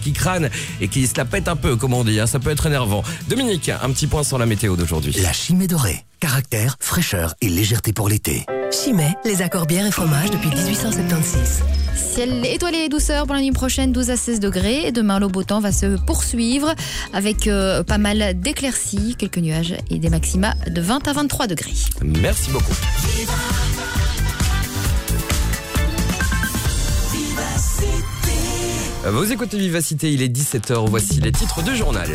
qui crâne et qui se la pète un peu, comme on dit. hein. Ça peut être énervant. Dominique, un petit point sur la météo d'aujourd'hui. La chimée dorée. Caractère, fraîcheur et légèreté pour l'été. Chimay, les accords bière et fromage depuis 1876. Ciel étoilé et douceur pour la nuit prochaine, 12 à 16 degrés. Et demain, le beau temps va se poursuivre avec euh, pas mal d'éclaircies, quelques nuages et des maxima de 20 à 23 degrés. Merci beaucoup. Vous écoutez Vivacité, il est 17h, voici les titres du journal.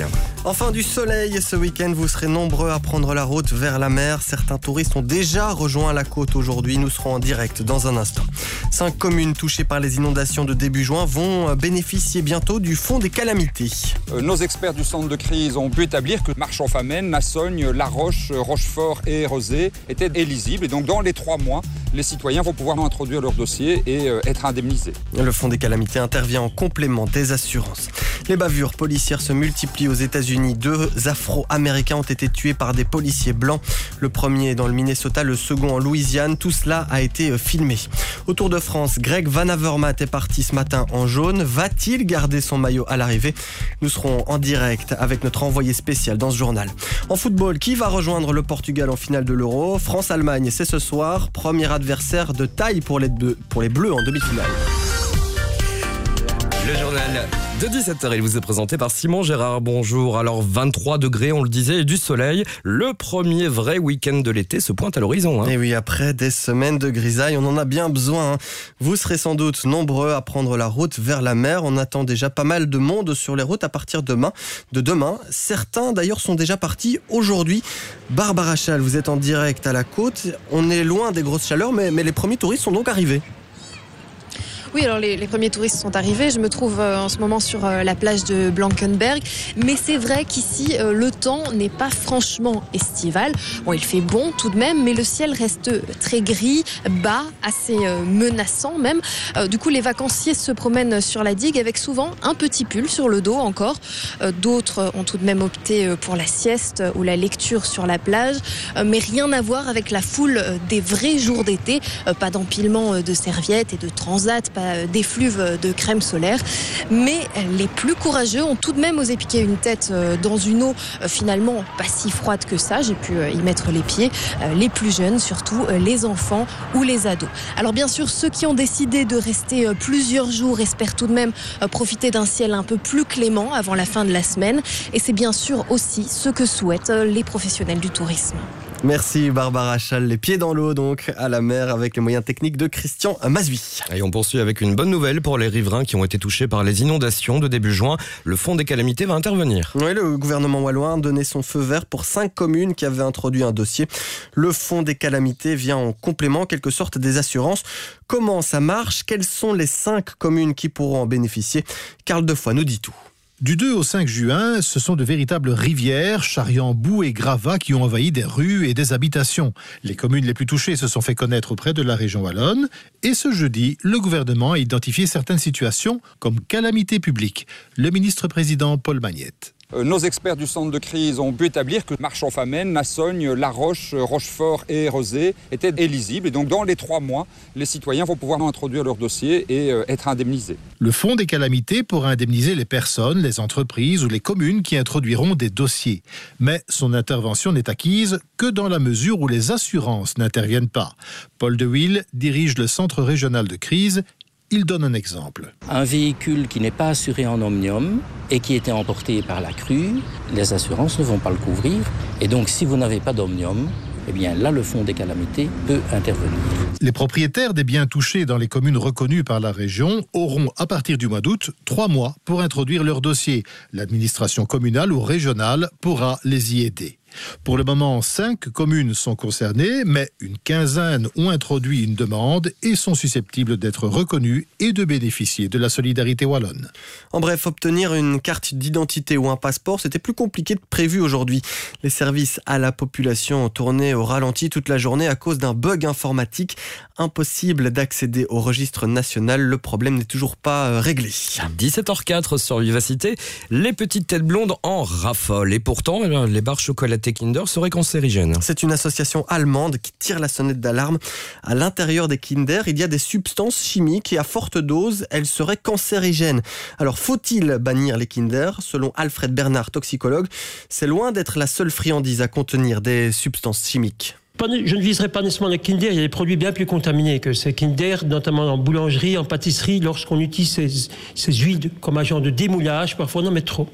Enfin du soleil ce week-end, vous serez nombreux à prendre la route vers la mer. Certains touristes ont déjà rejoint la côte aujourd'hui. Nous serons en direct dans un instant. Cinq communes touchées par les inondations de début juin vont bénéficier bientôt du fonds des calamités. Euh, Nos experts du centre de crise ont pu établir que Marchand-Famenne, Nassogne, La Roche, Rochefort et Rosé étaient éligibles. Et donc dans les trois mois, les citoyens vont pouvoir introduire leur dossier et euh, être indemnisés. Le fonds des calamités intervient en complément des assurances. Les bavures policières se multiplient aux États-Unis. Deux Afro-Américains ont été tués par des policiers blancs. Le premier dans le Minnesota, le second en Louisiane. Tout cela a été euh, filmé. Au Tour de France, Greg Van Avermaet est parti ce matin en jaune. Va-t-il garder son maillot à l'arrivée? Nous serons en direct avec notre envoyé spécial dans ce journal. En football, qui va rejoindre le Portugal en finale de l'Euro? France-Allemagne, c'est ce soir. Premier adversaire de taille pour les, deux, pour les Bleus en demi-finale. Le journal de 17h, il vous est présenté par Simon Gérard. Bonjour. Alors 23 degrés, on le disait, et du soleil. Le premier vrai week-end de l'été se pointe à l'horizon. hein. Et oui, après des semaines de grisaille, on en a bien besoin. hein. Vous serez sans doute nombreux à prendre la route vers la mer. On attend déjà pas mal de monde sur les routes à partir de demain. De demain. Certains d'ailleurs sont déjà partis aujourd'hui. Barbara Chal, vous êtes en direct à la côte. On est loin des grosses chaleurs, mais les premiers touristes sont donc arrivés. Oui, alors les, premiers touristes sont arrivés. Je me trouve euh, en ce moment sur euh, la plage de Blankenberg. Mais c'est vrai qu'ici, euh, le temps n'est pas franchement estival. Bon, il fait bon tout de même, mais le ciel reste très gris, bas, assez menaçant même. Du coup, les vacanciers se promènent sur la digue avec souvent un petit pull sur le dos encore. D'autres ont tout de même opté pour la sieste ou la lecture sur la plage. Mais rien à voir avec la foule des vrais jours d'été. Pas d'empilement de serviettes et de euh, euh, de crème solaire. Mais les plus courageux ont tout de même osé piquer une tête euh, dans une eau euh, finalement pas si froide que ça. J'ai pu y mettre les pieds. Les plus jeunes, surtout les enfants ou les ados. Alors bien sûr, ceux qui ont décidé de rester plusieurs jours espèrent tout de même profiter d'un ciel un peu plus clément avant la fin de la semaine. Et c'est bien sûr aussi ce que souhaitent les professionnels du tourisme. Merci Barbara Chal. Les pieds dans l'eau donc à la mer avec les moyens techniques de Christian Mazui. Et on poursuit avec une bonne nouvelle pour les riverains qui ont été touchés par les inondations de début juin. Le fonds des calamités va intervenir. Oui, le gouvernement wallon a donné son feu vert pour cinq communes qui avaient introduit un dossier. Le fonds des calamités vient en complément, en quelque sorte, des assurances. Comment ça marche? Quelles sont les cinq communes qui pourront en bénéficier? Carl Defoy nous dit tout. Du 2 au 5 juin, ce sont de véritables rivières charriant boue et gravats qui ont envahi des rues et des habitations. Les communes les plus touchées se sont fait connaître auprès de la région wallonne. Et ce jeudi, le gouvernement a identifié certaines situations comme calamité publique. Le ministre-président Paul Magnette. Euh, Nos experts du centre de crise ont pu établir que Marchand-Famenne, Nassogne, La Roche, Rochefort et Rosé étaient éligibles. Et donc dans les trois mois, les citoyens vont pouvoir introduire leur dossier et euh, être indemnisés. Le fonds des calamités pourra indemniser les personnes, les entreprises ou les communes qui introduiront des dossiers. Mais son intervention n'est acquise que dans la mesure où les assurances n'interviennent pas. Paul De Ville dirige le centre régional de crise. Il donne un exemple. Un véhicule qui n'est pas assuré en omnium et qui était emporté par la crue, les assurances ne vont pas le couvrir. Et donc, si vous n'avez pas d'omnium, eh bien là, le fonds des calamités peut intervenir. Les propriétaires des biens touchés dans les communes reconnues par la région auront, à partir du mois d'août, trois mois pour introduire leur dossier. L'administration communale ou régionale pourra les y aider. Pour le moment, cinq communes sont concernées, mais une quinzaine ont introduit une demande et sont susceptibles d'être reconnues et de bénéficier de la solidarité wallonne. En bref, obtenir une carte d'identité ou un passeport, c'était plus compliqué que prévu aujourd'hui. Les services à la population ont tourné au ralenti toute la journée à cause d'un bug informatique. Impossible d'accéder au registre national. Le problème n'est toujours pas euh, réglé. 17h04 sur Vivacité, les petites têtes blondes en raffolent. Et pourtant, eh les barres chocolatées Kinder serait cancérigène. C'est une association allemande qui tire la sonnette d'alarme. À l'intérieur des Kinder, il y a des substances chimiques et à forte dose, elles seraient cancérigènes. Alors faut-il bannir les Kinder? Selon Alfred Bernard, toxicologue, c'est loin d'être la seule friandise à contenir des substances chimiques. Je ne viserai pas nécessairement les Kinder, il y a des produits bien plus contaminés que ces Kinder, notamment en boulangerie, en pâtisserie, lorsqu'on utilise ces, huiles comme agent de démoulage, parfois on en met trop.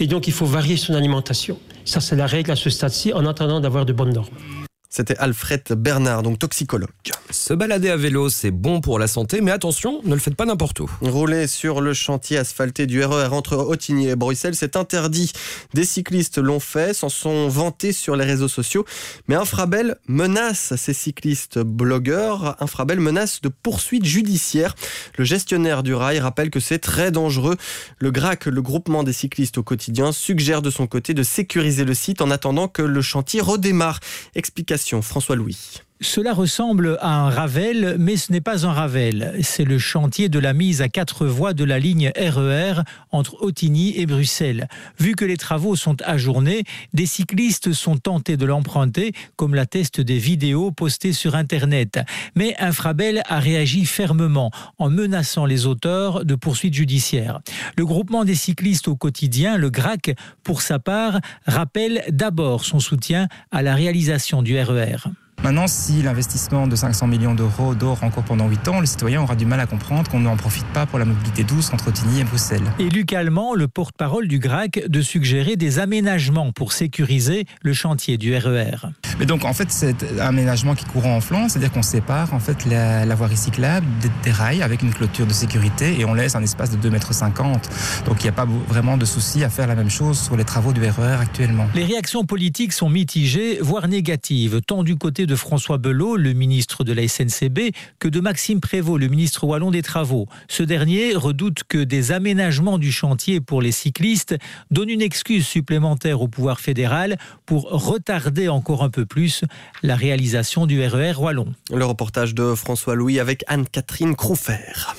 Et donc il faut varier son alimentation. Ça c'est la règle à ce stade-ci, en attendant d'avoir de bonnes normes. C'était Alfred Bernard, donc toxicologue. Se balader à vélo, c'est bon pour la santé, mais attention, ne le faites pas n'importe où. Rouler sur le chantier asphalté du RER e entre Ottigny et Bruxelles, c'est interdit. Des cyclistes l'ont fait, s'en sont vantés sur les réseaux sociaux. Mais Infrabel menace ces cyclistes blogueurs. Infrabel menace de poursuites judiciaires. Le gestionnaire du rail rappelle que c'est très dangereux. Le GRAC, le groupement des cyclistes au quotidien, suggère de son côté de sécuriser le site en attendant que le chantier redémarre. Explication François Louis. Cela ressemble à un Ravel, mais ce n'est pas un Ravel. C'est le chantier de la mise à quatre voies de la ligne RER e entre Ottigny et Bruxelles. Vu que les travaux sont ajournés, des cyclistes sont tentés de l'emprunter, comme l'attestent des vidéos postées sur Internet. Mais Infrabel a réagi fermement en menaçant les auteurs de poursuites judiciaires. Le groupement des cyclistes au quotidien, le GRAC, pour sa part, rappelle d'abord son soutien à la réalisation du RER. Maintenant, si l'investissement de 500 millions d'euros dort encore pendant 8 ans, le citoyen aura du mal à comprendre qu'on n'en profite pas pour la mobilité douce entre Tigny et Bruxelles. Et Luc Allemand, le porte-parole du GRAC, de suggérer des aménagements pour sécuriser le chantier du RER. E Mais donc, en fait, c'est un aménagement qui court en flanc, c'est-à-dire qu'on sépare en fait la, voie recyclable des, rails avec une clôture de sécurité et on laisse un espace de 2,50 m. Donc, il n'y a pas vraiment de souci à faire la même chose sur les travaux du RER e actuellement. Les réactions politiques sont mitigées, voire négatives, tant du côté de François Belot, le ministre de la SNCB, que de Maxime Prévost, le ministre wallon des Travaux. Ce dernier redoute que des aménagements du chantier pour les cyclistes donnent une excuse supplémentaire au pouvoir fédéral pour retarder encore un peu plus la réalisation du RER e wallon. Le reportage de François Louis avec Anne-Catherine Croufert.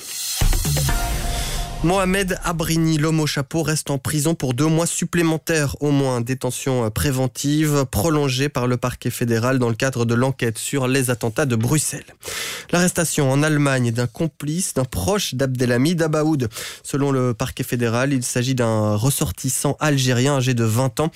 Mohamed Abrini, l'homme au chapeau, reste en prison pour deux mois supplémentaires au moins. Détention préventive prolongée par le parquet fédéral dans le cadre de l'enquête sur les attentats de Bruxelles. L'arrestation en Allemagne d'un complice, d'un proche d'Abdelhamid Abaoud. Selon le parquet fédéral, il s'agit d'un ressortissant algérien âgé de 20 ans.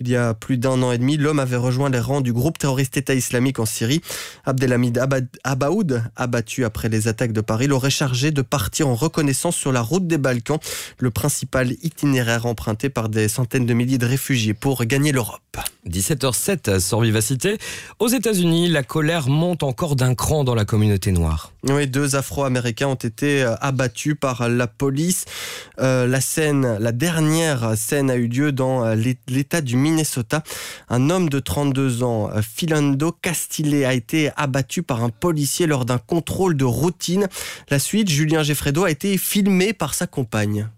Il y a plus d'un an et demi, l'homme avait rejoint les rangs du groupe terroriste État islamique en Syrie. Abdelhamid Abaoud, abattu après les attaques de Paris, l'aurait chargé de partir en reconnaissance sur la route des Balkans, le principal itinéraire emprunté par des centaines de milliers de réfugiés pour gagner l'Europe. 17h07 sur Vivacité. Aux États-Unis, la colère monte encore d'un cran dans la communauté noire. Oui, deux Afro-Américains ont été euh, abattus par la police. Euh, la scène, la dernière scène a eu lieu dans euh, l'État du Minnesota. Un homme de 32 ans, Philando Castile, a été abattu par un policier lors d'un contrôle de routine. La suite, Julien Geffredo a été filmé par sa compagne.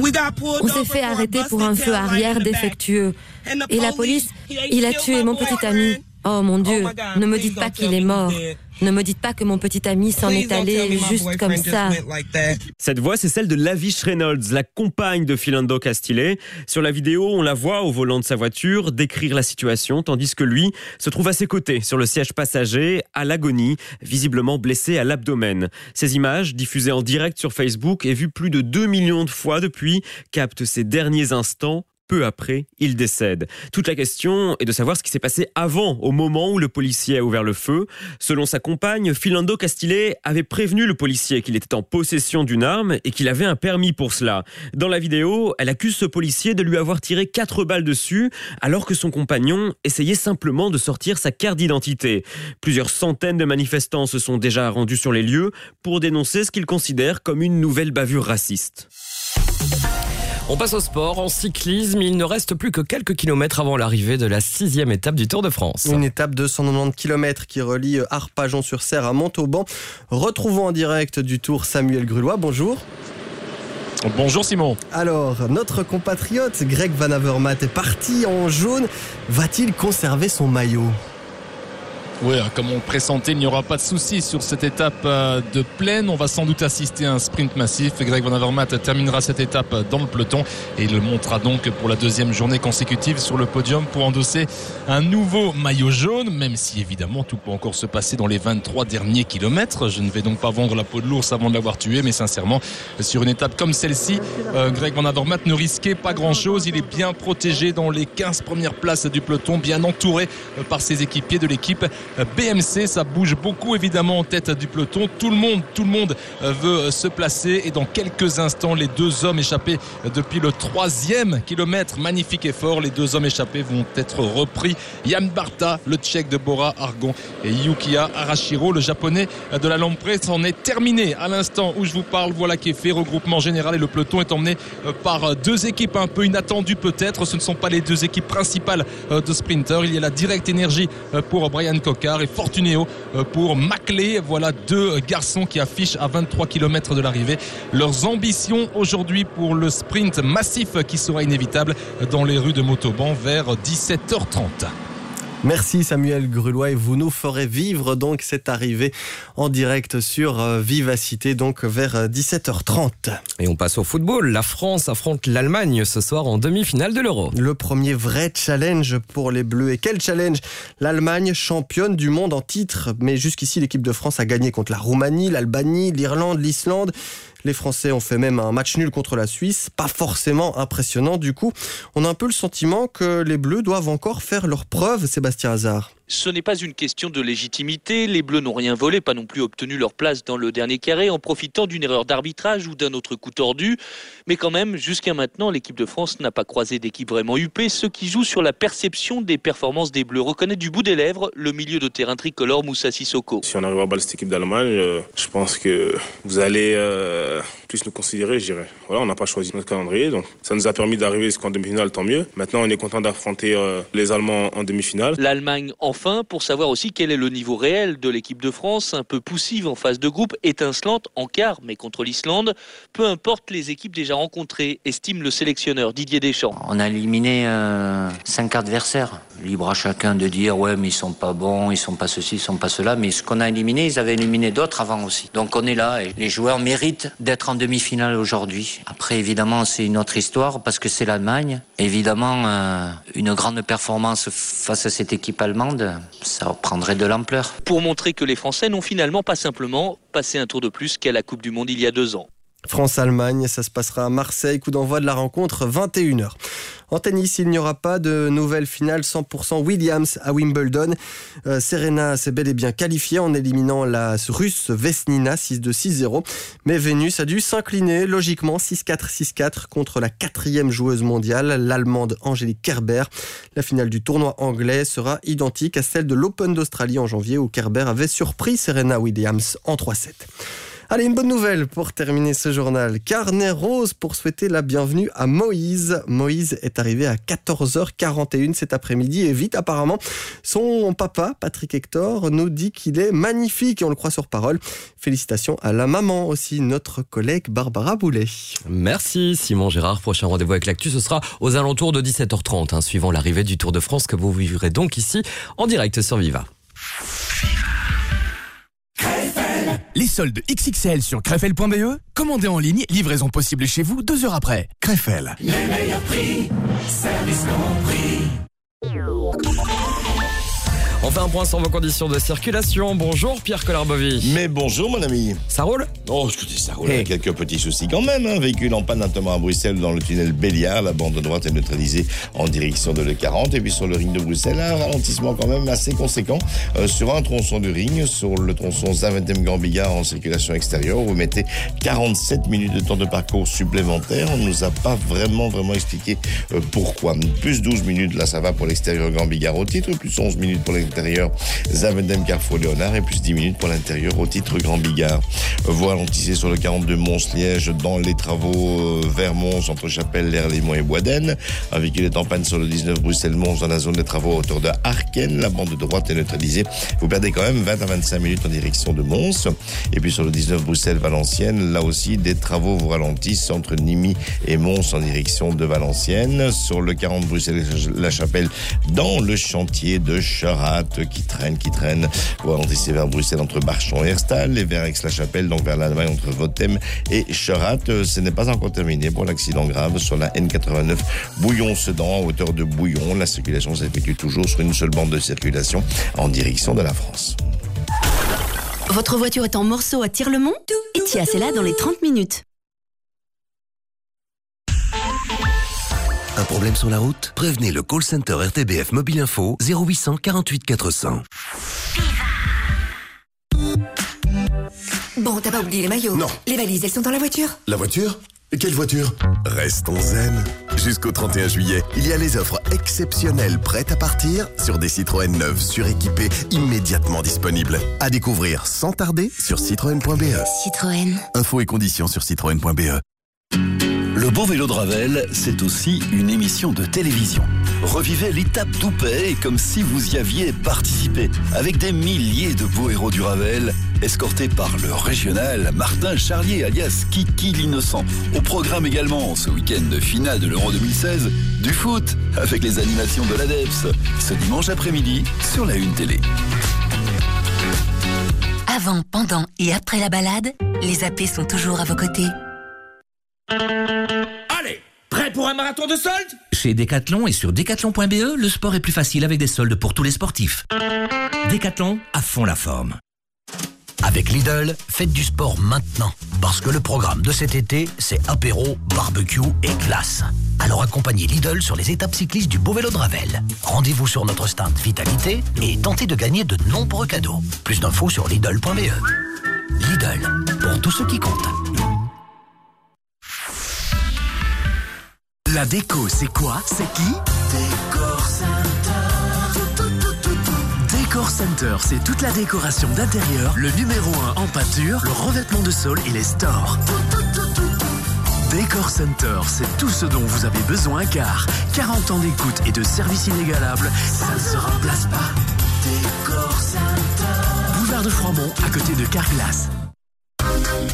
On s'est fait arrêter pour un feu arrière défectueux. Et la police, il a tué mon petit ami. Oh mon Dieu, ne me dites pas qu'il est mort. Ne me dites pas que mon petit ami s'en est allé juste comme ça. Cette voix, c'est celle de Lavish Reynolds, la compagne de Philando Castile. Sur la vidéo, on la voit au volant de sa voiture décrire la situation, tandis que lui se trouve à ses côtés, sur le siège passager, à l'agonie, visiblement blessé à l'abdomen. Ces images, diffusées en direct sur Facebook et vues plus de 2 millions de fois depuis, captent ces derniers instants peu après, il décède. Toute la question est de savoir ce qui s'est passé avant, au moment où le policier a ouvert le feu. Selon sa compagne, Philando Castile avait prévenu le policier qu'il était en possession d'une arme et qu'il avait un permis pour cela. Dans la vidéo, elle accuse ce policier de lui avoir tiré quatre balles dessus, alors que son compagnon essayait simplement de sortir sa carte d'identité. Plusieurs centaines de manifestants se sont déjà rendus sur les lieux pour dénoncer ce qu'ils considèrent comme une nouvelle bavure raciste. On passe au sport, en cyclisme, il ne reste plus que quelques kilomètres avant l'arrivée de la sixième étape du Tour de France. Une étape de 190 km qui relie Arpajon-sur-Serre à Montauban. Retrouvons en direct du Tour Samuel Grulois, bonjour. Bonjour Simon. Alors, notre compatriote Greg Van Avermaet est parti en jaune. Va-t-il conserver son maillot? Oui, comme on le pressentait, il n'y aura pas de souci sur cette étape euh, de plaine. On va sans doute assister à un sprint massif. Greg Van Avermaet terminera cette étape dans le peloton et il montera donc pour la deuxième journée consécutive sur le podium pour endosser un nouveau maillot jaune, même si évidemment tout peut encore se passer dans les 23 derniers kilomètres. Je ne vais donc pas vendre la peau de l'ours avant de l'avoir tué, mais sincèrement, sur une étape comme celle-ci, euh, Greg Van Avermaet ne risquait pas grand-chose. Il est bien protégé dans les 15 premières places du peloton, bien entouré euh, par ses équipiers de l'équipe BMC. Ça bouge beaucoup évidemment en tête du peloton. Tout le monde, euh, veut se placer et dans quelques instants, les deux hommes échappés depuis le troisième kilomètre, magnifique effort, les deux hommes échappés vont être repris. Yann Barta, le tchèque de Bora Argon et Yukiya Arashiro, le japonais de la Lamprey, c'en est terminé à l'instant où je vous parle. Voilà qui est fait, regroupement général et le peloton est emmené euh, par deux équipes un peu inattendues peut-être. Ce ne sont pas les deux équipes principales euh, de sprinters. Il y a la Direct Energy pour Brian Et Fortunéo euh, pour Maclay. Voilà deux garçons qui affichent à 23 km de l'arrivée leurs ambitions aujourd'hui pour le sprint massif qui sera inévitable dans les rues de Motoban vers 17h30. Merci Samuel Grulois et vous nous ferez vivre donc cette arrivée en direct sur euh, Vivacité donc vers 17h30. Euh, et on passe au football. La France affronte l'Allemagne ce soir en demi-finale de l'Euro. Le premier vrai challenge pour les Bleus. Et quel challenge? L'Allemagne championne du monde en titre. Mais jusqu'ici l'équipe de France a gagné contre la Roumanie, l'Albanie, l'Irlande, l'Islande. Les Français ont fait même un match nul contre la Suisse, pas forcément impressionnant du coup. On a un peu le sentiment que les Bleus doivent encore faire leur preuve, Sébastien Hazard ce n'est pas une question de légitimité. Les Bleus n'ont rien volé, pas non plus obtenu leur place dans le dernier carré en profitant d'une erreur d'arbitrage ou d'un autre coup tordu. Mais quand même, jusqu'à maintenant, l'équipe de France n'a pas croisé d'équipe vraiment huppée, ce qui joue sur la perception des performances des Bleus. Reconnaît du bout des lèvres le milieu de terrain tricolore Moussa Sissoko. Si on arrive à battre cette équipe d'Allemagne, euh, je pense que vous allez euh, plus nous considérer, je dirais. Voilà, on n'a pas choisi notre calendrier, donc ça nous a permis d'arriver jusqu'en demi-finale, tant mieux. Maintenant, on est content d'affronter euh, les Allemands en demi-finale. L'Allemagne en enfin pour savoir aussi quel est le niveau réel de l'équipe de France, un peu poussive en phase de groupe, étincelante en quart, mais contre l'Islande. Peu importe les équipes déjà rencontrées, estime le sélectionneur Didier Deschamps. On a éliminé euh, cinq adversaires. Libre à chacun de dire ouais mais ils sont pas bons, ils sont pas ceci, ils sont pas cela. Mais ce qu'on a éliminé, ils avaient éliminé d'autres avant aussi. Donc on est là et les joueurs méritent d'être en demi-finale aujourd'hui. Après évidemment c'est une autre histoire parce que c'est l'Allemagne. Évidemment euh, une grande performance face à cette équipe allemande ça prendrait de l'ampleur. Pour montrer que les Français n'ont finalement pas simplement passé un tour de plus qu'à la Coupe du Monde il y a deux ans. France-Allemagne, ça se passera à Marseille, coup d'envoi de la rencontre 21h. En tennis, il n'y aura pas de nouvelle finale 100% Williams à Wimbledon. Euh, Serena s'est bel et bien qualifiée en éliminant la russe Vesnina 6-2-6-0. Mais Vénus a dû s'incliner logiquement 6-4-6-4 contre la quatrième joueuse mondiale, l'allemande Angélique Kerber. La finale du tournoi anglais sera identique à celle de l'Open d'Australie en janvier où Kerber avait surpris Serena Williams en 3-7. Allez, une bonne nouvelle pour terminer ce journal. Carnet rose pour souhaiter la bienvenue à Moïse. Moïse est arrivé à 14h41 cet après-midi et vite apparemment. Son papa, Patrick Hector, nous dit qu'il est magnifique et on le croit sur parole. Félicitations à la maman aussi, notre collègue Barbara Boulet. Merci Simon Gérard. Prochain rendez-vous avec l'actu, ce sera aux alentours de 17h30, hein, suivant l'arrivée du Tour de France que vous vivrez donc ici en direct sur Viva. Les soldes XXL sur crefel.be. Commandez en ligne, livraison possible chez vous deux heures après. Crefel. Les meilleurs prix, compris. On fait un point sur vos conditions de circulation. Bonjour Pierre Collarbovy. Mais bonjour mon ami. Ça roule? Oh, écoutez, ça roule. Hey. Quelques petits soucis quand même. Un hein. véhicule en panne notamment à Bruxelles dans le tunnel Béliard. La bande de droite est neutralisée en direction de l'E40. Et puis sur le ring de Bruxelles, un ralentissement quand même assez conséquent euh, sur un tronçon du ring, sur le tronçon Zaventem Gambilla en circulation extérieure. Vous mettez 47 minutes de temps de parcours supplémentaire. On ne nous a pas vraiment, vraiment expliqué euh, pourquoi. Plus 12 minutes, là ça va pour l'extérieur Gambillard au titre, plus 11 minutes pour l'extérieur l'intérieur Zavendem Carrefour Léonard et plus 10 minutes pour l'intérieur au titre Grand Bigard. Voie ralentissée sur le 42 Mons-Liège dans les travaux euh, vers Mons entre Chapelle, Lerlémont et Boisden. Un véhicule est en panne sur le 19 Bruxelles-Mons dans la zone des travaux à hauteur de Arken. La bande de droite est neutralisée. Vous perdez quand même 20 à 25 minutes en direction de Mons. Et puis sur le 19 Bruxelles-Valenciennes, là aussi des travaux vous ralentissent entre Nîmes et Mons en direction de Valenciennes. Sur le 40 Bruxelles-La Chapelle dans le chantier de Charal qui traîne, qui traîne. Vous ralentissez vers Bruxelles entre Marchand et Herstal et vers Aix-la-Chapelle, donc vers l'Allemagne entre Votem et Cherat. Ce n'est pas encore terminé pour l'accident grave sur la N89 Bouillon-Sedan, à hauteur de Bouillon. La circulation s'effectue toujours sur une seule bande de circulation en direction de la France. Votre voiture est en morceaux à Tire-le-Mont Etia, c'est là dans les 30 minutes. Un problème sur la route? Prévenez le call center RTBF Mobile Info 0800 48 400. Bon, t'as pas oublié les maillots Non. Les valises, elles sont dans la voiture La voiture? Quelle voiture? Restons zen. Jusqu'au 31 juillet, il y a les offres exceptionnelles prêtes à partir sur des Citroën neuves suréquipées immédiatement disponibles. À découvrir sans tarder sur citroën.be. Citroën. Infos et conditions sur citroën.be. Le beau vélo de Ravel, c'est aussi une émission de télévision. Revivez l'étape d'Oupet comme si vous y aviez participé, avec des milliers de beaux héros du Ravel, escortés par le régional Martin Charlier, alias Kiki l'innocent. Au programme également, ce week-end de finale de l'Euro 2016, du foot, avec les animations de l'ADEPS, ce dimanche après-midi sur la Une Télé. Avant, pendant et après la balade, les AP sont toujours à vos côtés. Allez, prêt pour un marathon de soldes? Chez Decathlon et sur decathlon.be, le sport est plus facile avec des soldes pour tous les sportifs. Decathlon, à fond la forme. Avec Lidl, faites du sport maintenant. Parce que le programme de cet été, c'est apéro, barbecue et glace. Alors accompagnez Lidl sur les étapes cyclistes du Beau Vélo de Ravel. Rendez-vous sur notre stand Vitalité et tentez de gagner de nombreux cadeaux. Plus d'infos sur Lidl.be. Lidl, pour tous ceux qui comptent. La déco, c'est quoi? C'est qui? Décor Center. Décor Center, c'est toute la décoration d'intérieur, le numéro 1 en peinture, le revêtement de sol et les stores. Décor Center, c'est tout ce dont vous avez besoin car 40 ans d'écoute et de service inégalable, ça ne se remplace pas. Décor Center. Boulevard de Froidmont, à côté de Carglass.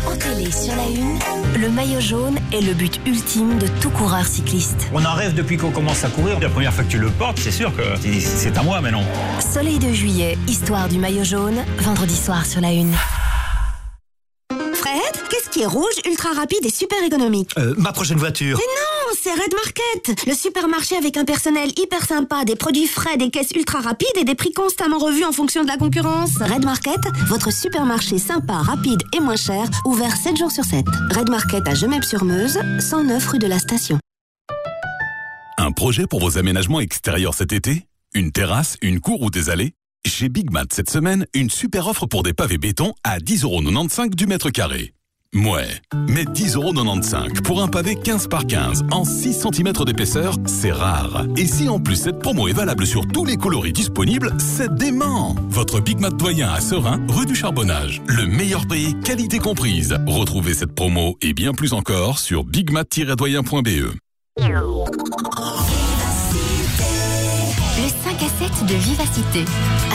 En télé, sur la une, le maillot jaune est le but ultime de tout coureur cycliste. On en rêve depuis qu'on commence à courir. La première fois que tu le portes, c'est sûr que c'est- c'est à moi maintenant. Soleil de juillet, histoire du maillot jaune, vendredi soir sur la une. Qui est rouge, ultra rapide et super économique Euh, ma prochaine voiture. Mais non, c'est Red Market, le supermarché avec un personnel hyper sympa, des produits frais, des caisses ultra rapides et des prix constamment revus en fonction de la concurrence. Red Market, votre supermarché sympa, rapide et moins cher, ouvert 7 jours sur 7. Red Market à Gemep-sur-Meuse, 109 rue de la Station. Un projet pour vos aménagements extérieurs cet été? Une terrasse, une cour ou des allées? Chez Big Mat cette semaine, une super offre pour des pavés béton à 10,95€ du mètre carré. Ouais, mais 10,95€ pour un pavé 15 par 15 en 6 cm d'épaisseur, c'est rare. Et si en plus cette promo est valable sur tous les coloris disponibles, c'est dément Votre Big Mat doyen à Serein, rue du Charbonnage. Le meilleur prix, qualité comprise. Retrouvez cette promo et bien plus encore sur bigmat-doyen.be. Le 5 à 7 de Vivacité,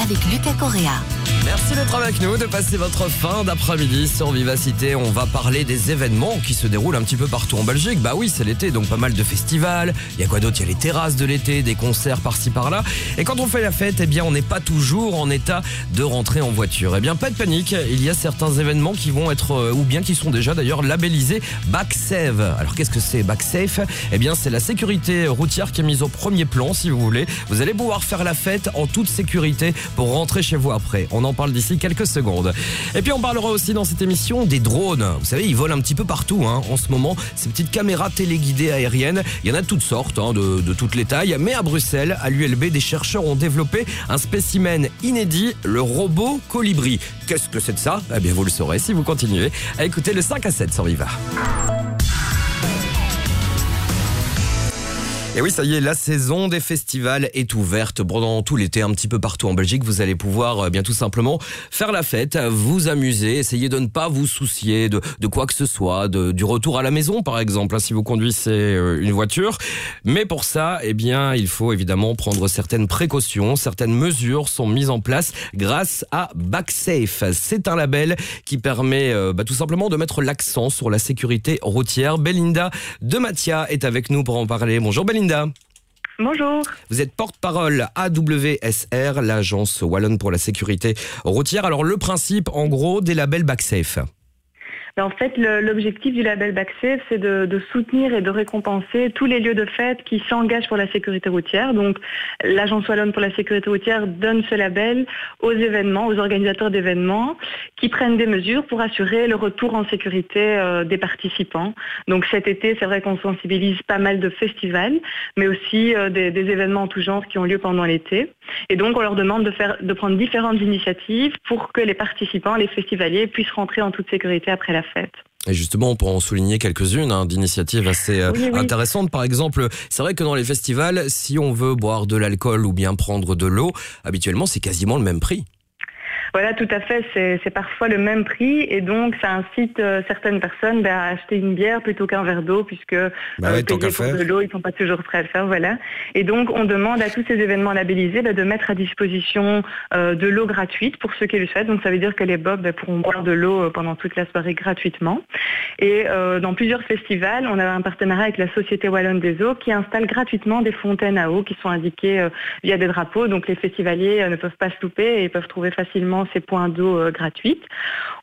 avec Lucas Correa. Merci d'être avec nous, de passer votre fin d'après-midi sur Vivacité. On va parler des événements qui se déroulent un petit peu partout en Belgique. Bah oui, c'est l'été, donc pas mal de festivals. Il y a quoi d'autre? Il y a les terrasses de l'été, des concerts par-ci par-là. Et quand on fait la fête, eh bien, on n'est pas toujours en état de rentrer en voiture. Eh bien, pas de panique. Il y a certains événements qui vont être, euh, ou bien qui sont déjà d'ailleurs labellisés BackSafe. Alors, qu'est-ce que c'est BackSafe Eh bien, c'est la sécurité routière qui est mise au premier plan, si vous voulez. Vous allez pouvoir faire la fête en toute sécurité pour rentrer chez vous après. Parle d'ici quelques secondes. Et puis on parlera aussi dans cette émission des drones. Vous savez, ils volent un petit peu partout hein, en ce moment. Ces petites caméras téléguidées aériennes, il y en a de toutes sortes, hein, de, toutes les tailles. Mais à Bruxelles, à l'ULB, des chercheurs ont développé un spécimen inédit, le robot colibri. Qu'est-ce que c'est de ça? Eh bien, vous le saurez si vous continuez à écouter le 5 à 7 sur Viva. Et oui, ça y est, la saison des festivals est ouverte pendant tout l'été, un petit peu partout en Belgique. Vous allez pouvoir euh, bien tout simplement faire la fête, vous amuser, essayer de ne pas vous soucier de, de quoi que ce soit, du retour à la maison par exemple, hein, si vous conduisez euh, une voiture. Mais pour ça, eh bien, il faut évidemment prendre certaines précautions, certaines mesures sont mises en place grâce à BackSafe. C'est un label qui permet euh, bah, tout simplement de mettre l'accent sur la sécurité routière. Belinda de Mathia est avec nous pour en parler. Bonjour Belinda. Bonjour. Vous êtes porte-parole AWSR, l'agence wallonne pour la sécurité routière. Alors le principe, en gros, des labels BackSafe. En fait, l'objectif du label BackSafe, c'est de, de, soutenir et de récompenser tous les lieux de fête qui s'engagent pour la sécurité routière. Donc, l'Agence Wallonne pour la sécurité routière donne ce label aux événements, aux organisateurs d'événements qui prennent des mesures pour assurer le retour en sécurité euh, des participants. Donc, cet été, c'est vrai qu'on sensibilise pas mal de festivals, mais aussi euh, des, des, événements en tout genre qui ont lieu pendant l'été. Et donc, on leur demande de, faire, de prendre différentes initiatives pour que les participants, les festivaliers, puissent rentrer en toute sécurité après la fête. Et justement, on pourra en souligner quelques-unes hein, d'initiatives assez euh, Oui, oui. intéressantes. Par exemple, c'est vrai que dans les festivals, si on veut boire de l'alcool ou bien prendre de l'eau, habituellement, c'est quasiment le même prix. Voilà, tout à fait. C'est parfois le même prix et donc ça incite euh, certaines personnes ben, à acheter une bière plutôt qu'un verre d'eau puisque euh, Bah ouais, tant payer pour de l'eau, ils sont pas toujours prêts à le faire. Voilà. Et donc on demande à tous ces événements labellisés ben, de mettre à disposition euh, de l'eau gratuite pour ceux qui le souhaitent. Donc ça veut dire que les bobs ben, pourront boire de l'eau euh, pendant toute la soirée gratuitement. Et euh, dans plusieurs festivals, on a un partenariat avec la Société Wallonne des Eaux qui installe gratuitement des fontaines à eau qui sont indiquées euh, via des drapeaux. Donc les festivaliers euh, ne peuvent pas se louper et peuvent trouver facilement ces points d'eau euh, gratuites.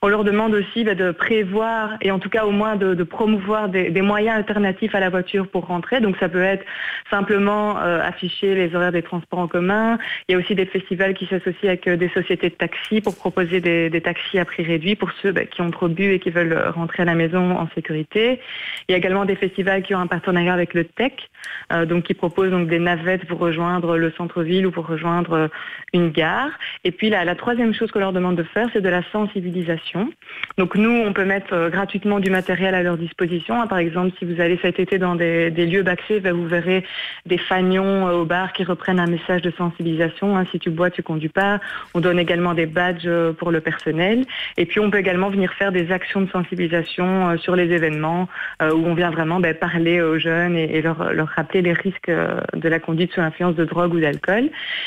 On leur demande aussi bah, de prévoir et en tout cas au moins de, promouvoir des, moyens alternatifs à la voiture pour rentrer. Donc ça peut être simplement euh, afficher les horaires des transports en commun. Il y a aussi des festivals qui s'associent avec euh, des sociétés de taxis pour proposer des, taxis à prix réduit pour ceux bah, qui ont trop bu et qui veulent rentrer à la maison en sécurité. Il y a également des festivals qui ont un partenariat avec le TEC, euh, donc qui proposent donc des navettes pour rejoindre le centre-ville ou pour rejoindre une gare. Et puis la troisième chose qu'on leur demande de faire, c'est de la sensibilisation. Donc nous, on peut mettre euh, gratuitement du matériel à leur disposition. hein. Par exemple, si vous allez cet été dans des, lieux baccés, ben, vous verrez des fanions euh, au bar qui reprennent un message de sensibilisation. hein. Si tu bois, tu conduis pas. On donne également des badges euh, pour le personnel. Et puis on peut également venir faire des actions de sensibilisation sur les événements où on vient vraiment ben, parler aux jeunes et, leur, leur rappeler les risques de la conduite sous l'influence de drogue ou d'alcool.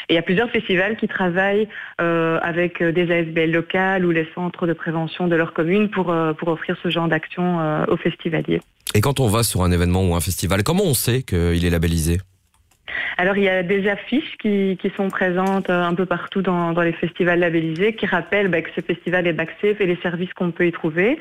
Et il y a plusieurs festivals qui travaillent avec des ASBL locales ou les centres de prévention de leur commune pour, euh, pour offrir ce genre d'action euh, aux festivaliers. Et quand on va sur un événement ou un festival, comment on sait qu'il est labellisé? Alors il y a des affiches qui, qui sont présentes euh, un peu partout dans, dans les festivals labellisés qui rappellent bah, que ce festival est backsafe et les services qu'on peut y trouver.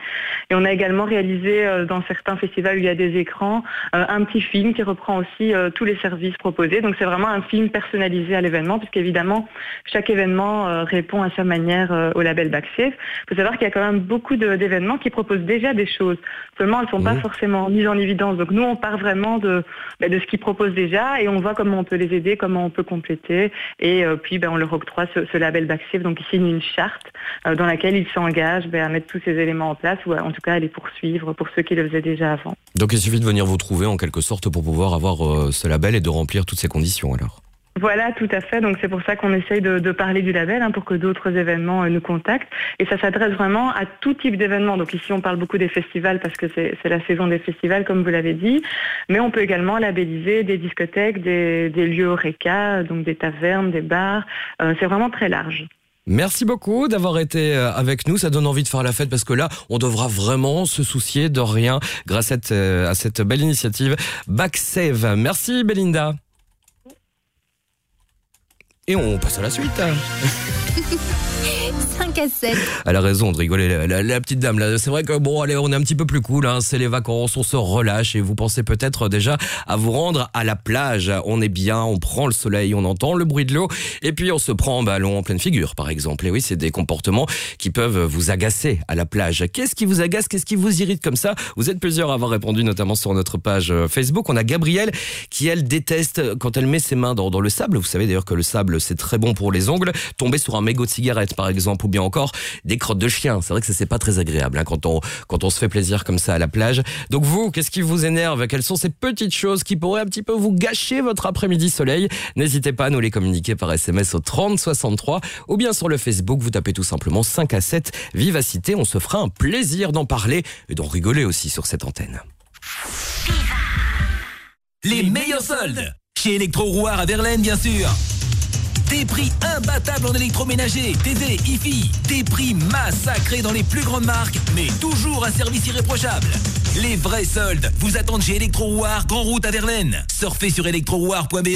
Et on a également réalisé euh, dans certains festivals où il y a des écrans euh, un petit film qui reprend aussi euh, tous les services proposés. Donc c'est vraiment un film personnalisé à l'événement puisqu'évidemment chaque événement répond à sa manière au label backsafe. Il faut savoir qu'il y a quand même beaucoup d'événements qui proposent déjà des choses. Seulement elles ne sont pas forcément mises en évidence. Donc nous on part vraiment de, bah, de ce qu'ils proposent déjà et on voit comment on peut les aider, comment on peut compléter. Et euh, puis, ben, on leur octroie ce, label Backsafe. Donc, ils signent une charte euh, dans laquelle ils s'engagent ben, à mettre tous ces éléments en place ou en tout cas à les poursuivre pour ceux qui le faisaient déjà avant. Donc il suffit de venir vous trouver en quelque sorte pour pouvoir avoir euh, ce label et de remplir toutes ces conditions alors. Voilà, tout à fait. Donc c'est pour ça qu'on essaye de, de parler du label hein, pour que d'autres événements euh, nous contactent. Et ça s'adresse vraiment à tout type d'événements. Donc ici on parle beaucoup des festivals parce que c'est la saison des festivals comme vous l'avez dit. Mais on peut également labelliser des discothèques, des, des lieux Oreca, donc des tavernes, des bars. Euh, c'est vraiment très large. Merci beaucoup d'avoir été euh, avec nous. Ça donne envie de faire la fête parce que là, on devra vraiment se soucier de rien grâce à cette, euh, à cette belle initiative Backsave. Merci Belinda. Et on passe à la suite. 5 à 7. Elle a raison de rigoler, la, petite dame. C'est vrai que bon, allez, on est un petit peu plus cool. Hein. C'est les vacances, on se relâche et vous pensez peut-être déjà à vous rendre à la plage. On est bien, on prend le soleil, on entend le bruit de l'eau et puis on se prend un ballon en pleine figure, par exemple. Et oui, c'est des comportements qui peuvent vous agacer à la plage. Qu'est-ce qui vous agace? Qu'est-ce qui vous irrite comme ça? Vous êtes plusieurs à avoir répondu, notamment sur notre page euh, Facebook. On a Gabrielle qui, elle, déteste quand elle met ses mains dans, dans le sable. Vous savez d'ailleurs que le sable, c'est très bon pour les ongles. Tomber sur un mégot de cigarette, par exemple, ou bien encore des crottes de chien. C'est vrai que ça, c'est pas très agréable hein, quand, on, quand on se fait plaisir comme ça à la plage. Donc vous, qu'est-ce qui vous énerve? Quelles sont ces petites choses qui pourraient un petit peu vous gâcher votre après-midi soleil? N'hésitez pas à nous les communiquer par SMS au 30 63 ou bien sur le Facebook, vous tapez tout simplement 5 à 7 Vivacité. On se fera un plaisir d'en parler et d'en rigoler aussi sur cette antenne. Les meilleurs soldes Chez Electro Rouard à Verlaine, bien sûr des prix imbattables en électroménager, TV, IFI. Des prix massacrés dans les plus grandes marques, mais toujours un service irréprochable. Les vrais soldes vous attendent chez Electro Grand Route à Verlaine. Surfez sur electrorouar.be.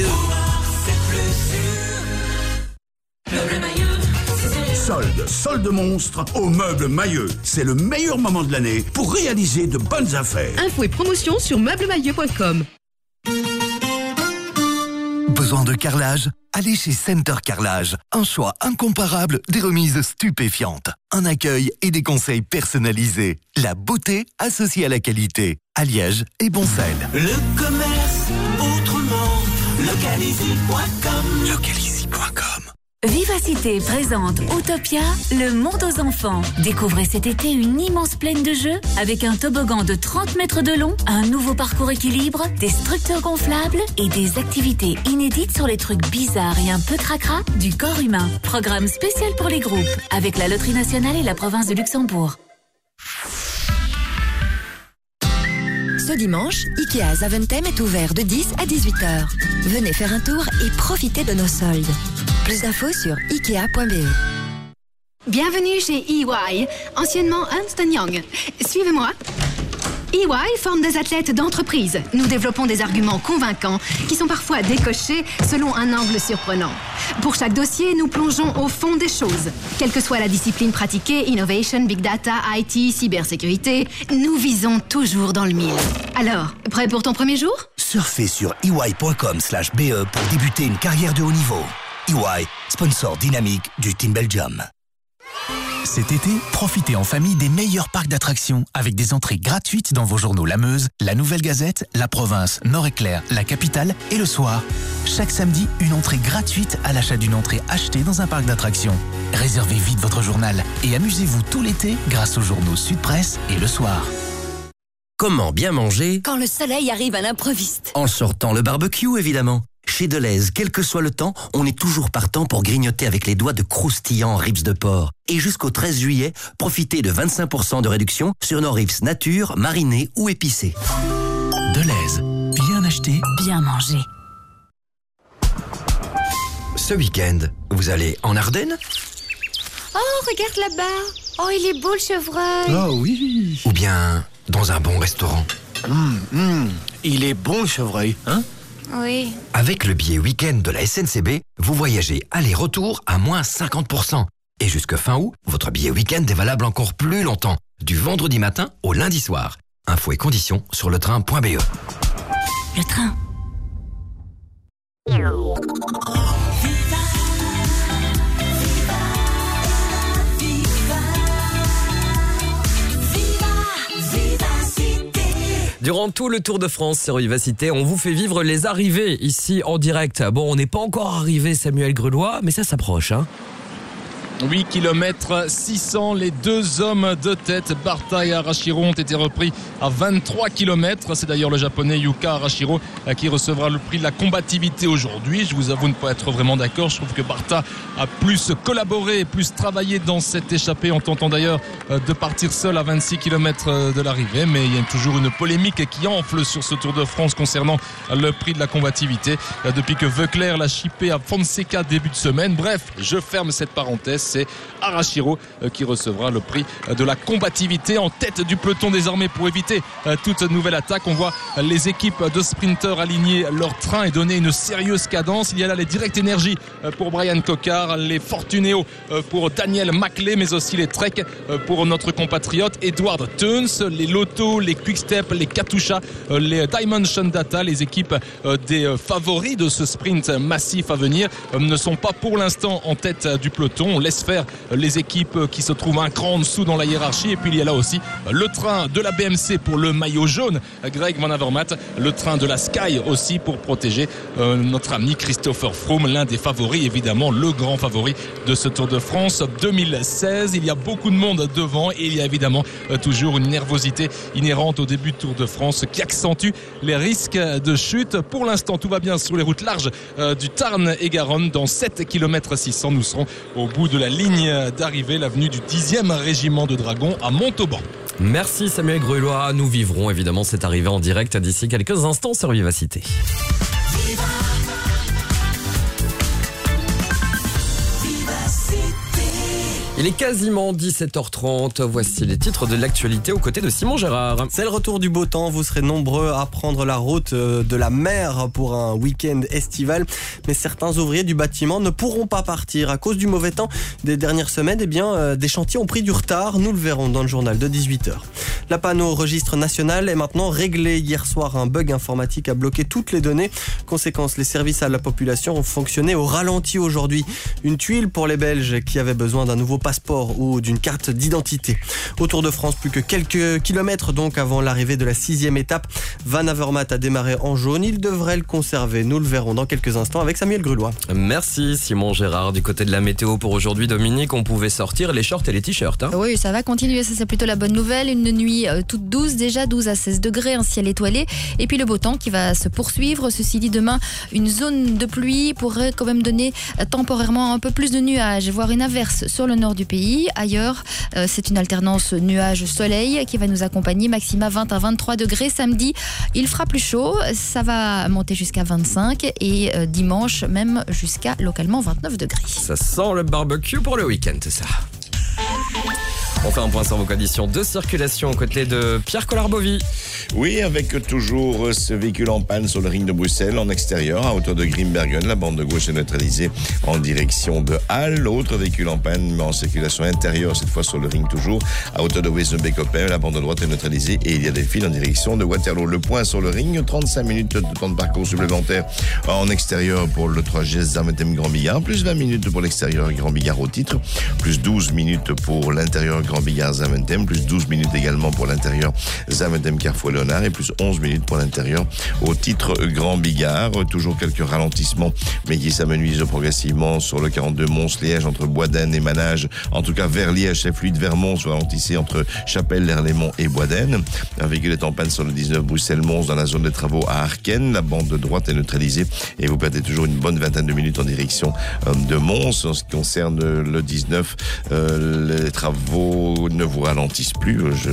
Solde, solde monstre au meuble Mailleux. C'est le meilleur moment de l'année pour réaliser de bonnes affaires. Infos et promotions sur meublemailleux.com. Besoin de carrelage Allez chez Center Carrelage. Un choix incomparable, des remises stupéfiantes, un accueil et des conseils personnalisés. La beauté associée à la qualité. Alliage et Boncel. Le commerce autrement. Localizy.com. Localizy.com. Vivacité présente Utopia, le monde aux enfants. Découvrez cet été une immense plaine de jeux avec un toboggan de 30 mètres de long, un nouveau parcours équilibre, des structures gonflables et des activités inédites sur les trucs bizarres et un peu cracra du corps humain. Programme spécial pour les groupes avec la Loterie nationale et la province de Luxembourg. Ce dimanche, Ikea Zaventem est ouvert de 10 à 18h. Venez faire un tour et profitez de nos soldes. Plus d'infos sur ikea.be. Bienvenue chez EY, anciennement Ernst Young. Suivez-moi. EY forme des athlètes d'entreprise. Nous développons des arguments convaincants qui sont parfois décochés selon un angle surprenant. Pour chaque dossier, nous plongeons au fond des choses. Quelle que soit la discipline pratiquée, innovation, big data, IT, cybersécurité, nous visons toujours dans le mille. Alors, prêt pour ton premier jour? Surfez sur ey.com slash BE pour débuter une carrière de haut niveau. EY, sponsor dynamique du Team Belgium. Cet été, profitez en famille des meilleurs parcs d'attractions avec des entrées gratuites dans vos journaux La Meuse, La Nouvelle Gazette, La Province, Nord-Éclair, La Capitale et Le Soir. Chaque samedi, une entrée gratuite à l'achat d'une entrée achetée dans un parc d'attractions. Réservez vite votre journal et amusez-vous tout l'été grâce aux journaux Sud Presse et Le Soir. Comment bien manger Quand le soleil arrive à l'improviste. En sortant le barbecue, évidemment. Chez Deleuze, quel que soit le temps, on est toujours partant pour grignoter avec les doigts de croustillants ribs de porc. Et jusqu'au 13 juillet, profitez de 25% de réduction sur nos ribs nature, marinés ou épicés. Deleuze, bien acheté, bien mangé. Ce week-end, vous allez en Ardennes? Oh, regarde là-bas. Oh, il est beau le chevreuil. Oh oui. Ou bien dans un bon restaurant? Hum, hum, il est bon le chevreuil, hein? Oui. Avec le billet week-end de la SNCB, vous voyagez aller-retour à moins 50%. Et jusque fin août, votre billet week-end est valable encore plus longtemps, du vendredi matin au lundi soir. Infos et conditions sur le train.be. Le train. Durant tout le Tour de France sur Vivacité, on vous fait vivre les arrivées ici en direct. Bon, on n'est pas encore arrivé Samuel Grelois, mais ça s'approche. Hein 8 km 600, les deux hommes de tête, Barta et Arashiro, ont été repris à 23 km. C'est d'ailleurs le japonais Yuka Arashiro qui recevra le prix de la combativité aujourd'hui. Je vous avoue ne pas être vraiment d'accord. Je trouve que Barta a plus collaboré, plus travaillé dans cette échappée en tentant d'ailleurs euh, de partir seul à 26 km de l'arrivée. Mais il y a toujours une polémique qui enfle sur ce Tour de France concernant le prix de la combativité euh, depuis que Veuclair l'a chippé à Fonseca début de semaine. Bref, je ferme cette parenthèse c'est Arashiro euh, qui recevra le prix euh, de la combativité en tête du peloton désormais pour éviter euh, toute nouvelle attaque. On voit les équipes de sprinteurs aligner leur train et donner une sérieuse cadence. Il y a là les Direct Energy pour Brian Cocard, les Fortuneo pour Daniel Maclay, mais aussi les Trek pour notre compatriote Edward Tuns, les Lotto, les Quickstep, les Katusha, les Dimension Data, les équipes des favoris de ce sprint massif à venir ne sont pas pour l'instant en tête du peloton. Faire les équipes qui se trouvent un cran en dessous dans la hiérarchie. Et puis il y a là aussi le train de la BMC pour le maillot jaune, Greg Van Avermaet, le train de la Sky aussi pour protéger euh, notre ami Christopher Froome, l'un des favoris évidemment, le grand favori de ce Tour de France 2016. Il y a beaucoup de monde devant et il y a évidemment euh, toujours une nervosité inhérente au début de Tour de France qui accentue les risques de chute. Pour l'instant, tout va bien sur les routes larges euh, du Tarn et Garonne. Dans 7 km 600, nous serons au bout de la ligne d'arrivée, l'avenue du 10e régiment de dragons à Montauban. Merci Samuel Grulois. Nous vivrons évidemment cette arrivée en direct d'ici quelques instants sur Vivacité. Il est quasiment 17h30. Voici les titres de l'actualité aux côtés de Simon Gérard. C'est le retour du beau temps. Vous serez nombreux à prendre la route euh, de la mer pour un week-end estival. Mais certains ouvriers du bâtiment ne pourront pas partir à cause du mauvais temps des dernières semaines. Eh bien, euh, des chantiers ont pris du retard. Nous le verrons dans le journal de 18h. La panneau au registre national est maintenant réglée. Hier soir, un bug informatique a bloqué toutes les données. Conséquence, les services à la population ont fonctionné au ralenti aujourd'hui. Une tuile pour les Belges qui avaient besoin d'un nouveau passeport ou d'une carte d'identité. Autour de France, plus que quelques kilomètres donc avant l'arrivée de la sixième étape. Van Avermaet a démarré en jaune. Il devrait le conserver. Nous le verrons dans quelques instants avec Samuel Grulois. Merci Simon Gérard. Du côté de la météo pour aujourd'hui, Dominique, on pouvait sortir les shorts et les t-shirts. hein. Oui, ça va continuer, ça c'est plutôt la bonne nouvelle. Une nuit euh, toute douce, déjà 12 à 16 degrés, un ciel étoilé. Et puis le beau temps qui va se poursuivre. Ceci dit, demain, une zone de pluie pourrait quand même donner euh, temporairement un peu plus de nuages, voire une averse sur le nord du pays. Ailleurs, euh, c'est une alternance nuage-soleil qui va nous accompagner. Maxima 20 à 23 degrés. Samedi, il fera plus chaud. Ça va monter jusqu'à 25 et euh, dimanche même jusqu'à localement 29 degrés. Ça sent le barbecue pour le week-end, ça. On fait un point sur vos conditions de circulation aux côtés de Pierre Collarbovi. Oui, avec toujours ce véhicule en panne sur le ring de Bruxelles, en extérieur, à hauteur de Grimbergen. La bande de gauche est neutralisée en direction de Halle. L'autre véhicule en panne, mais en circulation intérieure, cette fois sur le ring toujours, à hauteur de Wesenbeek-Open. La bande de droite est neutralisée et il y a des fils en direction de Waterloo. Le point sur le ring, 35 minutes de temps de parcours supplémentaire en extérieur pour le 3G Zametem Grand Bigard, plus 20 minutes pour l'extérieur Grand Bigard au titre, plus 12 minutes pour l'intérieur Grand Bigard Zaventem, plus 12 minutes également pour l'intérieur Zaventem Carrefour Léonard et plus 11 minutes pour l'intérieur au titre Grand Bigard. Toujours quelques ralentissements, mais qui s'amenuisent progressivement sur le 42 Mons-Liège entre Boisden et Manage. En tout cas, vers Liège, c'est fluide. Vers Mons, ralentissez entre Chapelle, Lerlémont et Boisden. Un véhicule est en panne sur le 19 Bruxelles-Mons dans la zone de travaux à Arken. La bande de droite est neutralisée et vous perdez toujours une bonne vingtaine de minutes en direction euh, de Mons. En ce qui concerne le 19, euh, les travaux ne vous ralentissent plus. Je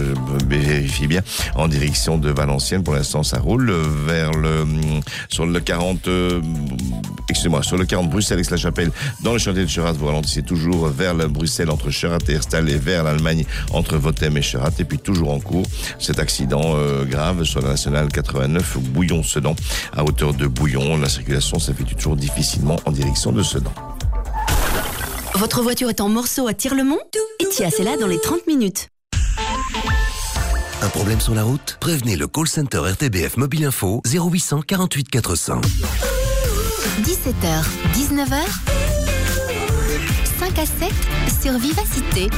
vérifie bien en direction de Valenciennes. Pour l'instant, ça roule vers le sur le 40. euh, excusez-moi, sur le 40 Bruxelles la chapelle dans le chantier de Cherat, vous ralentissez toujours vers le Bruxelles entre Cherat et Herstal et vers l'Allemagne entre Votem et Cherat. Et puis toujours en cours, cet accident euh, grave sur la nationale 89 Bouillon-Sedan à hauteur de Bouillon. La circulation s'effectue toujours difficilement en direction de Sedan. Votre voiture est en morceaux à Tire-le-Mont Itia, c'est là dans les 30 minutes. Un problème sur la route Prévenez le call center RTBF Mobile Info 0800 48 400. 17h, 19h, 5 à 7 sur Vivacité.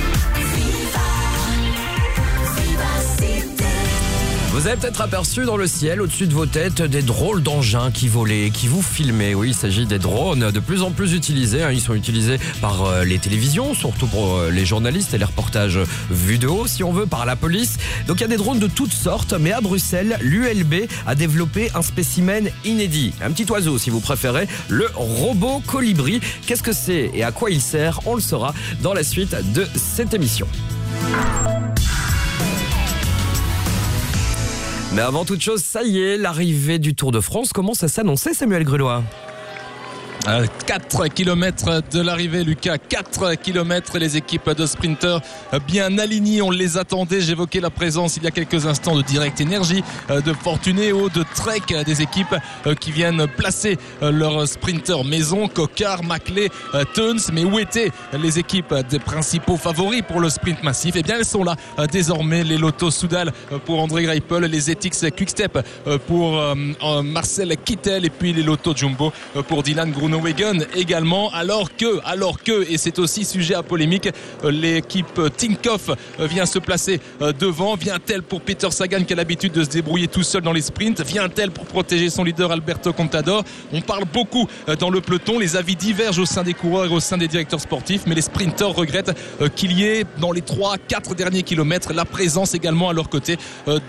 Vous avez peut-être aperçu dans le ciel, au-dessus de vos têtes, des drôles d'engins qui volaient, qui vous filmaient. Oui, il s'agit des drones, de plus en plus utilisés. hein. Ils sont utilisés par euh, les télévisions, surtout pour euh, les journalistes et les reportages haut, si on veut, par la police. Donc il y a des drones de toutes sortes, mais à Bruxelles, l'ULB a développé un spécimen inédit. Un petit oiseau, si vous préférez, le robot colibri. Qu'est-ce que c'est et à quoi il sert? On le saura dans la suite de cette émission. Mais avant toute chose, ça y est, l'arrivée du Tour de France commence à s'annoncer, Samuel Grulois. 4 km de l'arrivée, Lucas. 4 km. Les équipes de sprinteurs bien alignées. On les attendait. J'évoquais la présence il y a quelques instants de Direct Energy, euh, de Fortunéo, de Trek, des équipes euh, qui viennent placer euh, leurs sprinteurs maison. Cocard, Maclay, Tuns. Mais où étaient les équipes des principaux favoris pour le sprint massif? Eh bien, elles sont là désormais. Les Lotto Soudal pour André Greipel, les Ethics Quickstep pour Marcel Kittel et puis les Lotto Jumbo pour Dylan Groenewegen également. Alors que alors que et c'est aussi sujet à polémique l'équipe Tinkoff vient se placer devant. Vient-elle pour Peter Sagan qui a l'habitude de se débrouiller tout seul dans les sprints? Vient-elle pour protéger son leader Alberto Contador? On parle beaucoup dans le peloton. Les avis divergent au sein des coureurs et au sein des directeurs sportifs mais les sprinteurs regrettent qu'il y ait dans les 3-4 derniers kilomètres la présence également à leur côté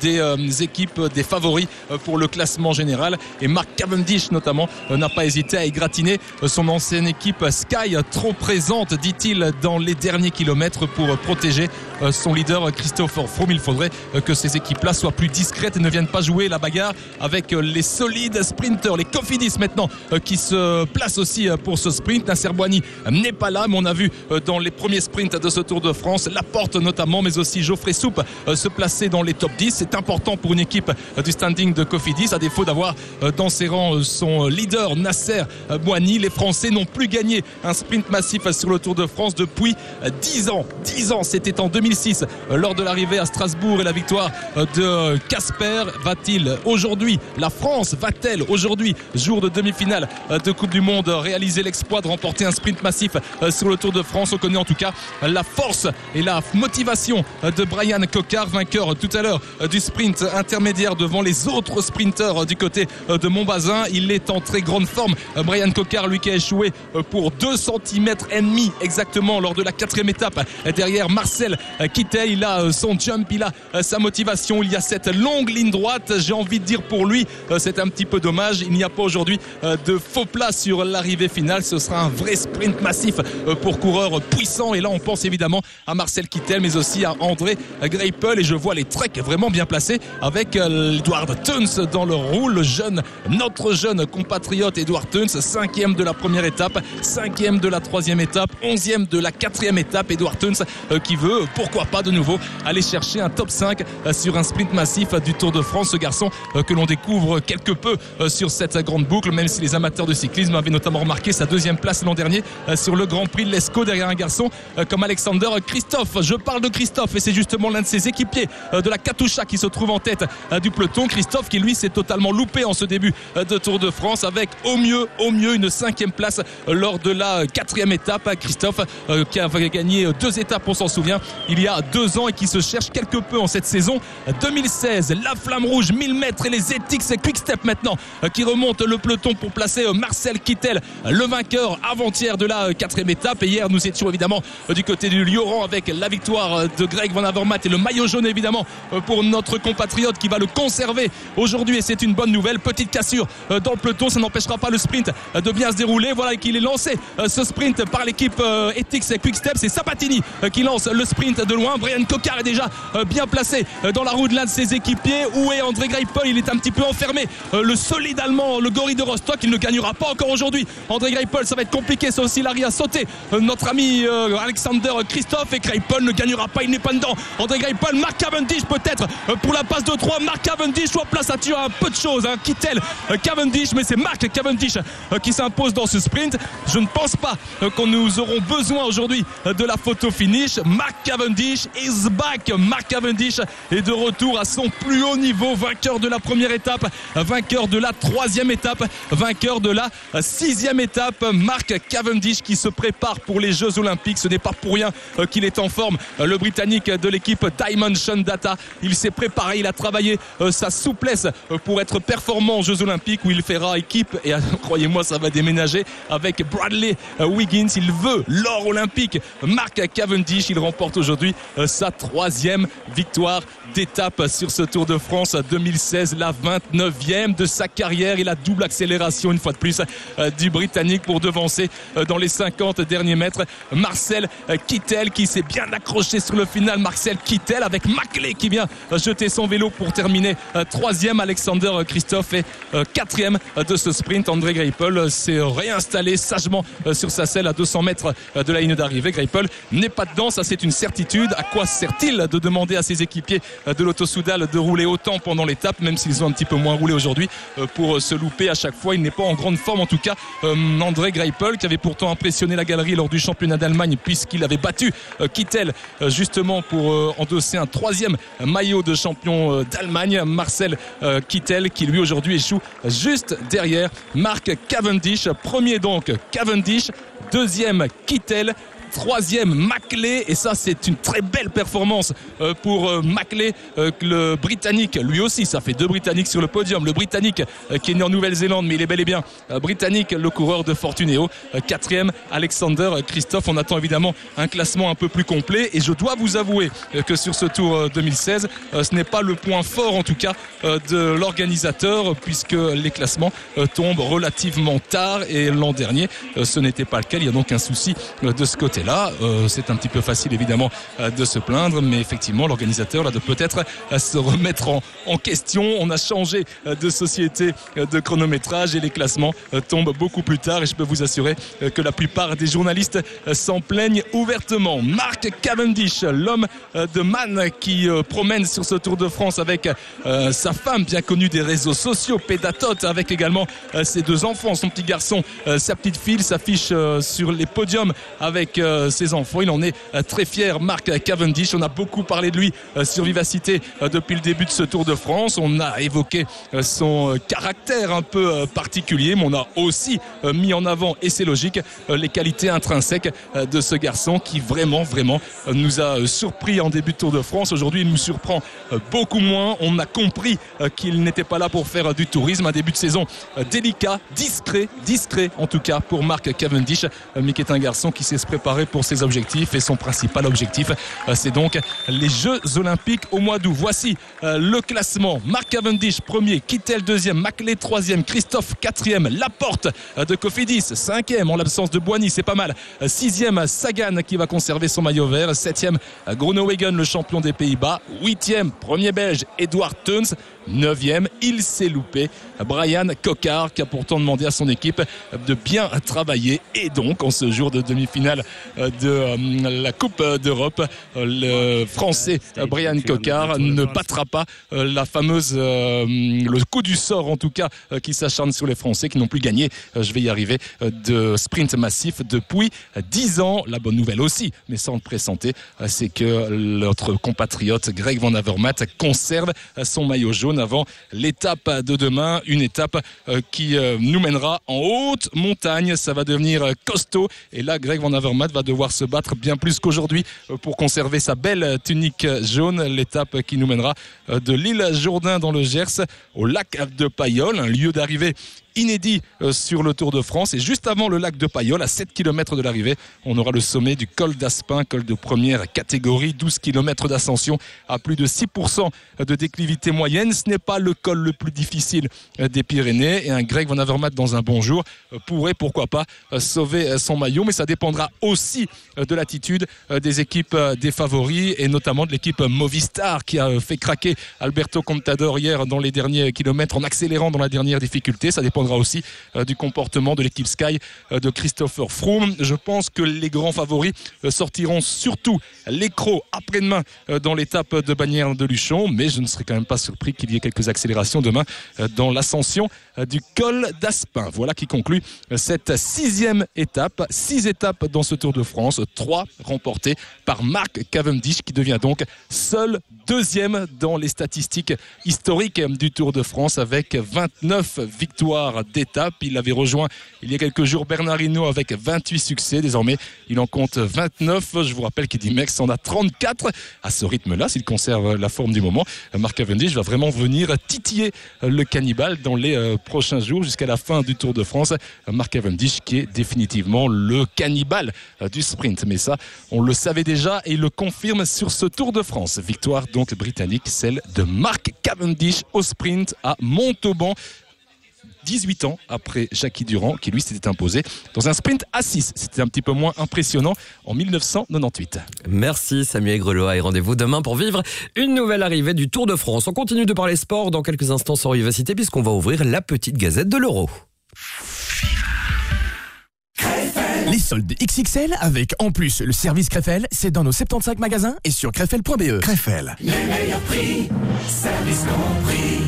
des équipes des favoris pour le classement général. Et Mark Cavendish notamment n'a pas hésité à égratigner Son ancienne équipe Sky, trop présente, dit-il, dans les derniers kilomètres pour protéger son leader Christopher Froome. Il faudrait que ces équipes-là soient plus discrètes et ne viennent pas jouer la bagarre avec les solides sprinters, les Cofidis maintenant, qui se placent aussi pour ce sprint. Nasser Boigny n'est pas là, mais on a vu dans les premiers sprints de ce Tour de France, la porte notamment, mais aussi Geoffrey Soupe se placer dans les top 10. C'est important pour une équipe du standing de Cofidis, à défaut d'avoir dans ses rangs son leader Nasser Boigny. Les Français n'ont plus gagné un sprint massif sur le Tour de France depuis 10 ans. 10 ans, c'était en 2006 lors de l'arrivée à Strasbourg et la victoire de Casper. Va-t-il aujourd'hui, la France va-t-elle aujourd'hui, jour de demi-finale de Coupe du Monde, réaliser l'exploit de remporter un sprint massif sur le Tour de France? On connaît en tout cas la force et la motivation de Brian Cocard, vainqueur tout à l'heure du sprint intermédiaire devant les autres sprinteurs du côté de Montbazin. Il est en très grande forme. Brian Cocard, lui qui a échoué pour 2 cm et demi exactement lors de la quatrième étape derrière Marcel Kittel. Il a son jump, il a sa motivation. Il y a cette longue ligne droite. J'ai envie de dire pour lui, c'est un petit peu dommage. Il n'y a pas aujourd'hui de faux plat sur l'arrivée finale. Ce sera un vrai sprint massif pour coureurs puissants. Et là, on pense évidemment à Marcel Kittel, mais aussi à André Greipel. Et je vois les treks vraiment bien placés avec Edward Tuns dans le rôle. Le jeune, notre jeune compatriote Edward Tuns, cinquième de la première étape, cinquième de la troisième étape, onzième de la quatrième étape. Edward Tuns qui veut, pourquoi pas de nouveau, aller chercher un top 5 sur un sprint massif du Tour de France. Ce garçon que l'on découvre quelque peu sur cette grande boucle, même si les amateurs de cyclisme avaient notamment remarqué sa deuxième place l'an dernier sur le Grand Prix de l'Escaut derrière un garçon comme Alexander Christophe. Je parle de Christophe et c'est justement l'un de ses équipiers de la Katusha qui se trouve en tête du peloton. Christophe qui lui s'est totalement loupé en ce début de Tour de France avec au mieux, au mieux une cinquième place lors de la quatrième étape. Christophe qui a gagné deux étapes, on s'en souvient, il y a deux ans et qui se cherche quelque peu en cette saison 2016. La flamme rouge, 1000 mètres et les Ethics et Quick Step maintenant qui remontent le peloton pour placer Marcel Kittel, le vainqueur avant-hier de la quatrième étape. Et hier, nous étions évidemment du côté du Lioran avec la victoire de Greg Van Avermaet et le maillot jaune évidemment pour notre compatriote qui va le conserver aujourd'hui et c'est une bonne nouvelle. Petite cassure dans le peloton, ça n'empêchera pas le sprint de bien se dérouler. Voilà qu'il est lancé ce sprint par l'équipe Ethics et Quick Step. C'est Sabatini qui lance le sprint de loin. Brian Cocard est déjà bien placé dans la roue de l'un de ses équipiers. Où est André Greipel? Il est un petit peu enfermé. Le solide allemand, le gorille de Rostock, il ne gagnera pas encore aujourd'hui. André Greipel, ça va être compliqué. Ça aussi, Larry a sauté. Notre ami Alexander Christophe et Greipel ne gagnera pas. Il n'est pas dedans. André Greipel, Marc Cavendish peut-être pour la passe de 3. Marc Cavendish soit place à tuer un peu de choses. Hein. Kittel, Cavendish, mais c'est Marc Cavendish qui s'impose dans ce sprint. Je ne pense pas qu'on nous aurons besoin aujourd'hui de la photo finish. Marc Cavendish is back. Marc Cavendish est de retour à son plus haut niveau. Vainqueur de la première étape, vainqueur de la troisième étape, vainqueur de la sixième étape. Marc Cavendish qui se prépare pour les Jeux Olympiques. Ce n'est pas pour rien qu'il est en forme. Le Britannique de l'équipe Dimension Data. Il s'est préparé, il a travaillé sa souplesse pour être performant aux Jeux Olympiques où il fera équipe. Et croyez-moi, ça va déménager avec Bradley Wiggins. Il veut l'or olympique. Marc Cavendish, il remporte aujourd'hui sa troisième victoire d'étape sur ce Tour de France 2016, la 29e de sa carrière et la double accélération une fois de plus du Britannique pour devancer dans les 50 derniers mètres Marcel Kittel qui s'est bien accroché sur le final. Marcel Kittel avec Maclé qui vient jeter son vélo pour terminer troisième. Alexander Christophe est quatrième de ce sprint. André Greipel s'est réinstallé sagement sur sa selle à 200 mètres de la ligne d'arrivée. Greipel n'est pas dedans, ça c'est une certitude. À quoi sert-il de demander à ses équipiers de l'Auto Soudal de rouler autant pendant l'étape, même s'ils ont un petit peu moins roulé aujourd'hui pour se louper à chaque fois? Il n'est pas en grande forme en tout cas. André Greipel qui avait pourtant impressionné la galerie lors du championnat d'Allemagne puisqu'il avait battu Kittel justement pour endosser un troisième maillot de champion d'Allemagne. Marcel Kittel qui lui aujourd'hui échoue juste derrière Marc Cavendish. Premier donc Cavendish, deuxième Kittel troisième Maclay et ça c'est une très belle performance euh, pour euh, Maclay, euh, le Britannique. Lui aussi, ça fait deux Britanniques sur le podium. Le Britannique qui est né en Nouvelle-Zélande, mais il est bel et bien Britannique, le coureur de Fortuneo. Quatrième, Alexander Christophe. On attend évidemment un classement un peu plus complet et je dois vous avouer que sur ce Tour euh, 2016, euh, ce n'est pas le point fort en tout cas de l'organisateur puisque les classements tombent relativement tard et l'an dernier ce n'était pas le cas. Il y a donc un souci de ce côté-là. Euh, C'est un petit peu facile évidemment euh, de se plaindre, mais effectivement l'organisateur là peut-être euh, se remettre en, question. On a changé de société de chronométrage et les classements tombent beaucoup plus tard et je peux vous assurer que la plupart des journalistes s'en plaignent ouvertement. Marc Cavendish, l'homme de Man qui promène sur ce Tour de France avec sa femme bien connue des réseaux sociaux, Pédatote, avec également ses deux enfants, son petit garçon, sa petite fille, s'affiche sur les podiums avec ses enfants. Il en est euh, très fier, Marc Cavendish. On a beaucoup parlé de lui euh, sur Vivacité euh, depuis le début de ce Tour de France. On a évoqué euh, son euh, caractère un peu euh, particulier, mais on a aussi euh, mis en avant, et c'est logique, euh, les qualités intrinsèques euh, de ce garçon qui vraiment, vraiment euh, nous a euh, surpris en début de Tour de France. Aujourd'hui, il nous surprend euh, beaucoup moins. On a compris euh, qu'il n'était pas là pour faire euh, du tourisme. Un début de saison euh, délicat, discret, discret en tout cas pour Marc Cavendish, euh, mais qui est un garçon qui sait se préparer pour ses objectifs et son principal objectif, euh, c'est donc les Jeux Olympiques au mois d'août. Voici euh, le classement. Marc Cavendish premier, Kittel deuxième, Maclay troisième, Christophe quatrième, Laporte euh, de Cofidis cinquième en l'absence de Boigny, c'est pas mal. Sixième, Sagan qui va conserver son maillot vert. Septième, Groenewegen, le champion des Pays-Bas. Huitième, premier belge, Edouard Teuns. Neuvième, il s'est loupé. Brian Cocard qui a pourtant demandé à son équipe de bien travailler. Et donc, en ce jour de demi-finale euh, de euh, la Coupe d'Europe, euh, le Français Brian Cocard ne battra pas la fameuse, le coup du sort en tout cas, qui s'acharne sur les Français qui n'ont plus gagné, je vais y arriver, de sprint massif depuis 10 ans. La bonne nouvelle aussi, mais sans le présenter, euh, c'est que notre compatriote Greg Van Avermaet conserve son maillot jaune avant l'étape de demain, une étape euh, qui euh, nous mènera en haute montagne. Ça va devenir euh, costaud. Et là, Greg Van Avermaet va devoir se battre bien plus qu'aujourd'hui pour conserver sa belle tunique jaune. L'étape qui nous mènera de l'île Jourdain dans le Gers au lac de Payolle, un lieu d'arrivée inédit euh, sur le Tour de France. Et juste avant le lac de Payolle, à 7 km de l'arrivée, on aura le sommet du col d'Aspin, col de première catégorie, 12 km d'ascension à plus de 6% de déclivité moyenne. Ce n'est pas le col le plus difficile euh, des Pyrénées. Et un Greg Van Avermaet dans un bon jour euh, pourrait, pourquoi pas, sauver son maillot. Mais ça dépendra aussi de l'attitude des équipes des favoris et notamment de l'équipe Movistar qui a fait craquer Alberto Contador hier dans les derniers kilomètres en accélérant dans la dernière difficulté. Ça dépendra aussi euh, du comportement de l'équipe Sky euh, de Christopher Froome. Je pense que les grands favoris euh, sortiront surtout l'écro après-demain dans l'étape de bannière de Luchon, mais je ne serais quand même pas surpris qu'il y ait quelques accélérations demain dans l'ascension du col d'Aspin. Voilà qui conclut euh, cette sixième étape. Six étapes dans ce Tour de France, trois remportées par Marc Cavendish qui devient donc seul deuxième dans les statistiques historiques du Tour de France avec 29 victoires d'étape. Il avait rejoint il y a quelques jours Bernard Hinault avec 28 succès. Désormais, il en compte 29. Je vous rappelle qu'il dit Mex en a 34. À ce rythme-là, s'il conserve la forme du moment, Marc Cavendish va vraiment venir titiller le cannibale dans les euh, prochains jours jusqu'à la fin du Tour de France. Marc Cavendish qui est définitivement le cannibale euh, du sprint. Mais ça, on le savait déjà et le confirme sur ce Tour de France. Victoire donc britannique, celle de Marc Cavendish au sprint à Montauban. 18 ans après Jackie Durand, qui lui s'était imposé dans un sprint à 6. C'était un petit peu moins impressionnant en 1998. Merci Samuel Greloa et rendez-vous demain pour vivre une nouvelle arrivée du Tour de France. On continue de parler sport dans quelques instants sur Vivacité puisqu'on va ouvrir la petite gazette de l'euro. Les soldes XXL avec en plus le service Krefel, c'est dans nos 75 magasins et sur krefel.be. Krefel. Les meilleurs prix, service compris.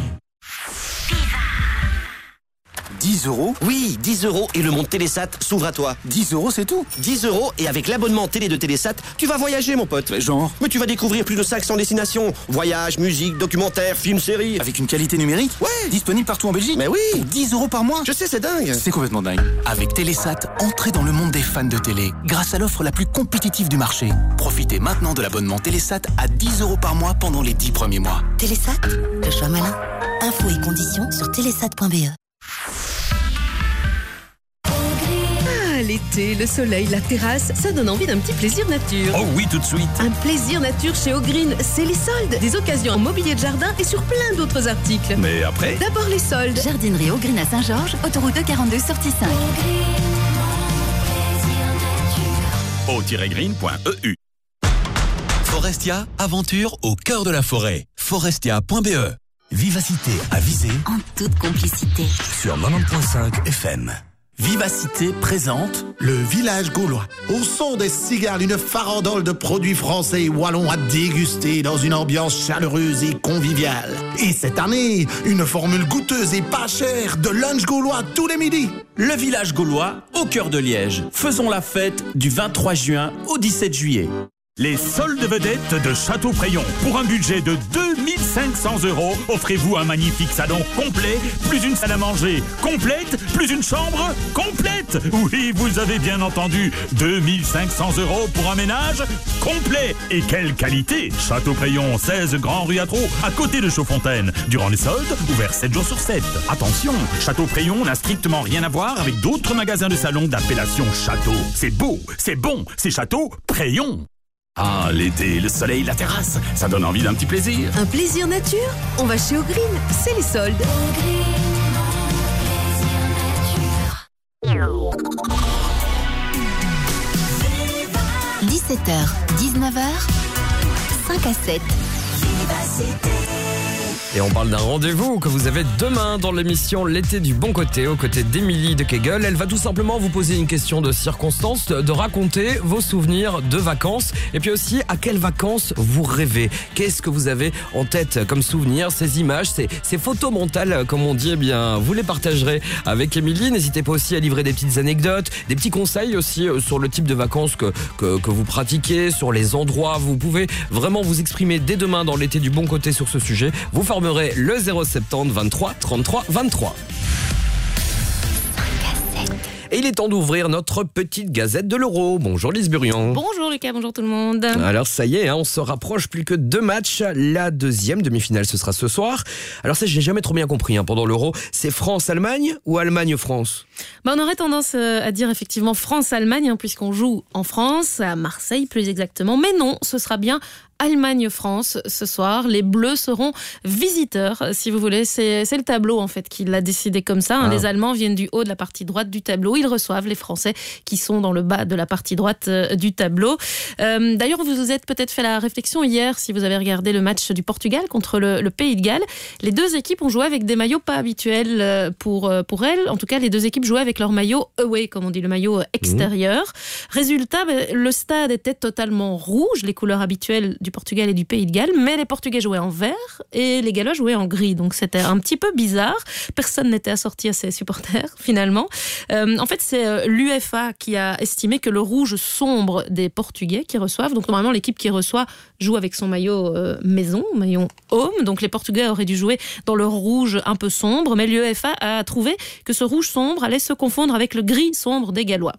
10 euros Oui, 10 euros et le monde Télésat s'ouvre à toi. 10 euros, c'est tout 10 euros et avec l'abonnement télé de Télésat, tu vas voyager, mon pote. Genre Mais tu vas découvrir plus de 500 destinations. Voyages, musique, documentaires, films, séries. Avec une qualité numérique Ouais Disponible partout en Belgique Mais oui Pour 10 euros par mois Je sais, c'est dingue C'est complètement dingue. Avec Télésat, entrez dans le monde des fans de télé grâce à l'offre la plus compétitive du marché. Profitez maintenant de l'abonnement Télésat à 10 euros par mois pendant les 10 premiers mois. Télésat, le choix malin. Infos et conditions sur télésat.be. Ah, l'été, le soleil, la terrasse, ça donne envie d'un petit plaisir nature. Oh oui, tout de suite. Un plaisir nature chez Ogreen, c'est les soldes. Des occasions en mobilier de jardin et sur plein d'autres articles. Mais après D'abord les soldes. Jardinerie Augrine à Saint-Georges, autoroute 42 sortie 5. o-green.eu Forestia, aventure au cœur de la forêt. Forestia.be Vivacité à viser En toute complicité. sur 90.5 FM. Vivacité présente le village gaulois. Au son des cigales, une farandole de produits français et wallons à déguster dans une ambiance chaleureuse et conviviale. Et cette année, une formule goûteuse et pas chère de lunch gaulois tous les midis. Le village gaulois au cœur de Liège. Faisons la fête du 23 juin au 17 juillet. Les soldes vedettes de Château-Prayon. Pour un budget de 2500 euros, offrez-vous un magnifique salon complet, plus une salle à manger complète, plus une chambre complète. Oui, vous avez bien entendu, 2500 euros pour un ménage complet. Et quelle qualité Château-Prayon, 16 Grand Rue à Trot, à côté de Chaudfontaine. Durant les soldes, ouvert 7 jours sur 7. Attention, Château-Prayon n'a strictement rien à voir avec d'autres magasins de salon d'appellation Château. C'est beau, c'est bon, c'est Château-Prayon. Ah, l'été, le soleil, la terrasse, ça donne envie d'un petit plaisir. Un plaisir nature On va chez Ogreen, c'est les soldes. 17h, 19h, 5 à 7. Et on parle d'un rendez-vous que vous avez demain dans l'émission L'été du bon côté, aux côtés d'Émilie de Kegel. Elle va tout simplement vous poser une question de circonstance, de raconter vos souvenirs de vacances et puis aussi à quelles vacances vous rêvez? Qu'est-ce que vous avez en tête comme souvenir, ces images, ces, photos mentales, comme on dit, eh bien, vous les partagerez avec Émilie. N'hésitez pas aussi à livrer des petites anecdotes, des petits conseils aussi euh, sur le type de vacances que, que, que vous pratiquez, sur les endroits. Vous pouvez vraiment vous exprimer dès demain dans l'été du bon côté sur ce sujet. Vous formerez le 070 23 33 23. Et il est temps d'ouvrir notre petite gazette de l'euro. Bonjour Lise Burian. Bonjour Lucas, bonjour tout le monde. Alors ça y est, hein, on se rapproche plus que deux matchs. La deuxième demi-finale, ce sera ce soir. Alors ça, je n'ai jamais trop bien compris hein, pendant l'euro. C'est France-Allemagne ou Allemagne-France? Bah, on aurait tendance euh, à dire effectivement France-Allemagne, hein, puisqu'on joue en France, à Marseille plus exactement. Mais non, ce sera bien Allemagne-France ce soir. Les Bleus seront visiteurs, si vous voulez. C'est le tableau en fait qui l'a décidé comme ça. hein. Ah. Les Allemands viennent du haut de la partie droite du tableau. Ils reçoivent les Français qui sont dans le bas de la partie droite euh, du tableau. Euh, D'ailleurs, vous vous êtes peut-être fait la réflexion hier si vous avez regardé le match du Portugal contre le, le Pays de Galles. Les deux équipes ont joué avec des maillots pas habituels euh, pour, pour elles. En tout cas, les deux équipes jouaient avec leur maillot away, comme on dit, le maillot euh, extérieur. Résultat, ben, le stade était totalement rouge, les couleurs habituelles du Portugal et du Pays de Galles, mais les Portugais jouaient en vert et les Gallois jouaient en gris. Donc c'était un petit peu bizarre. Personne n'était assorti à ses supporters, finalement. Euh, en fait, c'est euh, l'UFA qui a estimé que le rouge sombre des Portugais qui reçoivent, donc normalement l'équipe qui reçoit joue avec son maillot euh, maison, maillot home, donc les Portugais auraient dû jouer dans le rouge un peu sombre, mais l'UEFA a trouvé que ce rouge sombre allait se confondre avec le gris sombre des Gallois.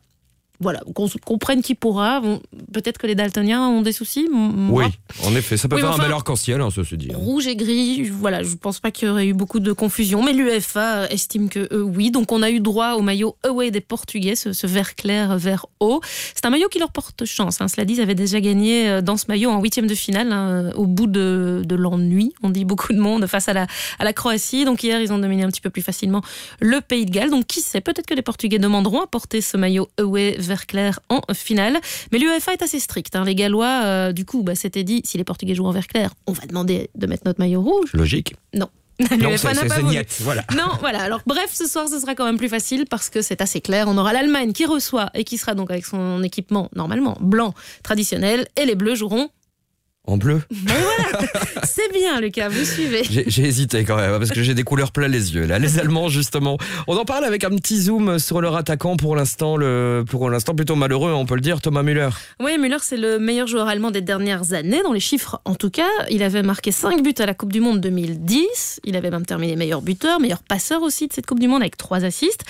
Voilà, qu'on comprenne qui pourra. Bon, Peut-être que les daltoniens ont des soucis. Moi, Oui, en effet, ça peut Oui, faire un bel arc-en-ciel, hein, se dit. Rouge et gris, voilà, je pense pas qu'il y aurait eu beaucoup de confusion, mais l'UEFA estime que euh, oui. Donc on a eu droit au maillot away des Portugais, ce, ce vert clair, vert haut. C'est un maillot qui leur porte chance. Hein. Cela dit, ils avaient déjà gagné euh, dans ce maillot en huitième de finale, hein, au bout de, de l'ennui, on dit beaucoup de monde, face à la, à la Croatie. Donc hier, ils ont dominé un petit peu plus facilement le Pays de Galles. Donc qui sait, peut-être que les Portugais demanderont à porter ce maillot away vert clair en finale. Mais l'UEFA est assez strict. hein. Les Gallois, euh, du coup, bah, s'était dit, si les Portugais jouent en vert clair, on va demander de mettre notre maillot rouge. Logique. Non. Non, c'est- pas voilà. Non, voilà. Alors bref, ce soir, ce sera quand même plus facile parce que c'est assez clair. On aura l'Allemagne qui reçoit et qui sera donc avec son équipement normalement blanc traditionnel et les Bleus joueront En bleu Mais voilà, c'est bien Lucas, vous suivez. J'ai hésité quand même, parce que j'ai des couleurs plein les yeux. Là, les Allemands, justement. On en parle avec un petit zoom sur leur attaquant pour l'instant, pour l'instant plutôt malheureux, on peut le dire, Thomas Müller. Oui, Müller, c'est le meilleur joueur allemand des dernières années, dans les chiffres en tout cas. Il avait marqué 5 buts à la Coupe du Monde 2010. Il avait même terminé meilleur buteur, meilleur passeur aussi de cette Coupe du Monde avec 3 assists.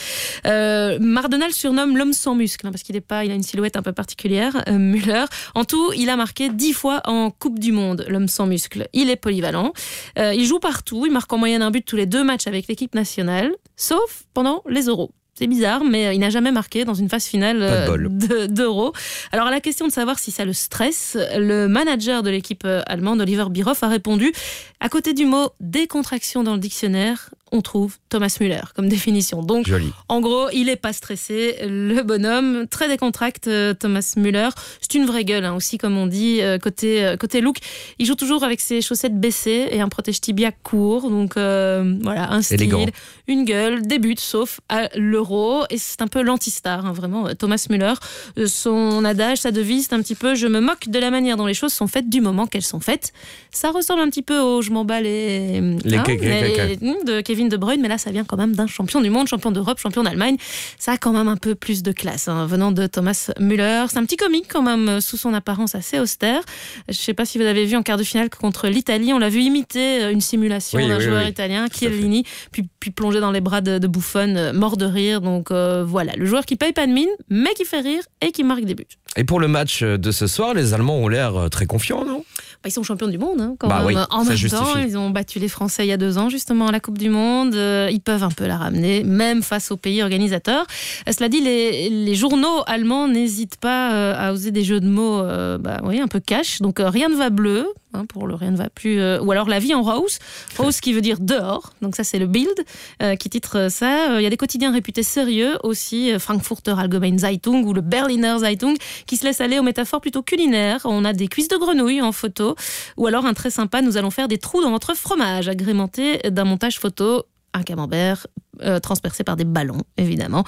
Euh, Mardonal surnomme l'homme sans muscle, hein, parce qu'il est pas, il a une silhouette un peu particulière, euh, Müller. En tout, il a marqué 10 fois en Coupe du Monde, l'homme sans muscle. Il est polyvalent. Euh, il joue partout. Il marque en moyenne un but tous les deux matchs avec l'équipe nationale, sauf pendant les euros. C'est bizarre, mais euh, il n'a jamais marqué dans une phase finale euh, d'Euro. Alors, à la question de savoir si ça le stresse, le manager de l'équipe allemande, Oliver Bierhoff, a répondu à côté du mot décontraction dans le dictionnaire, on trouve Thomas Müller comme définition. Donc, Joli. en gros, il est pas stressé, le bonhomme, très décontracté, euh, Thomas Müller. C'est une vraie gueule hein, aussi, comme on dit, euh, côté, euh, côté look. Il joue toujours avec ses chaussettes baissées et un protège-tibia court. Donc euh, voilà, un style, Élégant. une gueule, des buts, sauf à l'euro. Et c'est un peu l'anti-star, hein, vraiment, Thomas Müller. Euh, Son adage, sa devise, c'est un petit peu je me moque de la manière dont les choses sont faites du moment qu'elles sont faites. Ça ressemble un petit peu au je m'en bats les. Les hein, les- que- que. de Kevin De Bruyne, mais là, ça vient quand même d'un champion du monde, champion d'Europe, champion d'Allemagne. Ça a quand même un peu plus de classe, hein, venant de Thomas Müller. C'est un petit comique quand même, euh, sous son apparence assez austère. Je sais pas si vous avez vu en quart de finale contre l'Italie, on l'a vu imiter euh, une simulation Oui, d'un oui, joueur oui. italien, Chiellini, puis, puis plonger dans les bras de, de Buffon, euh, mort de rire. Donc euh, voilà, le joueur qui paye pas de mine, mais qui fait rire et qui marque des buts. Et pour le match de ce soir, les Allemands ont l'air très confiants, non? Ils sont champions du monde, hein, quand Bah même. oui, en même justifie. temps, ils ont battu les Français il y a deux ans, justement, à la Coupe du Monde. Euh, Ils peuvent un peu la ramener, même face aux pays organisateurs. Euh, Cela dit, les, les journaux allemands n'hésitent pas euh, à oser des jeux de mots euh, bah, oui, un peu cash. Donc, rien ne va bleu, hein, pour le rien ne va plus. euh, ou alors, la vie en Rose. Rose qui veut dire dehors. Donc, ça, c'est le Bild euh, qui titre ça. Euh, Il y a des quotidiens réputés sérieux aussi, Frankfurter Allgemeine Zeitung ou le Berliner Zeitung, qui se laissent aller aux métaphores plutôt culinaires. On a des cuisses de grenouille en photo, ou alors un très sympa, nous allons faire des trous dans votre fromage, agrémenté d'un montage photo, un camembert euh, transpercé par des ballons, évidemment.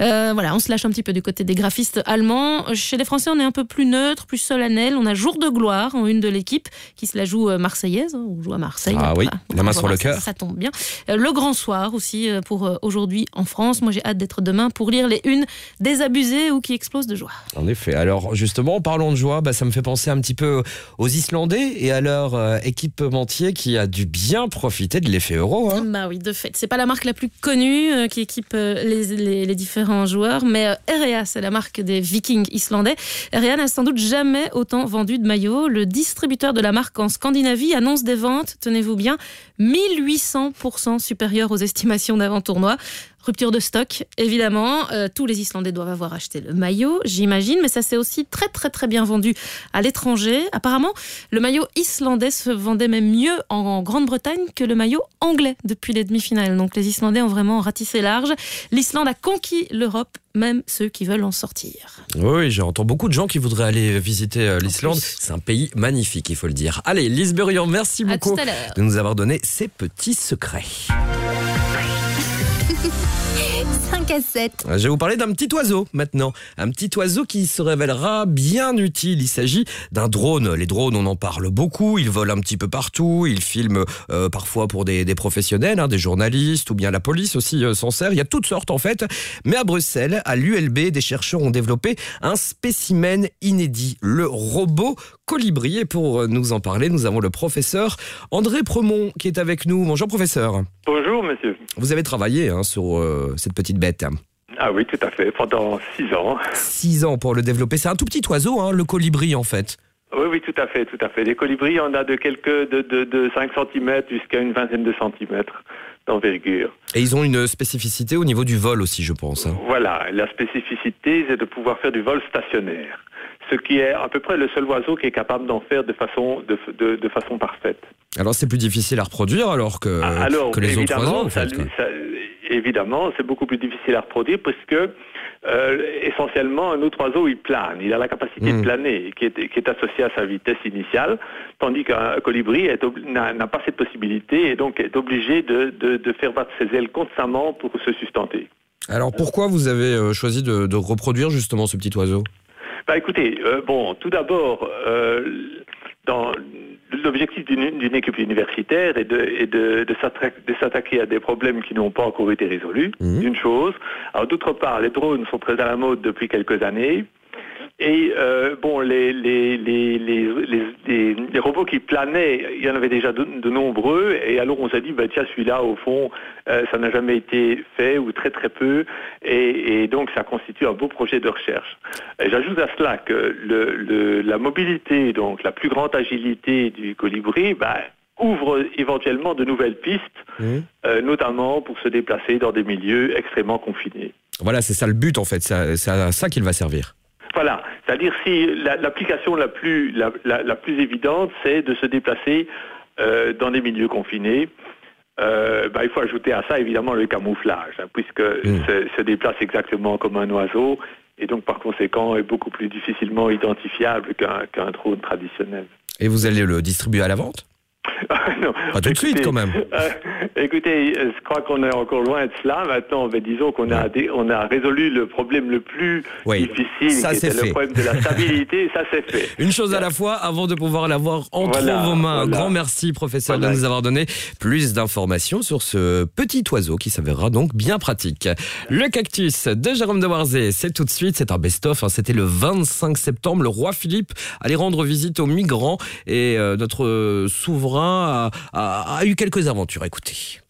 Euh, voilà, on se lâche un petit peu du côté des graphistes allemands. Chez les Français, on est un peu plus neutre, plus solennel. On a Jour de gloire en une de l'équipe qui se la joue euh, marseillaise. hein, On joue à Marseille. Ah oui, la main sur le cœur. Ça tombe bien. Euh, Le grand soir aussi pour aujourd'hui en France. Moi, j'ai hâte d'être demain pour lire les unes désabusées ou qui explosent de joie. En effet. Alors justement, parlons de joie, bah, ça me fait penser un petit peu aux Islandais et à leur euh, équipementier qui a dû bien profiter de l'effet euro. Hein. Bah oui, de fait. C'est pas la marque la plus connue euh, qui équipe euh, les, différents joueurs, mais euh, Erea, c'est la marque des Vikings islandais. Erea n'a sans doute jamais autant vendu de maillots. Le distributeur de la marque en Scandinavie annonce des ventes, tenez-vous bien, 1800% supérieures aux estimations d'avant-tournoi. Rupture de stock, évidemment. Euh, tous les Islandais doivent avoir acheté le maillot, j'imagine, mais ça s'est aussi très très très bien vendu à l'étranger. Apparemment, le maillot islandais se vendait même mieux en, en Grande-Bretagne que le maillot anglais depuis les demi-finales. Donc les Islandais ont vraiment ratissé large. L'Islande a conquis l'Europe, même ceux qui veulent en sortir. Oui, j'entends beaucoup de gens qui voudraient aller visiter euh, l'Islande. C'est un pays magnifique, il faut le dire. Allez, Lise Burian, merci beaucoup de nous avoir donné ces petits secrets. 5 à 7. Je vais vous parler d'un petit oiseau maintenant. Un petit oiseau qui se révélera bien utile. Il s'agit d'un drone. Les drones, on en parle beaucoup. Ils volent un petit peu partout. Ils filment euh, parfois pour des, des professionnels, hein, des journalistes ou bien la police aussi euh, s'en sert. Il y a toutes sortes en fait. Mais à Bruxelles, à l'ULB, des chercheurs ont développé un spécimen inédit, le robot colibri. Et pour euh, nous en parler, nous avons le professeur André Premont qui est avec nous. Bonjour professeur. Bonjour, monsieur. Vous avez travaillé hein, sur euh, cette petite bête. Ah oui, tout à fait, pendant six ans. Six ans pour le développer. C'est un tout petit oiseau, hein, le colibri en fait. Oui, oui, tout à fait, tout à fait. Les colibris, on a de quelques, de, de, de 5 cm jusqu'à une vingtaine de centimètres d'envergure. Et ils ont une spécificité au niveau du vol aussi, je pense. hein. Voilà, la spécificité, c'est de pouvoir faire du vol stationnaire. Ce qui est à peu près le seul oiseau qui est capable d'en faire de façon, de, de, de façon parfaite. Alors c'est plus difficile à reproduire alors que, Alors, que les autres oiseaux. en fait, ça- évidemment, c'est beaucoup plus difficile à reproduire puisque euh, essentiellement un autre oiseau il plane, il a la capacité Hmm. de planer qui est, qui est associée à sa vitesse initiale, tandis qu'un colibri n'a pas cette possibilité et donc est obligé de, de- de faire battre ses ailes constamment pour se sustenter. Alors pourquoi vous avez euh, choisi de, de reproduire justement ce petit oiseau? Bah écoutez, euh, bon, tout d'abord, euh, dans l'objectif d'une équipe universitaire est de, est de, de s'attra- de s'attaquer à des problèmes qui n'ont pas encore été résolus, d'une chose. Alors d'autre part, les drones sont très à la mode depuis quelques années. Et euh, bon, les, les, robots qui planaient, il y en avait déjà de, de nombreux. Et alors on s'est dit, bah, tiens, celui-là, au fond, euh, ça n'a jamais été fait ou très très peu. Et, et donc ça constitue un beau projet de recherche. Et J'ajoute à cela que le, le, la mobilité, donc la plus grande agilité du colibri, bah, ouvre éventuellement de nouvelles pistes, euh, notamment pour se déplacer dans des milieux extrêmement confinés. Voilà, c'est ça le but en fait. C'est c'est à ça qu'il va servir. Voilà, c'est-à-dire si la- l'application la, plus la, plus évidente, c'est de se déplacer euh, dans des milieux confinés. Euh, bah, il faut ajouter à ça évidemment le camouflage, hein, puisque se, se déplace exactement comme un oiseau et donc par conséquent est beaucoup plus difficilement identifiable qu'un qu'un drone traditionnel. Et vous allez le distribuer à la vente? Non. Pas tout de suite, quand même. euh, écoutez, je crois qu'on est encore loin de cela. Maintenant, disons qu'on a, dé- on a résolu le problème le plus Oui, difficile, ça, qui était fait. le problème de la stabilité. ça, c'est fait. Une chose à la fois avant de pouvoir l'avoir entre Voilà, vos mains. Un voilà. grand merci, professeur, Voilà. de nous avoir donné plus d'informations sur ce petit oiseau qui s'avérera donc bien pratique. Le cactus de Jérôme de Warzé, c'est tout de suite, c'est un best-of. hein. C'était le 25 septembre. Le roi Philippe allait rendre visite aux migrants et euh, notre euh, a eu quelques aventures. Écoutez.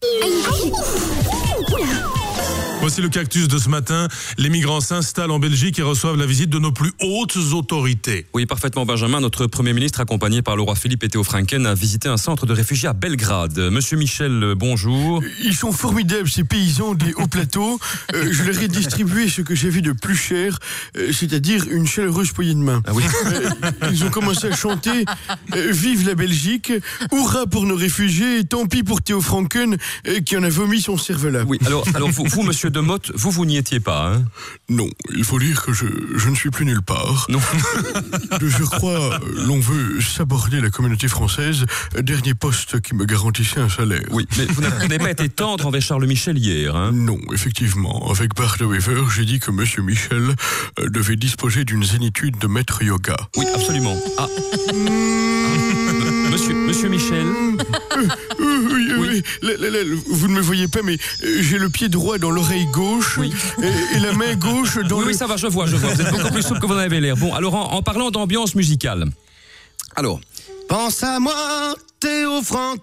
Voici le cactus de ce matin. Les migrants s'installent en Belgique et reçoivent la visite de nos plus hautes autorités. Oui, parfaitement, Benjamin. Notre Premier ministre, accompagné par le roi Philippe et Théo Franken, a visité un centre de réfugiés à Belgrade. Monsieur Michel, euh, bonjour. Ils sont formidables, ces paysans des hauts plateaux. Euh, je leur ai distribué ce que j'ai vu de plus cher, euh, c'est-à-dire une chaleureuse poignée de main. Ah oui. Euh, ils ont commencé à chanter euh, Vive la Belgique, hurrah pour nos réfugiés, tant pis pour Théo Franken euh, qui en a vomi son cervelas. Oui, alors, alors vous, vous, monsieur de Motte, vous, vous n'y étiez pas, hein? Non, il faut dire que je, je ne suis plus nulle part. Non. Surcroît, euh, l'on veut saborder la communauté française, euh, dernier poste qui me garantissait un salaire. Oui, mais vous n'avez pas été tendre envers Charles Michel hier, hein? Non, effectivement. Avec Bart de Wever, j'ai dit que Monsieur Michel euh, devait disposer d'une zénitude de maître yoga. Oui, absolument. Ah. Monsieur, monsieur Michel. Oui, oui, là, là, là, vous ne me voyez pas, mais euh, j'ai le pied droit dans l'oreille gauche et, et la main gauche dans Oui, le... oui, ça va, je vois, je vois. Vous êtes beaucoup plus souple que vous en avez l'air. Bon, alors en, en parlant d'ambiance musicale. Alors. Pense à moi, Théo reprends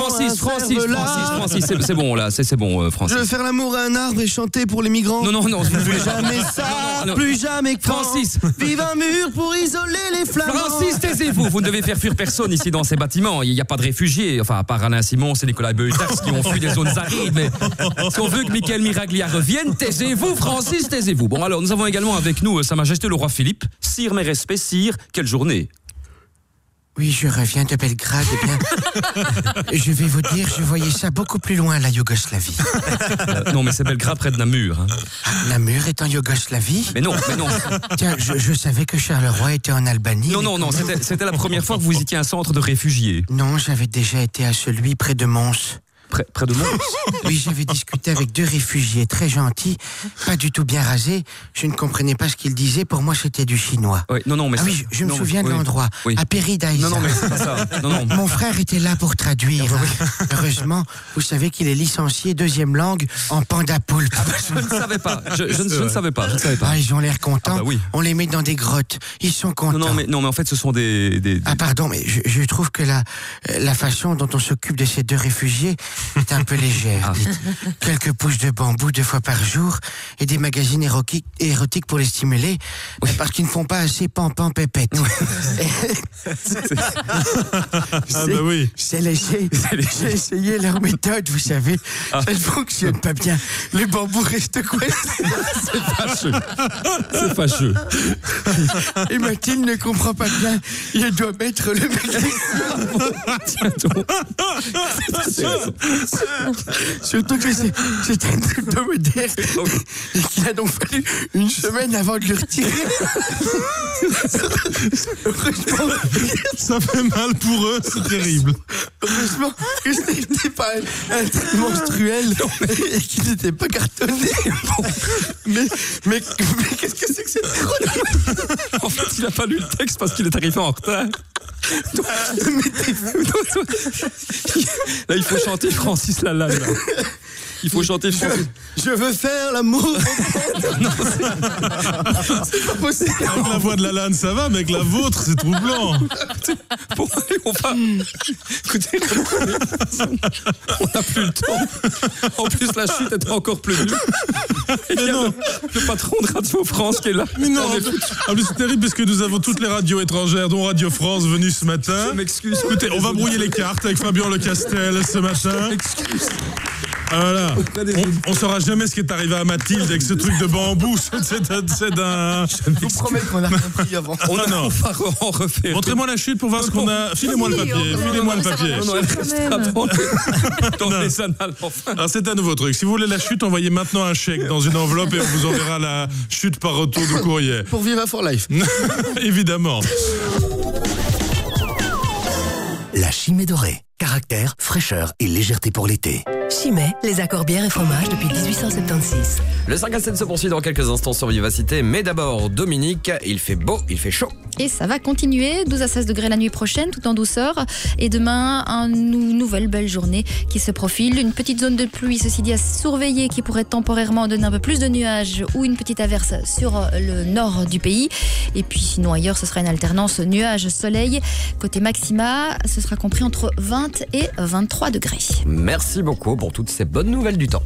Francis, Francis. Francis, Francis, c'est- c'est bon là, c'est c'est bon, euh, Francis. Je veux faire l'amour à un arbre et chanter pour les migrants. Non, non, non, plus jamais ça, plus jamais que Francis. Vive un mur pour isoler les flammes. Francis, taisez-vous. Vous ne devez faire fuir personne ici dans ces bâtiments. Il n'y a pas de réfugiés. Enfin, à part Alain Simon et Nicolas Beuters qui ont fui des zones arides. Mais si on veut que Michael Miraglia revienne, taisez-vous, Francis, taisez-vous. Bon, alors, nous avons également avec nous euh, Sa Majesté le Roi Philippe. Sire, mes respects, sire, quelle journée. Oui, je reviens de Belgrade. Eh bien, je vais vous dire, je voyais ça beaucoup plus loin, la Yougoslavie. Euh, non, mais c'est Belgrade près de Namur. hein. Namur est en Yougoslavie Mais non, mais non. Tiens, je, je savais que Charleroi était en Albanie. Non, non, non, même- c'était la première fois que vous visitiez un centre de réfugiés. Non, j'avais déjà été à celui près de Mons. Près, près de Mons Oui, j'avais discuté avec deux réfugiés très gentils, pas du tout bien rasés. Je ne comprenais pas ce qu'ils disaient. Pour moi, c'était du chinois. Oui, non, non, mais ah oui, je, je me souviens de l'endroit. oui. À Péridaïsa. Non, non, mais c'est pas ça. Non, non. Mon frère était là pour traduire. hein. Heureusement, vous savez qu'il est licencié deuxième langue en panda poulpe. Je ne savais pas. Je, je ne, je ne savais pas. Je ne savais pas. Ah, ils ont l'air contents. Ah bah oui. On les met dans des grottes. Ils sont contents. Non, non, mais, non, mais en fait, ce sont des. des- des- Ah pardon, mais je, je trouve que la, la façon dont on s'occupe de ces deux réfugiés est un peu légère. Ah. dites. Quelques pousses de bambou deux fois par jour et des magazines érotiques, érotiques pour les stimuler, parce qu'ils ne font pas assez pampan pépette. Ah bah oui. C'est léger. J'ai essayé leur méthode, vous savez. Ah. Ça ne fonctionne pas bien. Les bambous restent coincés. C'est fâcheux. C'est fâcheux. Et Mathilde ne comprend pas bien. Il doit mettre le Surtout que c'est un hebdomadaire et qu'il a donc fallu une semaine avant de le retirer. Heureusement, Ça fait mal pour eux, c'est terrible. heureusement que ce n'était pas un, truc menstruel et qu'il n'était pas cartonné. Bon, mais mais, mais qu'est-ce que c'est que cette drôle En fait, il a pas lu le texte parce qu'il est arrivé en retard. Donc- Là, il faut chanter Francis Lalanne. là. Il faut chanter Francis. Je veux faire l'amour. C'est pas possible. Avec la voix de la lane, ça va, mais avec la vôtre, c'est troublant. Bon, allez, on va. Écoutez, on n'a plus le temps. En plus, la chute est encore plus nulle. Et il y a le, le patron de Radio France qui est là. Mais non, On en plus, c'est terrible parce que nous avons toutes les radios étrangères, dont Radio France, venues ce matin. Je m'excuse. Écoutez, on va brouiller les cartes avec Fabien Le Castel ce matin. Excuse. Voilà. On, on saura jamais ce qui est arrivé à Mathilde avec ce truc de bambou. C'est d'un. Je vous promets qu'on a compris avant. On a, non. On va re- en refaire. Montrez-moi la chute pour voir ce qu'on a. Filez-moi le papier. Filez-moi le papier. Non, non, elle restera c'est un nouveau truc. Si vous voulez la chute, envoyez maintenant un chèque dans une enveloppe et on vous enverra la chute par retour de courrier. Pour Viva for Life. Évidemment. La Chimée dorée. Caractère, fraîcheur et légèreté pour l'été. Chimay, les accords bières et fromages depuis 1876. Le 5 à 7 se poursuit dans quelques instants sur Vivacité, mais d'abord Dominique, il fait beau, il fait chaud. Et ça va continuer, 12 à 16 degrés la nuit prochaine, tout en douceur. Et demain, une nouvelle belle journée qui se profile. Une petite zone de pluie, ceci dit, à surveiller, qui pourrait temporairement donner un peu plus de nuages ou une petite averse sur le nord du pays. Et puis sinon, ailleurs, ce sera une alternance nuages-soleil. Côté maxima, ce sera compris entre 20 et 23 degrés. Merci beaucoup pour toutes ces bonnes nouvelles du temps.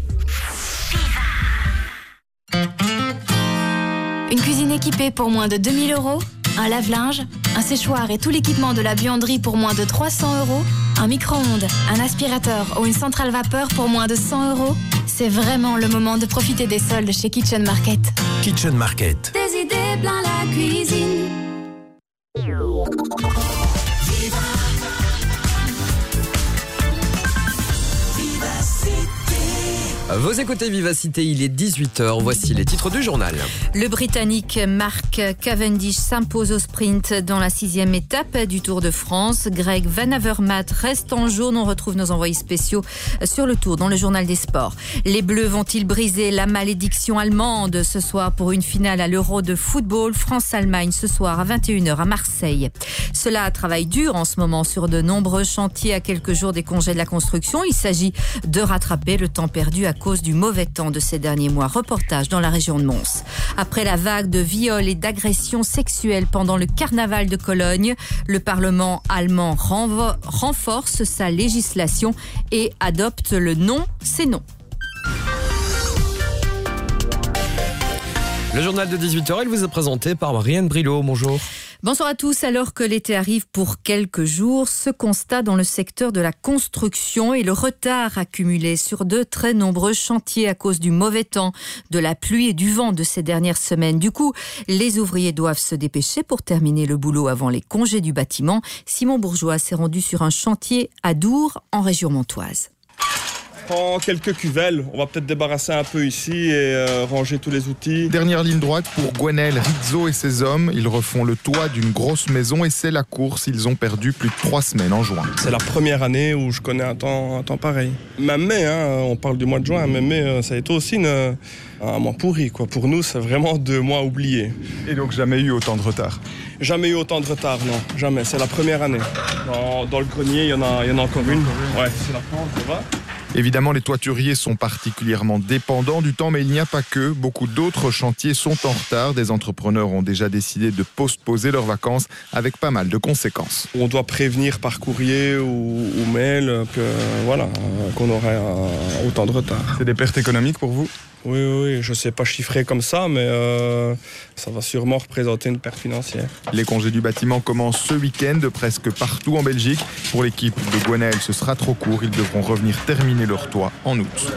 Une cuisine équipée pour moins de 2000 euros Un lave-linge Un séchoir et tout l'équipement de la buanderie pour moins de 300 euros Un micro-ondes Un aspirateur ou une centrale vapeur pour moins de 100 euros C'est vraiment le moment de profiter des soldes chez Kitchen Market. Kitchen Market. Des idées plein la cuisine. Vous écoutez Vivacité, il est 18h, voici les titres du journal. Le Britannique Mark Cavendish s'impose au sprint dans la sixième étape du Tour de France. Greg Van Avermaet reste en jaune. On retrouve nos envoyés spéciaux sur le Tour dans le journal des sports. Les Bleus vont-ils briser la malédiction allemande ce soir pour une finale à l'Euro de football France-Allemagne ce soir à 21h à Marseille? Cela travaille dur en ce moment sur de nombreux chantiers à quelques jours des congés de la construction. Il s'agit de rattraper le temps perdu à cause du mauvais temps de ces derniers mois. Reportage dans la région de Mons. Après la vague de viols et d'agressions sexuelles pendant le carnaval de Cologne, le Parlement allemand renforce sa législation et adopte le non, c'est non. Le journal de 18h, il vous est présenté par Marianne Brilot. Bonjour. Bonsoir à tous. Alors que l'été arrive pour quelques jours, ce constat dans le secteur de la construction et le retard accumulé sur de très nombreux chantiers à cause du mauvais temps, de la pluie et du vent de ces dernières semaines. Du coup, les ouvriers doivent se dépêcher pour terminer le boulot avant les congés du bâtiment. Simon Bourgeois s'est rendu sur un chantier à Dour, en région montoise. Prend quelques cuvelles. On va peut-être débarrasser un peu ici et euh, ranger tous les outils. Dernière ligne droite pour Gwenel Rizzo et ses hommes. Ils refont le toit d'une grosse maison et c'est la course. Ils ont perdu plus de trois semaines en juin. C'est la première année où je connais un temps, un temps pareil. Même mai, hein, on parle du mois de juin, mais mai, euh, ça a été aussi une- un mois pourri. Quoi. Pour nous, c'est vraiment deux mois oubliés. Et donc jamais eu autant de retard Jamais eu autant de retard, non. Jamais. C'est la première année. Dans, dans le grenier, il y, en a, il y en a encore une. Ouais, c'est la France, ça va Évidemment, les toituriers sont particulièrement dépendants du temps, mais il n'y a pas que. Beaucoup d'autres chantiers sont en retard. Des entrepreneurs ont déjà décidé de postposer leurs vacances avec pas mal de conséquences. On doit prévenir par courrier ou, ou mail que voilà qu'on aurait euh, autant de retard. C'est des pertes économiques pour vous? Oui, oui. Je ne sais pas chiffrer comme ça, mais euh, ça va sûrement représenter une perte financière. Les congés du bâtiment commencent ce week-end presque partout en Belgique. Pour l'équipe de Gwenel, ce sera trop court. Ils devront revenir terminer leur toit en août.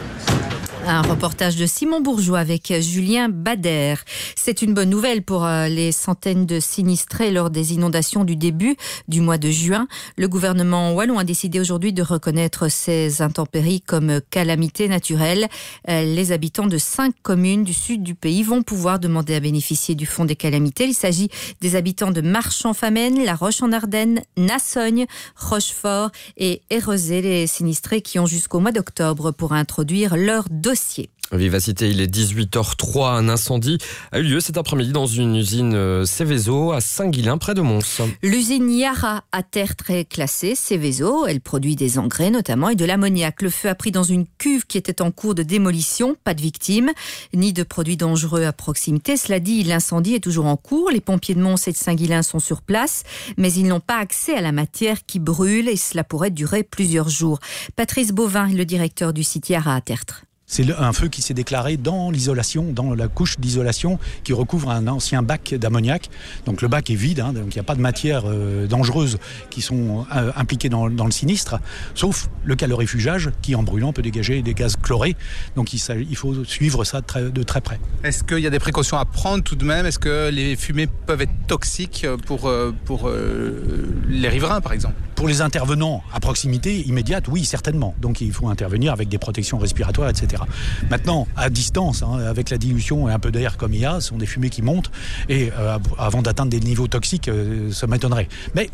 Un reportage de Simon Bourgeois avec Julien Bader. C'est une bonne nouvelle pour euh, les centaines de sinistrés lors des inondations du début du mois de juin. Le gouvernement wallon a décidé aujourd'hui de reconnaître ces intempéries comme calamités naturelles. Euh, Les habitants de cinq communes du sud du pays vont pouvoir demander à bénéficier du fonds des calamités. Il s'agit des habitants de Marchand-Famenne, La Roche-en-Ardennes, Nassogne, Rochefort et Érezé, les sinistrés qui ont jusqu'au mois d'octobre pour introduire leur dossier dossier. Vivacité, il est 18h03. Un incendie a eu lieu cet après-midi dans une usine euh, Céveso à Saint-Guilain, près de Mons. L'usine Yara à terre très classée, Céveso, elle produit des engrais notamment et de l'ammoniac. Le feu a pris dans une cuve qui était en cours de démolition, pas de victimes, ni de produits dangereux à proximité. Cela dit, l'incendie est toujours en cours. Les pompiers de Mons et de Saint-Guilain sont sur place, mais ils n'ont pas accès à la matière qui brûle et cela pourrait durer plusieurs jours. Patrice Bovin, le directeur du site Yara à Tertre. C'est un feu qui s'est déclaré dans l'isolation, dans la couche d'isolation qui recouvre un ancien bac d'ammoniac. Donc le bac est vide, hein, donc il n'y a pas de matières euh, dangereuses qui sont euh, impliquées dans, dans le sinistre, sauf le caloréfugage qui, en brûlant, peut dégager des gaz chlorés. Donc il, faut suivre ça de très, de très près. Est-ce qu'il y a des précautions à prendre tout de même? Est-ce que les fumées peuvent être toxiques pour, pour euh, les riverains, par exemple? Pour les intervenants à proximité immédiate, oui, certainement. Donc il faut intervenir avec des protections respiratoires, etc. Maintenant, à distance, hein, avec la dilution et un peu d'air comme il y a, ce sont des fumées qui montent. Et euh, avant d'atteindre des niveaux toxiques, euh, ça m'étonnerait. Mais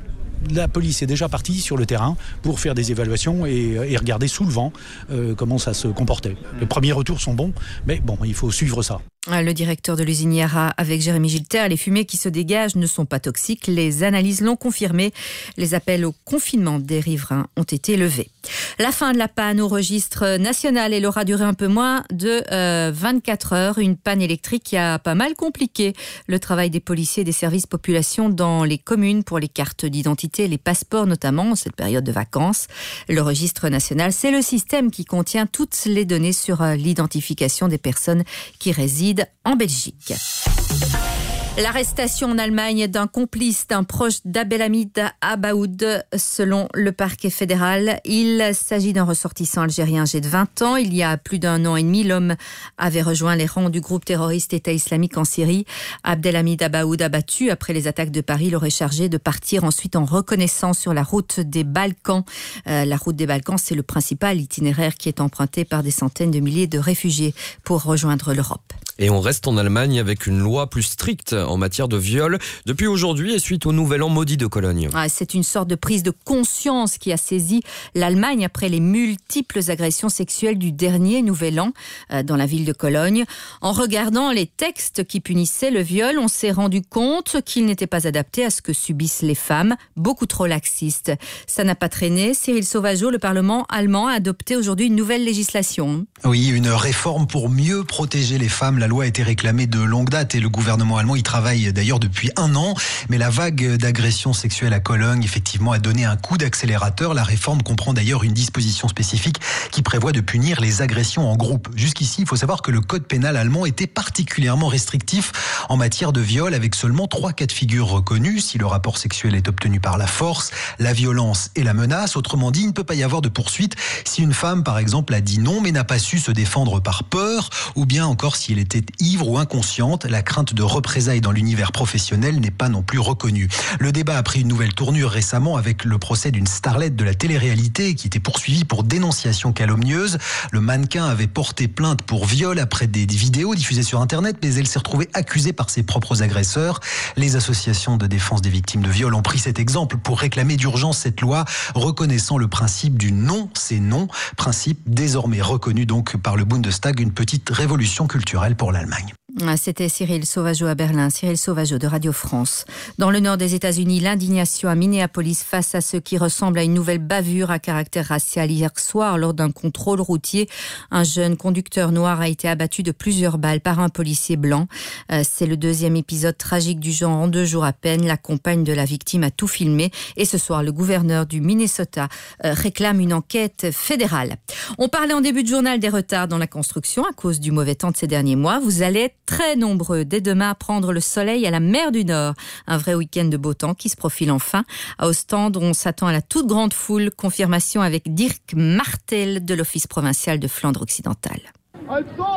la police est déjà partie sur le terrain pour faire des évaluations et, et regarder sous le vent euh, comment ça se comportait. Les premiers retours sont bons, mais bon, il faut suivre ça. Le directeur de l'usine avec Jérémy Gilter, les fumées qui se dégagent ne sont pas toxiques. Les analyses l'ont confirmé. Les appels au confinement des riverains ont été levés. La fin de la panne au registre national, elle aura duré un peu moins de euh, 24 heures. Une panne électrique qui a pas mal compliqué le travail des policiers et des services population dans les communes pour les cartes d'identité, les passeports notamment, en cette période de vacances. Le registre national, c'est le système qui contient toutes les données sur euh, l'identification des personnes qui résident en Belgique. L'arrestation en Allemagne d'un complice d'un proche d'Abdelhamid Abaoud, selon le parquet fédéral. Il s'agit d'un ressortissant algérien âgé de 20 ans. Il y a plus d'un an et demi, l'homme avait rejoint les rangs du groupe terroriste État islamique en Syrie. Abdelhamid Abaoud, abattu après les attaques de Paris, l'aurait chargé de partir ensuite en reconnaissance sur la route des Balkans. Euh, la route des Balkans, c'est le principal itinéraire qui est emprunté par des centaines de milliers de réfugiés pour rejoindre l'Europe. Et on reste en Allemagne avec une loi plus stricte en matière de viol depuis aujourd'hui et suite au nouvel an maudit de Cologne. Ah, C'est une sorte de prise de conscience qui a saisi l'Allemagne après les multiples agressions sexuelles du dernier Nouvel An euh, dans la ville de Cologne. En regardant les textes qui punissaient le viol, on s'est rendu compte qu'ils n'étaient pas adaptés à ce que subissent les femmes, beaucoup trop laxistes. Ça n'a pas traîné. Cyril Sauvageau, le Parlement allemand, a adopté aujourd'hui une nouvelle législation. Oui, une réforme pour mieux protéger les femmes. La loi a été réclamée de longue date et le gouvernement allemand y travaille d'ailleurs depuis un an. Mais la vague d'agressions sexuelles à Cologne, effectivement, a donné un coup d'accélérateur. La réforme comprend d'ailleurs une disposition spécifique qui prévoit de punir les agressions en groupe. Jusqu'ici, il faut savoir que le code pénal allemand était particulièrement restrictif en matière de viol avec seulement trois cas de figure reconnus si le rapport sexuel est obtenu par la force, la violence et la menace. Autrement dit, il ne peut pas y avoir de poursuite si une femme, par exemple, a dit non mais n'a pas su se défendre par peur ou bien encore si elle était ivre ou inconsciente. La crainte de représailles dans l'univers professionnel n'est pas non plus reconnue. Le débat a pris une nouvelle tournure récemment avec le procès d'une starlette de la télé-réalité qui était poursuivie pour dénonciation calomnieuse. Le mannequin avait porté plainte pour viol après des vidéos diffusées sur Internet, mais elle s'est retrouvée accusée par ses propres agresseurs. Les associations de défense des victimes de viol ont pris cet exemple pour réclamer d'urgence cette loi reconnaissant le principe du non, c'est non, principe désormais reconnu donc par le Bundestag, une petite révolution culturelle pour l'Allemagne. Ah, C'était Cyril Sauvageau à Berlin, Cyril Sauvageau de Radio France. Dans le nord des États-Unis, l'indignation à Minneapolis face à ce qui ressemble à une nouvelle bavure à caractère racial hier soir lors d'un contrôle routier. Un jeune conducteur noir a été abattu de plusieurs balles par un policier blanc. Euh, C'est le deuxième épisode tragique du genre en deux jours à peine. La compagne de la victime a tout filmé et ce soir, le gouverneur du Minnesota euh, réclame une enquête fédérale. On parlait en début de journal des retards dans la construction à cause du mauvais temps de ces derniers mois. Vous allez très nombreux dès demain à prendre le soleil à la mer du Nord. Un vrai week-end de beau temps qui se profile enfin. À Ostende, on s'attend à la toute grande foule. Confirmation avec Dirk Martel de l'Office provincial de Flandre occidentale.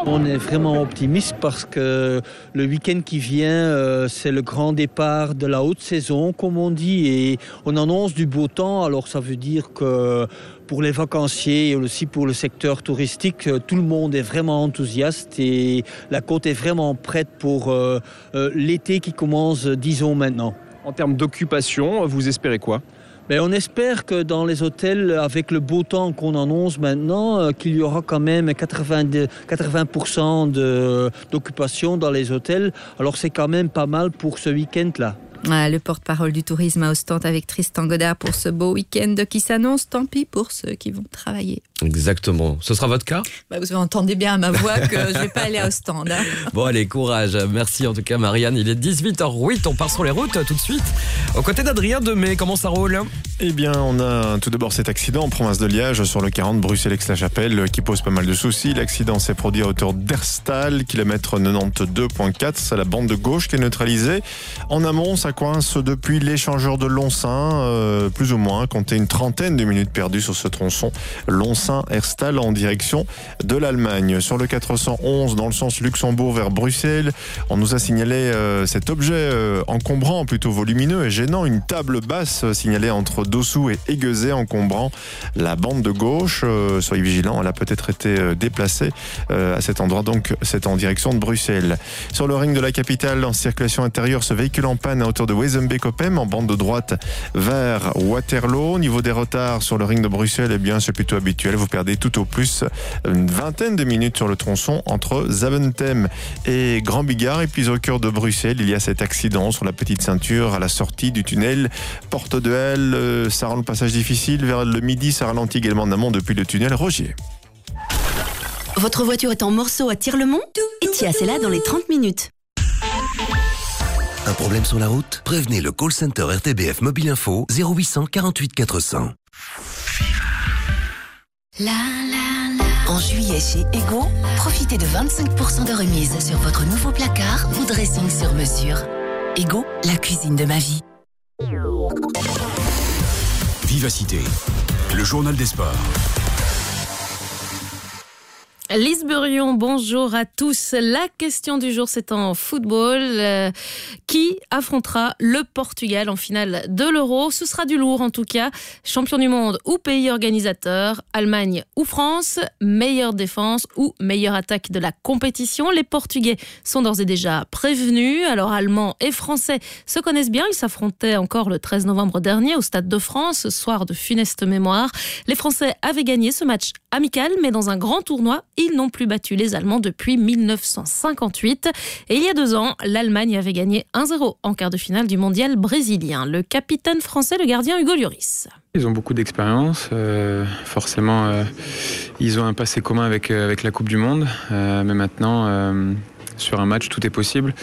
On est vraiment optimiste parce que le week-end qui vient, euh, c'est le grand départ de la haute saison, comme on dit, et on annonce du beau temps. Alors ça veut dire que pour les vacanciers et aussi pour le secteur touristique, euh, tout le monde est vraiment enthousiaste et la côte est vraiment prête pour euh, l'été qui commence, disons maintenant. En termes d'occupation, vous espérez quoi? On espère que dans les hôtels, avec le beau temps qu'on annonce maintenant, euh, qu'il y aura quand même 80, 80% de- d'occupation dans les hôtels. Alors c'est quand même pas mal pour ce week-end-là. Ah, le porte-parole du tourisme à Ostende avec Tristan Godard pour ce beau week-end qui s'annonce. Tant pis pour ceux qui vont travailler. Exactement. Ce sera votre cas? Bah, vous entendez bien à ma voix que je vais pas aller à Ostende. hein. Bon, allez, courage. Merci en tout cas, Marianne. Il est 18h08. On part sur les routes tout de suite. Aux côtés d'Adrien Demey, comment ça roule? Eh bien, on a tout d'abord cet accident en province de Liège sur le 40 Bruxelles-Aix-la-Chapelle qui pose pas mal de soucis. L'accident s'est produit à hauteur d'Erstal, kilomètre 92.4. C'est la bande de gauche qui est neutralisée. En amont, ça coince depuis l'échangeur de Lonsin, euh, plus ou moins, comptez une trentaine de minutes perdues sur ce tronçon Lonsin-Erstal en direction de l'Allemagne. Sur le 411, dans le sens Luxembourg vers Bruxelles, on nous a signalé euh, cet objet euh, encombrant, plutôt volumineux et gênant, une table basse signalée entre Dossou et Aiguezé, encombrant la bande de gauche. Soyez vigilants, elle a peut-être été déplacée à cet endroit, donc c'est en direction de Bruxelles. Sur le ring de la capitale, en circulation intérieure, ce véhicule en panne à hauteur de Wezenbeek-Oppem, en bande de droite vers Waterloo. Au niveau des retards sur le ring de Bruxelles, eh bien, c'est plutôt habituel. Vous perdez tout au plus une vingtaine de minutes sur le tronçon entre Zaventem et Grand Bigard. Et puis au cœur de Bruxelles, il y a cet accident sur la petite ceinture à la sortie du tunnel Porte de Halle. Euh, Ça rend le passage difficile. Vers le midi, ça ralentit également en amont depuis le tunnel Rogier. Votre voiture est en morceaux à Tire-le-Mont Etias est là dans les 30 minutes. Un problème sur la route? Prévenez le call center RTBF Mobile Info 0800 48 400. En juillet chez Ego, profitez de 25% de remise sur votre nouveau placard ou dressing sur mesure. Ego, la cuisine de ma vie. Vivacité, le journal des sports. Lise Burion, bonjour à tous. La question du jour, c'est en football. Euh, qui affrontera le Portugal en finale de l'Euro? Ce sera du lourd en tout cas. Champion du monde ou pays organisateur, Allemagne ou France, meilleure défense ou meilleure attaque de la compétition? Les Portugais sont d'ores et déjà prévenus. Alors Allemands et Français se connaissent bien. Ils s'affrontaient encore le 13 novembre dernier au Stade de France, soir de funeste mémoire. Les Français avaient gagné ce match amical, mais dans un grand tournoi, ils n'ont plus battu les Allemands depuis 1958. Et il y a deux ans, l'Allemagne avait gagné 1-0 en quart de finale du mondial brésilien. Le capitaine français, le gardien Hugo Lloris. Ils ont beaucoup d'expérience. euh, forcément, euh, ils ont un passé commun avec, euh, avec la Coupe du Monde. Mais maintenant, sur un match, tout est possible.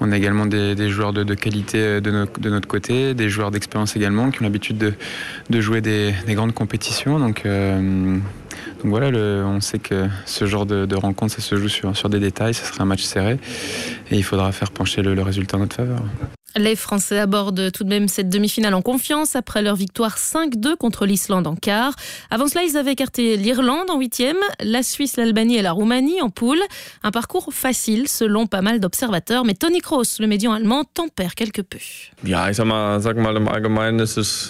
On a également des, joueurs de, qualité de, no- de notre côté, des joueurs d'expérience également qui ont l'habitude de, jouer des, des grandes compétitions. Donc, voilà, on sait que ce genre de, rencontre, ça se joue sur, des détails. Ça sera un match serré et il faudra faire pencher le résultat en notre faveur. Les Français abordent tout de même cette demi-finale en confiance après leur victoire 5-2 contre l'Islande en quart. Avant cela, ils avaient écarté l'Irlande en huitième, la Suisse, l'Albanie et la Roumanie en poule. Un parcours facile selon pas mal d'observateurs, mais Tony Kroos, le médian allemand, tempère quelque peu.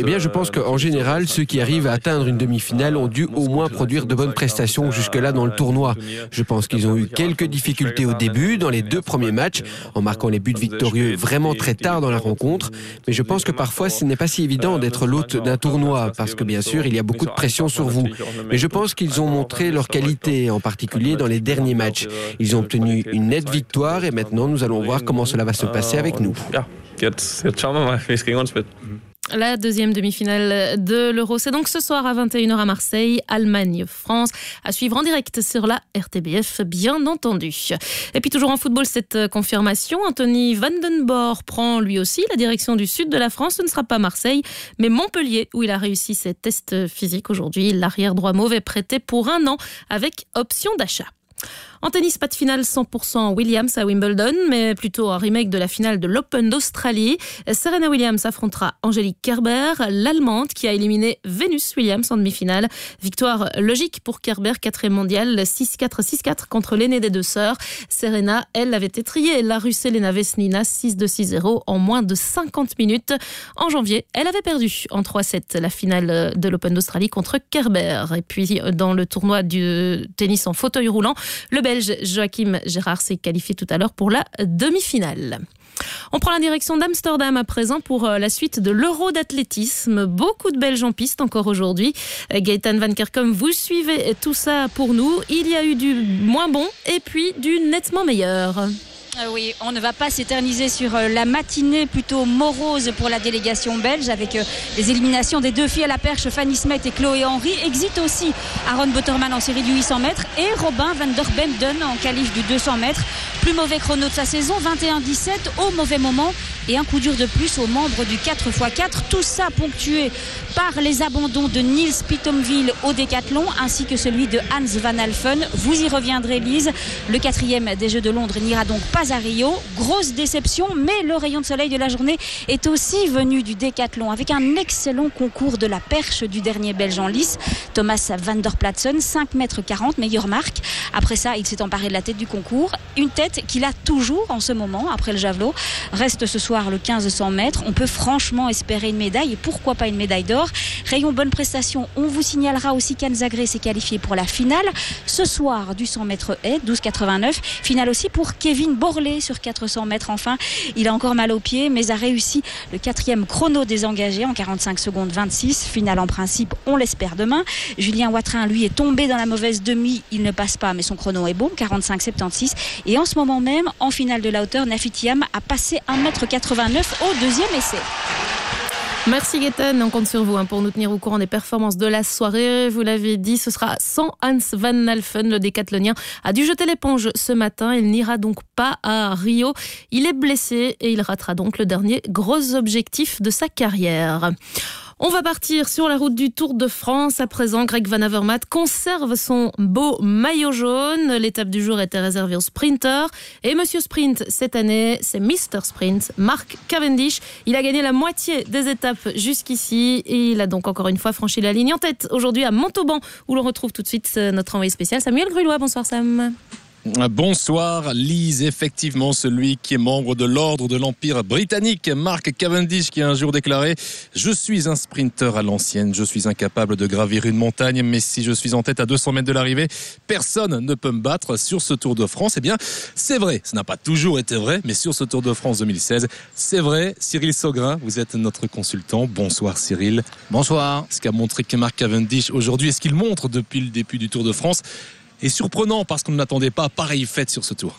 Eh bien, je pense qu'en général, ceux qui arrivent à atteindre une demi-finale ont dû au moins produire de bonnes prestations jusque-là dans le tournoi. Je pense qu'ils ont eu quelques difficultés au début, dans les deux premiers matchs, en marquant les buts victorieux vraiment très tard dans la rencontre. Mais je pense que parfois, ce n'est pas si évident d'être l'hôte d'un tournoi, parce que bien sûr, il y a beaucoup de pression sur vous. Mais je pense qu'ils ont montré leur qualité, en particulier dans les derniers matchs. Ils ont obtenu une nette victoire et maintenant, nous allons voir comment cela va se passer avec nous. La deuxième demi-finale de l'Euro, c'est donc ce soir à 21h à Marseille, Allemagne-France, à suivre en direct sur la RTBF, bien entendu. Et puis toujours en football, cette confirmation, Anthony Vandenborg prend lui aussi la direction du sud de la France. Ce ne sera pas Marseille, mais Montpellier, où il a réussi ses tests physiques aujourd'hui. L'arrière droit mauvais prêté pour un an avec option d'achat. En tennis, pas de finale 100% Williams à Wimbledon, mais plutôt un remake de la finale de l'Open d'Australie. Serena Williams affrontera Angélique Kerber, l'Allemande qui a éliminé Venus Williams en demi-finale. Victoire logique pour Kerber, quatrième mondiale, 6-4, 6-4 contre l'aînée des deux sœurs. Serena, elle, avait étrié la Russe Elena Vesnina 6-2, 6-0 en moins de 50 minutes. En janvier, elle avait perdu en 3-7 la finale de l'Open d'Australie contre Kerber. Et puis, dans le tournoi du tennis en fauteuil roulant, Le Belge Joachim Gérard s'est qualifié tout à l'heure pour la demi-finale. On prend la direction d'Amsterdam à présent pour euh, la suite de l'Euro d'athlétisme. Beaucoup de Belges en piste encore aujourd'hui. Euh, Gaëtan Van Kerkom, vous suivez tout ça pour nous. Il y a eu du moins bon et puis du nettement meilleur. Euh, oui, on ne va pas s'éterniser sur euh, la matinée plutôt morose pour la délégation belge avec euh, les éliminations des deux filles à la perche, Fanny Smet et Chloé Henry. Exit aussi Aaron Butterman en série du 800 mètres et Robin van der Benden en qualif du 200 mètres. Plus mauvais chrono de sa saison, 21-17 au mauvais moment et un coup dur de plus aux membres du 4x4. Tout ça ponctué par les abandons de Niels Pitomville au décathlon ainsi que celui de Hans Van Alphen. Vous y reviendrez Lise. Le quatrième des Jeux de Londres n'ira donc pas à Rio. Grosse déception, mais le rayon de soleil de la journée est aussi venu du décathlon avec un excellent concours de la perche du dernier Belge en lice, Thomas Van der Platsen, 5 mètres 40, meilleure marque. Après ça, il s'est emparé de la tête du concours. Une tête qu'il a toujours en ce moment après le javelot. Reste ce soir le 1500 mètres. On peut franchement espérer une médaille et pourquoi pas une médaille d'or. Rayon bonne prestation. On vous signalera aussi qu'Anne Zagré s'est qualifié pour la finale. Ce soir, du 100 mètres haie, 12,89. Finale aussi pour Kevin Sur 400 mètres. Enfin, il a encore mal aux pieds, mais a réussi le quatrième chrono désengagé en 45 secondes 26. Finale en principe, on l'espère demain. Julien Watrin, lui, est tombé dans la mauvaise demi. Il ne passe pas, mais son chrono est bon, 45,76. Et en ce moment même, en finale de la hauteur, Nafitiam a passé 1m89 au deuxième essai. Merci Gaëtan, on compte sur vous hein, pour nous tenir au courant des performances de la soirée. Vous l'avez dit, ce sera sans Hans Van Alphen, le décathlonien a dû jeter l'éponge ce matin. Il n'ira donc pas à Rio. Il est blessé et il ratera donc le dernier gros objectif de sa carrière. On va partir sur la route du Tour de France. À présent, Greg Van Avermaet conserve son beau maillot jaune. L'étape du jour était réservée aux sprinters. Et Monsieur Sprint, cette année, c'est Mr. Sprint, Mark Cavendish. Il a gagné la moitié des étapes jusqu'ici. Et il a donc encore une fois franchi la ligne en tête aujourd'hui à Montauban, où l'on retrouve tout de suite euh, notre envoyé spécial Samuel Grulois. Bonsoir Sam. Bonsoir Lise, effectivement celui qui est membre de l'ordre de l'Empire britannique, Mark Cavendish, qui a un jour déclaré « Je suis un sprinter à l'ancienne, je suis incapable de gravir une montagne, mais si je suis en tête à 200 mètres de l'arrivée, personne ne peut me battre sur ce Tour de France. » Eh bien, c'est vrai, ce n'a pas toujours été vrai, mais sur ce Tour de France 2016, c'est vrai. Cyril Saugrin, vous êtes notre consultant. Bonsoir Cyril. Bonsoir. Ce qu'a montré Mark Cavendish aujourd'hui, est-ce qu'il montre depuis le début du Tour de France et surprenant parce qu'on ne l'attendait pas pareille fête sur ce tour.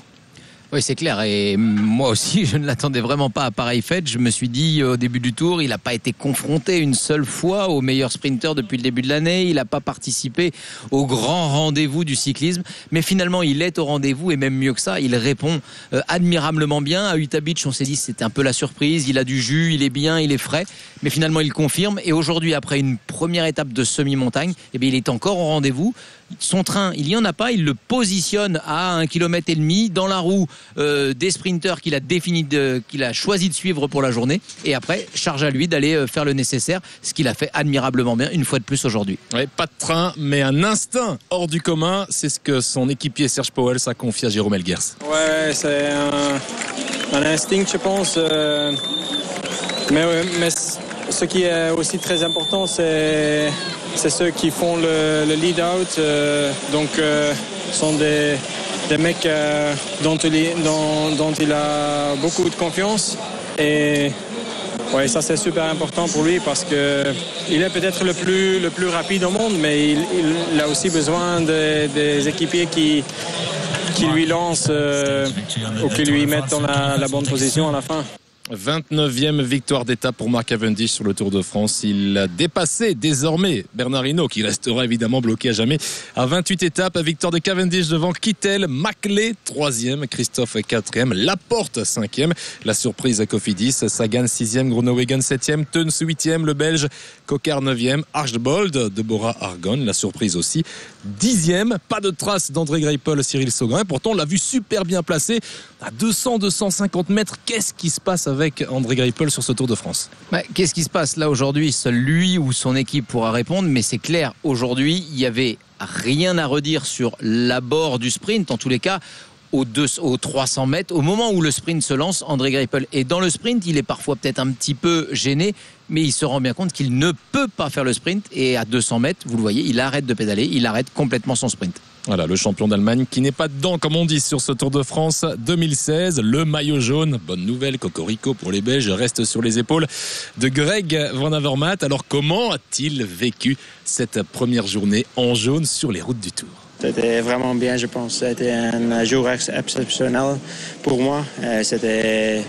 Oui, c'est clair. Et moi aussi, je ne l'attendais vraiment pas à pareille fête. Je me suis dit au début du tour, il n'a pas été confronté une seule fois au meilleur sprinter depuis le début de l'année. Il n'a pas participé au grand rendez-vous du cyclisme. Mais finalement, il est au rendez-vous et même mieux que ça, il répond euh, admirablement bien. À Utah Beach, on s'est dit c'était un peu la surprise. Il a du jus, il est bien, il est frais. Mais finalement, il confirme. Et aujourd'hui, après une première étape de semi-montagne, eh bien, il est encore au rendez-vous son train, il n'y en a pas, il le positionne à un kilomètre et demi dans la roue euh, des sprinters qu'il a défini, qu'il a choisi de suivre pour la journée. Et après, charge à lui d'aller euh, faire le nécessaire, ce qu'il a fait admirablement bien une fois de plus aujourd'hui. pas de train, mais un instinct hors du commun, c'est ce que son équipier Serge Powell a confié à Jérôme Elgers. Ouais, c'est un, instinct, je pense. Euh, mais, mais ce qui est aussi très important, c'est c'est ceux qui font le, lead-out. Euh, donc, euh, sont des, des mecs euh, dont, il, dont, dont, il a beaucoup de confiance. Et ouais, ça, c'est super important pour lui parce que il est peut-être le plus, le plus rapide au monde, mais il, il a aussi besoin de, des équipiers qui, qui lui lancent ou qui lui mettent dans la, la bonne position à la fin. 29e victoire d'étape pour Marc Cavendish sur le Tour de France. Il a dépassé désormais Bernard Hinault, qui restera évidemment bloqué à jamais à 28 étapes. Victoire de Cavendish devant Kittel, Maclay 3e, Christophe 4e, Laporte 5e. La surprise à Cofidis, Sagan 6e, Groenewegen 7e, Teuns 8e, le Belge Cocard 9e, Archbold, Deborah Argonne, la surprise aussi 10e. Pas de trace d'André Greipel, Cyril Saugrin. Pourtant, on l'a vu super bien placé à 200-250 mètres. Qu'est-ce qui se passe avec André Greipel sur ce Tour de France Qu'est-ce qui se passe là aujourd'hui? Seul lui ou son équipe pourra répondre, mais c'est clair, aujourd'hui, il y avait rien à redire sur l'abord du sprint. En tous les cas, aux, aux 300 mètres. Au moment où le sprint se lance, André Greipel est dans le sprint. Il est parfois peut-être un petit peu gêné, mais il se rend bien compte qu'il ne peut pas faire le sprint. Et à 200 mètres, vous le voyez, il arrête de pédaler, il arrête complètement son sprint. Voilà, le champion d'Allemagne qui n'est pas dedans, comme on dit, sur ce Tour de France 2016. Le maillot jaune, bonne nouvelle, Cocorico pour les Belges, reste sur les épaules de Greg Van Avermaet. Alors, comment a-t-il vécu cette première journée en jaune sur les routes du Tour? C'était vraiment bien, je pense. C'était un jour ex- exceptionnel pour moi. Euh, C'était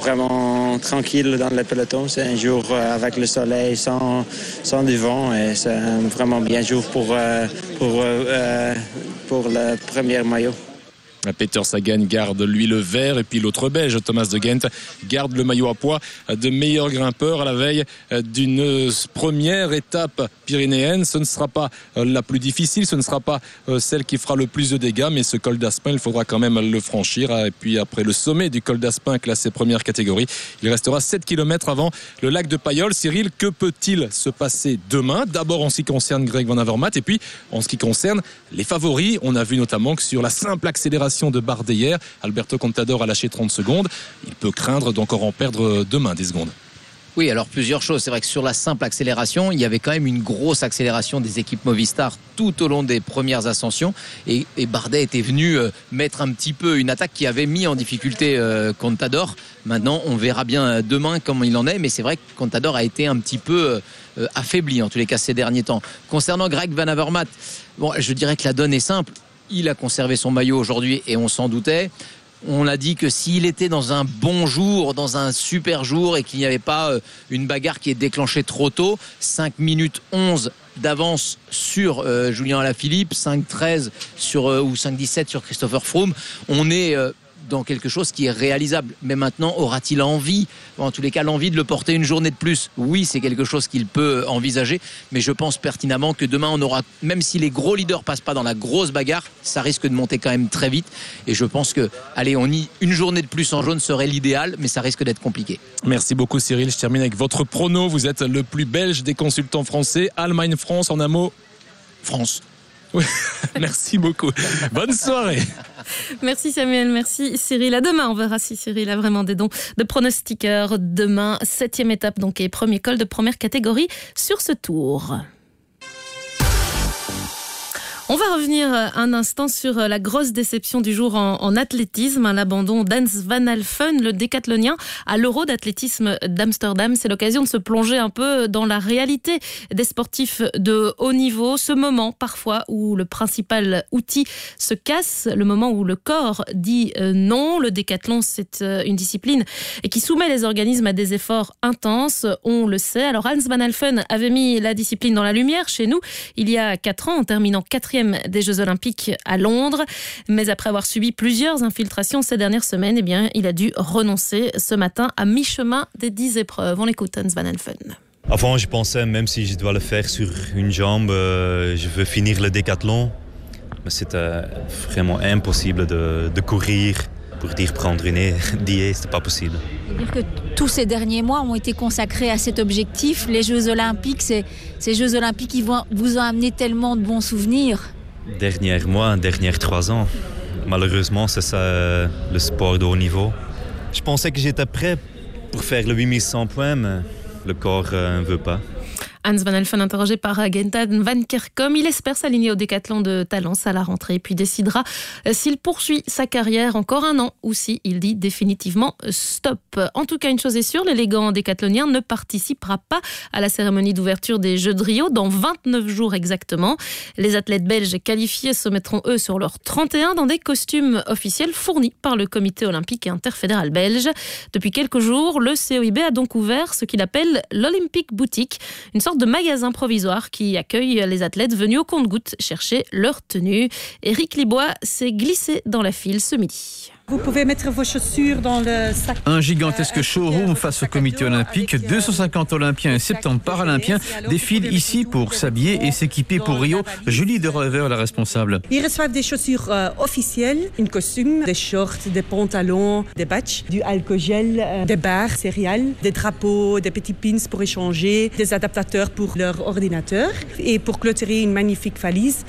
vraiment tranquille dans le peloton. C'est un jour euh, avec le soleil, sans, sans du vent. Et c'est un vraiment bien jour pour, pour, euh, euh, pour le premier maillot. Peter Sagan garde lui le vert et puis l'autre belge, Thomas de Gent, garde le maillot à poids de meilleur grimpeur à la veille d'une première étape pyrénéenne. Ce ne sera pas euh, la plus difficile, ce ne sera pas euh, celle qui fera le plus de dégâts, mais ce col d'Aspin, il faudra quand même le franchir. Et puis après le sommet du col d'Aspin, classé première catégorie, il restera 7 km avant le lac de Payolle. Cyril, que peut-il se passer demain? D'abord en ce qui concerne Greg Van Avermaet et puis en ce qui concerne les favoris. On a vu notamment que sur la simple accélération de Bardet hier, Alberto Contador a lâché 30 secondes. Il peut craindre d'encore en perdre demain des secondes. Oui, alors plusieurs choses. C'est vrai que sur la simple accélération, il y avait quand même une grosse accélération des équipes Movistar tout au long des premières ascensions. Et, et Bardet était venu euh, mettre un petit peu une attaque qui avait mis en difficulté euh, Contador. Maintenant, on verra bien euh, demain comment il en est. Mais c'est vrai que Contador a été un petit peu affaibli, en tous les cas, ces derniers temps. Concernant Greg Van Avermaet, bon, je dirais que la donne est simple. Il a conservé son maillot aujourd'hui et on s'en doutait. On a dit que s'il était dans un bon jour, dans un super jour et qu'il n'y avait pas euh, une bagarre qui est déclenchée trop tôt, 5 minutes 11 d'avance sur euh, Julien Alaphilippe, 5-13 sur, euh, ou 5-17 sur Christopher Froome, on est dans quelque chose qui est réalisable. Mais maintenant, aura-t-il envie, en tous les cas l'envie de le porter une journée de plus? Oui, c'est quelque chose qu'il peut envisager, mais je pense pertinemment que demain, on aura, même si les gros leaders passent pas dans la grosse bagarre, ça risque de monter quand même très vite. Et je pense que, allez, on y, une journée de plus en jaune serait l'idéal, mais ça risque d'être compliqué. Merci beaucoup Cyril. Je termine avec votre prono. Vous êtes le plus belge des consultants français. Allemagne-France en un mot. France. Oui. Merci beaucoup. Bonne soirée. Merci Samuel, merci Cyril. À demain, on verra si Cyril a vraiment des dons de pronostiqueur. Demain, septième étape donc et premier col de première catégorie sur ce tour. On va revenir un instant sur la grosse déception du jour en, en athlétisme, hein, l'abandon d'Hans Van Alphen, le décathlonien, à l'Euro d'athlétisme d'Amsterdam. C'est l'occasion de se plonger un peu dans la réalité des sportifs de haut niveau. Ce moment, parfois, où le principal outil se casse, le moment où le corps dit euh, non. Le décathlon, c'est euh, une discipline qui soumet les organismes à des efforts intenses. On le sait. Alors, Hans Van Alphen avait mis la discipline dans la lumière chez nous il y a quatre ans en terminant quatrième des Jeux Olympiques à Londres. Mais après avoir subi plusieurs infiltrations ces dernières semaines, eh bien, il a dû renoncer ce matin à mi-chemin des dix épreuves. On écoute Hans Van Alphen. Avant, je pensais, même si je dois le faire sur une jambe, euh, je veux finir le décathlon. Mais c'était vraiment impossible de courir pour dire prendre une diète, c'était pas possible. dire que tous ces derniers mois ont été consacrés à cet objectif. Les Jeux Olympiques, c'est ces Jeux Olympiques qui vont, vous ont amené tellement de bons souvenirs. Derniers mois, derniers trois ans. Malheureusement, c'est ça le sport de haut niveau. Je pensais que j'étais prêt pour faire le 8100 points, mais le corps ne veut pas. Hans Van Alphen interrogé par Gentan Van Kerkom. Il espère s'aligner au décathlon de Talence à la rentrée, puis décidera s'il poursuit sa carrière encore un an ou si il dit définitivement stop. En tout cas, une chose est sûre, l'élégant décathlonien ne participera pas à la cérémonie d'ouverture des Jeux de Rio dans 29 jours exactement. Les athlètes belges qualifiés se mettront eux sur leur 31 dans des costumes officiels fournis par le comité olympique et interfédéral belge. Depuis quelques jours, le COIB a donc ouvert ce qu'il appelle l'Olympic Boutique, une sorte de magasin provisoire qui accueille les athlètes venus au compte-gouttes chercher leur tenue. Éric Libois s'est glissé dans la file ce midi. Vous pouvez mettre vos chaussures dans le sac. Un gigantesque showroom face au comité olympique. 250 Olympiens et 70 Paralympiens défilent ici pour s'habiller et s'équiper pour Rio. Julie de Rever, la responsable. Ils reçoivent des chaussures euh, officielles, une costume, des shorts, des pantalons, des badges, du alcool-gel, euh, des barres céréales, des drapeaux, des petits pins pour échanger, des adaptateurs pour leur ordinateur et pour clôturer une magnifique valise.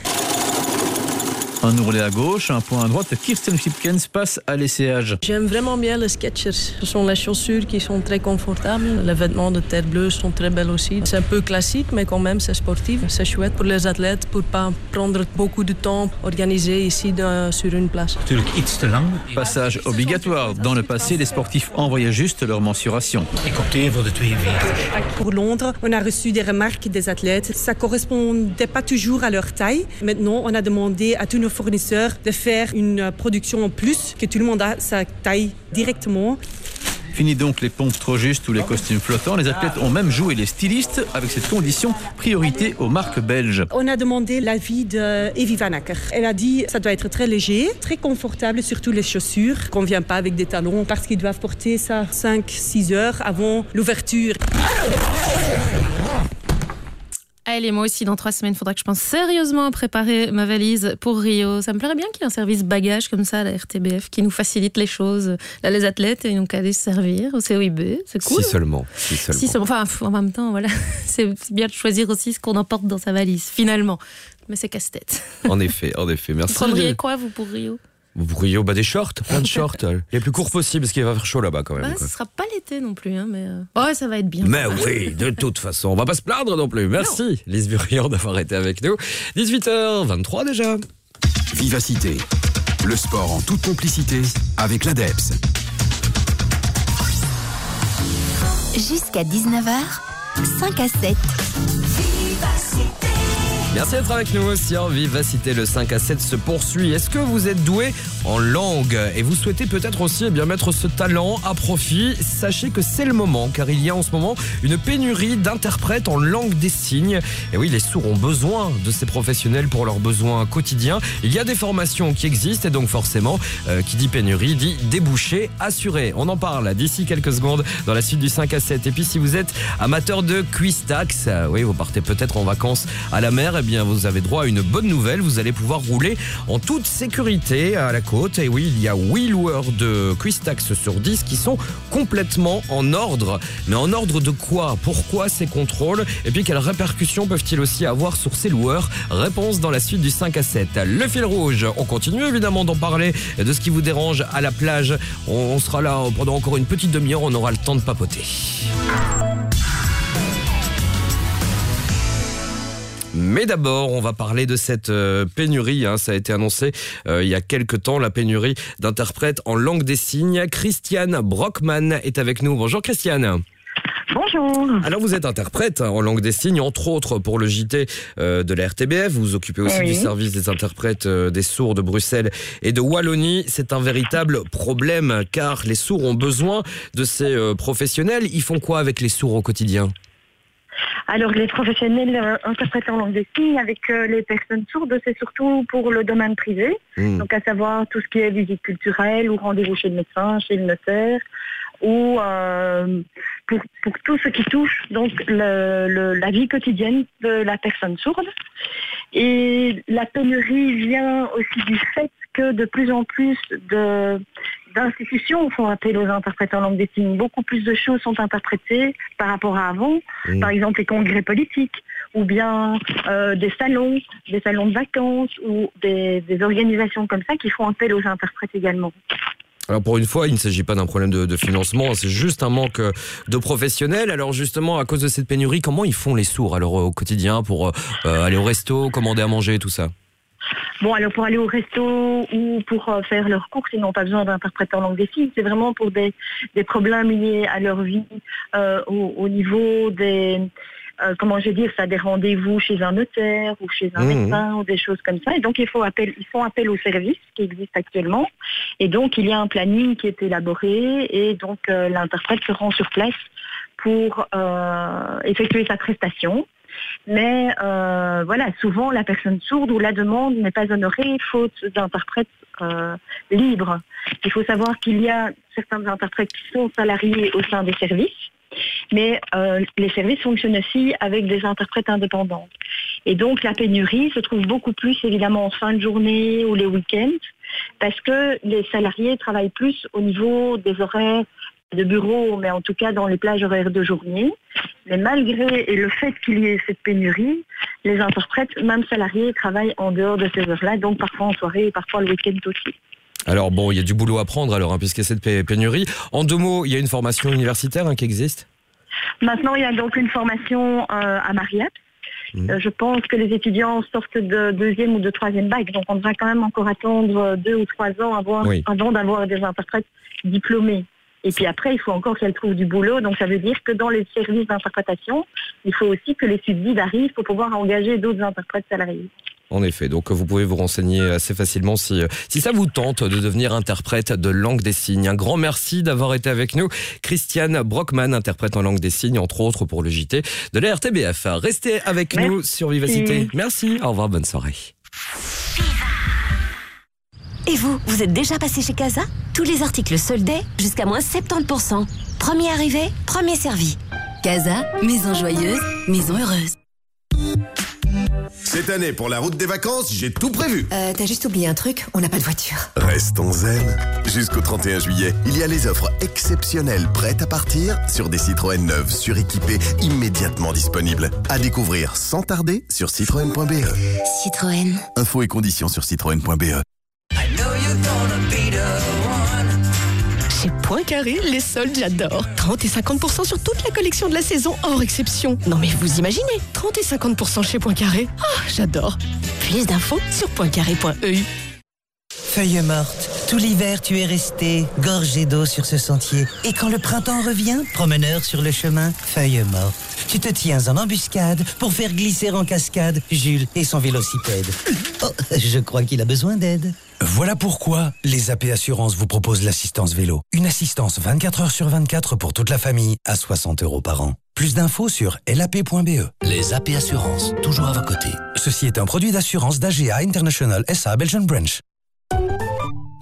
Un ourlet à gauche, un point à droite. Kirsten Flipkens passe à l'essayage. J'aime vraiment bien les Skechers. Ce sont les chaussures qui sont très confortables. Les vêtements de terre bleue sont très belles aussi. C'est un peu classique, mais quand même c'est sportif. C'est chouette pour les athlètes pour pas prendre beaucoup de temps organisé ici de- sur une place. Passage obligatoire. Dans le passé, les sportifs envoyaient juste leur mensuration. Pour Londres, on a reçu des remarques des athlètes. Ça correspondait pas toujours à leur taille. Maintenant, on a demandé à tous nos fournisseurs de faire une euh, production en plus, que tout le monde a sa taille directement. Fini donc les pompes trop justes ou les costumes flottants. Les athlètes ont même joué les stylistes avec cette condition priorité aux marques belges. On a demandé l'avis de Evie Van Acker. Elle a dit ça doit être très léger, très confortable, surtout les chaussures, qu'on vient pas avec des talons parce qu'ils doivent porter ça 5-6 heures avant l'ouverture. Allez, moi aussi, dans trois semaines, il faudra que je pense sérieusement à préparer ma valise pour Rio. Ça me plairait bien qu'il y ait un service bagage comme ça à la RTBF qui nous facilite les choses. Là, les athlètes, ils n'ont qu'à aller se servir au COIB. C'est cool. Si seulement. Si seulement. Si. Enfin, en même temps, voilà. C'est c'est bien de choisir aussi ce qu'on emporte dans sa valise, finalement. Mais c'est casse-tête. En effet, en effet. Merci. Vous prendriez quoi, vous, pour Rio? Pour Rio, bah des shorts, plein de shorts. les plus courts possibles, parce qu'il va faire chaud là-bas quand même. bah, quoi. Ce sera pas l'été non plus, hein, mais. euh, Ouais, ça va être bien. Mais oui, de toute façon, on va pas se plaindre non plus. Merci, Lise Burian, d'avoir été avec nous. 18h23 déjà. Vivacité, le sport en toute complicité avec l'ADEPS. Jusqu'à 19h, 5 à 7. Merci d'être avec nous sur Vivacité. Le 5 à 7 se poursuit. Est-ce que vous êtes doué en langue? Et vous souhaitez peut-être aussi eh bien, mettre ce talent à profit Sachez que c'est le moment car il y a en ce moment une pénurie d'interprètes en langue des signes. Et oui, les sourds ont besoin de ces professionnels pour leurs besoins quotidiens. Il y a des formations qui existent et donc forcément, euh, qui dit pénurie dit débouché assuré. On en parle d'ici quelques secondes dans la suite du 5 à 7. Et puis si vous êtes amateur de Quistax, euh, oui, vous partez peut-être en vacances à la mer, eh bien vous avez droit à une bonne nouvelle. Vous allez pouvoir rouler en toute sécurité à la côte. Et oui, il y a 8 loueurs de Quistax sur 10 qui sont complètement en ordre. Mais en ordre de quoi? Pourquoi ces contrôles? Et puis quelles répercussions peuvent-ils aussi avoir sur ces loueurs? Réponse dans la suite du 5 à 7. Le fil rouge, on continue évidemment d'en parler de ce qui vous dérange à la plage. On on sera là pendant encore une petite demi-heure, on aura le temps de papoter. Mais d'abord, on va parler de cette euh, pénurie. hein. Ça a été annoncé euh, il y a quelques temps, la pénurie d'interprètes en langue des signes. Christiane Brockman est avec nous. Bonjour Christiane. Bonjour. Alors vous êtes interprète hein, en langue des signes, entre autres pour le JT euh, de la RTBF. Vous vous occupez aussi Oui. du service des interprètes des sourds de Bruxelles et de Wallonie. C'est un véritable problème car les sourds ont besoin de ces professionnels. Ils font quoi avec les sourds au quotidien? Alors, les professionnels euh, interprétants en langue des signes avec euh, les personnes sourdes, c'est surtout pour le domaine privé. Hmm. Donc, à savoir tout ce qui est visite culturelle ou rendez-vous chez le médecin, chez le notaire, ou euh, pour, pour tout ce qui touche donc le- le- la vie quotidienne de la personne sourde. Et la pénurie vient aussi du fait que de plus en plus de d'institutions font appel aux interprètes en langue des signes. Beaucoup plus de choses sont interprétées par rapport à avant. Mm. Par exemple, les congrès politiques ou bien euh, des salons, des salons de vacances ou des, des organisations comme ça qui font appel aux interprètes également. Alors pour une fois, il ne s'agit pas d'un problème de, de financement, c'est juste un manque euh, de professionnels. Alors justement, à cause de cette pénurie, comment ils font les sourds alors au quotidien pour euh, aller au resto, commander à manger, tout ça? Bon, alors pour aller au resto ou pour euh, faire leurs courses, ils n'ont pas besoin d'interprète en langue des signes. C'est vraiment pour des, des problèmes liés à leur vie euh, au, au niveau des, euh, comment je vais dire ça, des rendez-vous chez un notaire ou chez un Mhm. médecin ou des choses comme ça. Et donc il faut appel, ils font appel au service qui existe actuellement. Et donc il y a un planning qui est élaboré et donc euh, l'interprète se rend sur place pour effectuer sa prestation. Mais euh, voilà, souvent la personne sourde ou la demande n'est pas honorée faute d'interprètes euh, libres. Il faut savoir qu'il y a certains interprètes qui sont salariés au sein des services, mais euh, les services fonctionnent aussi avec des interprètes indépendants. Et donc la pénurie se trouve beaucoup plus évidemment en fin de journée ou les week-ends, parce que les salariés travaillent plus au niveau des horaires de bureau, mais en tout cas dans les plages horaires de journée. Mais malgré et le fait qu'il y ait cette pénurie, les interprètes, même salariés, travaillent en dehors de ces heures-là, donc parfois en soirée et parfois le week-end aussi. Alors bon, il y a du boulot à prendre alors, hein, puisqu'il y a cette pé- pénurie. En deux mots, il y a une formation universitaire hein, qui existe? Maintenant, il y a donc une formation euh, à Mariette. Euh, je pense que les étudiants sortent de deuxième ou de troisième bac, donc on devra quand même encore attendre deux ou trois ans avant, Oui. avant d'avoir des interprètes diplômés. Et puis après, il faut encore qu'elles trouvent du boulot. Donc ça veut dire que dans les services d'interprétation, il faut aussi que les subsides arrivent pour pouvoir engager d'autres interprètes salariés. En effet, donc vous pouvez vous renseigner assez facilement si, euh, si ça vous tente de devenir interprète de langue des signes. Un grand merci d'avoir été avec nous. Christiane Brockman, interprète en langue des signes, entre autres pour le JT de la RTBF. Restez avec Merci. nous sur Vivacité. Merci, au revoir, bonne soirée. Et vous, vous êtes déjà passé chez Casa Tous les articles soldés jusqu'à moins 70%. Premier arrivé, premier servi. Casa, maison joyeuse, maison heureuse. Cette année, pour la route des vacances, j'ai tout prévu. Euh, t'as juste oublié un truc, on n'a pas de voiture. Restons zen. Jusqu'au 31 juillet, il y a les offres exceptionnelles prêtes à partir sur des Citroën neuves suréquipées immédiatement disponibles. À découvrir sans tarder sur citroën.be. Citroën. Infos et conditions sur citroën.be. Chez Poincaré, les soldes, j'adore. 30 et 50% sur toute la collection de la saison, hors exception. Non mais vous imaginez 30 et 50% chez Poincaré. Ah, j'adore. Plus d'infos sur poincaré.eu. Feuille morte. Tout l'hiver, tu es resté gorgé d'eau sur ce sentier. Et quand le printemps revient, promeneur sur le chemin, feuille morte. Tu te tiens en embuscade pour faire glisser en cascade Jules et son vélocipède. Oh, je crois qu'il a besoin d'aide. Voilà pourquoi les AP Assurances vous proposent l'assistance vélo. Une assistance 24 heures sur 24 pour toute la famille à 60 euros par an. Plus d'infos sur lap.be. Les AP Assurances, toujours à vos côtés. Ceci est un produit d'assurance d'AGA International SA Belgian Branch.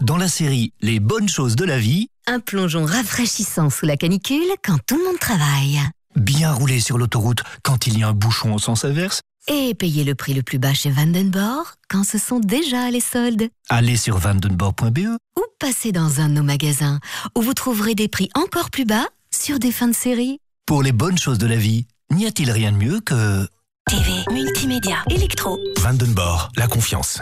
Dans la série Les bonnes choses de la vie, Un plongeon rafraîchissant sous la canicule quand tout le monde travaille. bien rouler sur l'autoroute quand il y a un bouchon au sens inverse, Et payer le prix le plus bas chez Vandenborg quand ce sont déjà les soldes. aller sur vandenborg.be, Ou passer dans un de nos magasins où vous trouverez des prix encore plus bas sur des fins de série. pour les bonnes choses de la vie, n'y a-t-il rien de mieux que... TV, multimédia, électro. Vandenborg, la confiance.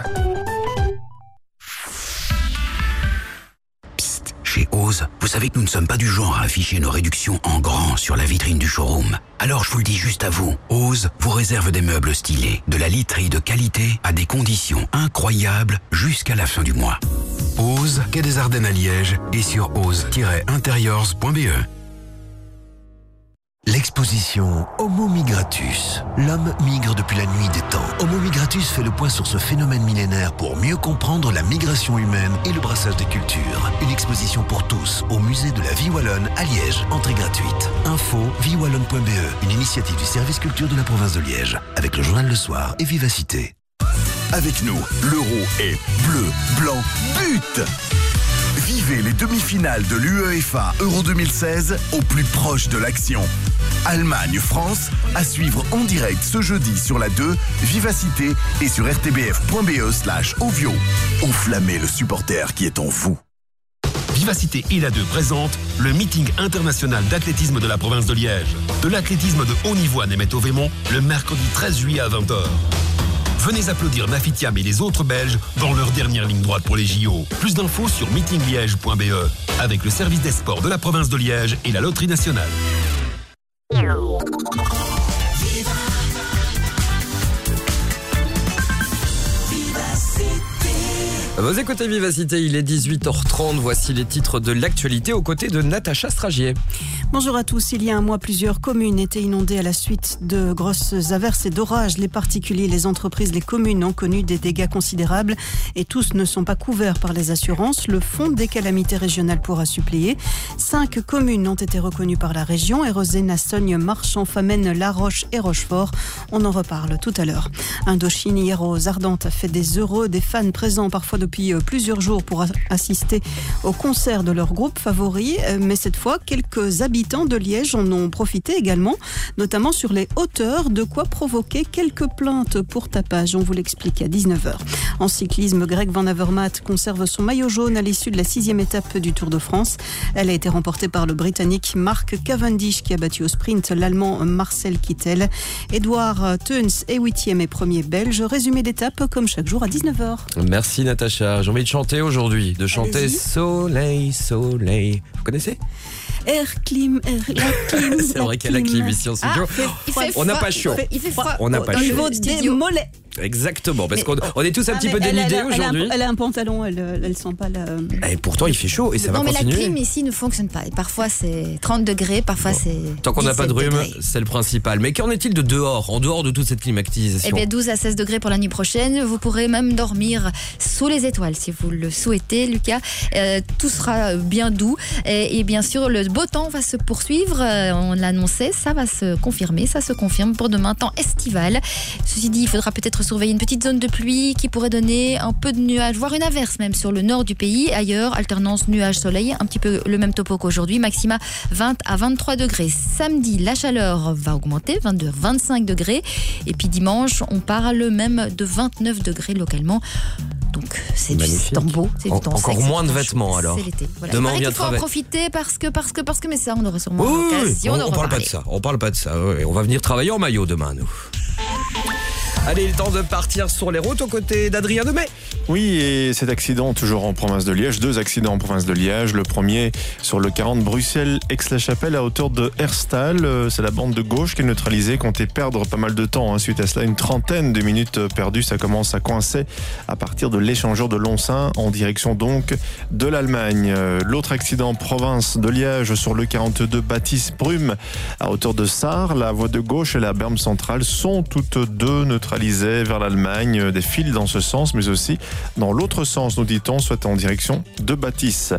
Chez Ose, vous savez que nous ne sommes pas du genre à afficher nos réductions en grand sur la vitrine du showroom. Alors je vous le dis juste à vous, Ose vous réserve des meubles stylés, de la literie de qualité à des conditions incroyables jusqu'à la fin du mois. Ose, quai des Ardennes à Liège et sur ose-interiors.be. L'exposition Homo migratus. L'homme migre depuis la nuit des temps. Homo migratus fait le point sur ce phénomène millénaire pour mieux comprendre la migration humaine et le brassage des cultures. Une exposition pour tous au musée de la vie wallonne à Liège. Entrée gratuite. Info viewallonne.be. Une initiative du service culture de la province de Liège. Avec le journal Le Soir et Vivacité. Avec nous, l'euro est bleu, blanc, but Vivez les demi-finales de l'UEFA Euro 2016 au plus proche de l'action. Allemagne-France, à suivre en direct ce jeudi sur la 2, Vivacité et sur rtbf.be slash ovio. Enflammez le supporter qui est en vous. Vivacité et la 2 présente le meeting international d'athlétisme de la province de Liège. De l'athlétisme de haut niveau à Németh-Auvermont le mercredi 13 juillet à 20h. Venez applaudir Nafitiam et les autres Belges dans leur dernière ligne droite pour les JO. Plus d'infos sur meetingliège.be avec le service des sports de la province de Liège et la loterie nationale. Vous écoutez Vivacité, il est 18h30. Voici les titres de l'actualité aux côtés de Natacha Stragier. Bonjour à tous. Il y a un mois, plusieurs communes étaient inondées à la suite de grosses averses et d'orages. Les particuliers, les entreprises, les communes ont connu des dégâts considérables et tous ne sont pas couverts par les assurances. Le Fonds des calamités régionales pourra suppléer. Cinq communes ont été reconnues par la région. Érosé, Nassogne, Marchand, Famenne, La Roche et Rochefort. On en reparle tout à l'heure. Indochine hier aux Ardentes a fait des heureux, des fans présents parfois de depuis euh, plusieurs jours pour assister au concert de leur groupe favori. Euh, Mais cette fois, quelques habitants de Liège en ont profité également, notamment sur les hauteurs, de quoi provoquer quelques plaintes pour tapage. On vous l'explique à 19h. En cyclisme, Greg Van Avermaet conserve son maillot jaune à l'issue de la sixième étape du Tour de France. Elle a été remportée par le Britannique Mark Cavendish qui a battu au sprint l'Allemand Marcel Kittel. Edouard Teuns est huitième et premier belge. Résumé d'étape comme chaque jour à 19h. Merci Natacha. J'ai envie de chanter aujourd'hui, de chanter. Soleil, Soleil. Vous connaissez Air clim, air, la clim. C'est vrai qu'il y a la clim ici en studio. il fait On n'a pas chaud. Il fait- froid. On n'a pas Au chaud. niveau des mollets. Exactement, parce qu'on on est tous un Ah, petit peu dénudés aujourd'hui. Elle a un pantalon, elle, elle, elle sent pas la. Et pourtant, il fait chaud et ça va non, mais la continuer. clim ici ne fonctionne pas. Et parfois c'est 30 degrés, parfois c'est. Tant qu'on n'a pas de 17 rhume, c'est le principal. Mais qu'en est-il de dehors, en dehors de toute cette Eh climatisation bien, 12 à 16 degrés pour la nuit prochaine. Vous pourrez même dormir sous les étoiles si vous le souhaitez, Lucas. Euh, tout sera bien doux. Et, et bien sûr, le beau temps va se poursuivre. Euh, on l'annonçait, ça va se confirmer. Ça se confirme pour demain, temps estival. Ceci dit, il faudra peut-être surveiller une petite zone de pluie qui pourrait donner un peu de nuages, voire une averse même sur le nord du pays. Ailleurs, alternance nuage-soleil, un petit peu le même topo qu'aujourd'hui. Maxima 20 à 23 degrés. Samedi, la chaleur va augmenter, 22 à 25 degrés. Et puis dimanche, on parle même de 29 degrés localement. Donc c'est du temps beau, c'est En- du temps encore sec, moins de vêtements, alors. C'est l'été. Voilà. Demain, Il on qu'il faut en profiter parce que, parce que, parce que, mais ça, on aura sûrement Oui, l'occasion on, d'en on parle pas de ça. On parle pas de ça. On va venir travailler en maillot demain, nous. Allez, il est temps de partir sur les routes aux côtés d'Adrien Demet. Oui, et cet accident toujours en province de Liège, deux accidents en province de Liège. Le premier sur le 40 Bruxelles-Aix-la-Chapelle à hauteur de Herstal. Euh, C'est la bande de gauche qui est neutralisée, comptait perdre pas mal de temps. hein. Suite à cela, une trentaine de minutes perdues. Ça commence à coincer à partir de l'échangeur de Lonsin en direction donc de l'Allemagne. Euh, L'autre accident en province de Liège sur le 42 Baptiste Brume à hauteur de Sarre. La voie de gauche et la berme centrale sont toutes deux neutralisées vers l'Allemagne. Euh, Des fils dans ce sens, mais aussi dans l'autre sens, nous dit-on, soit en direction de Baptiste.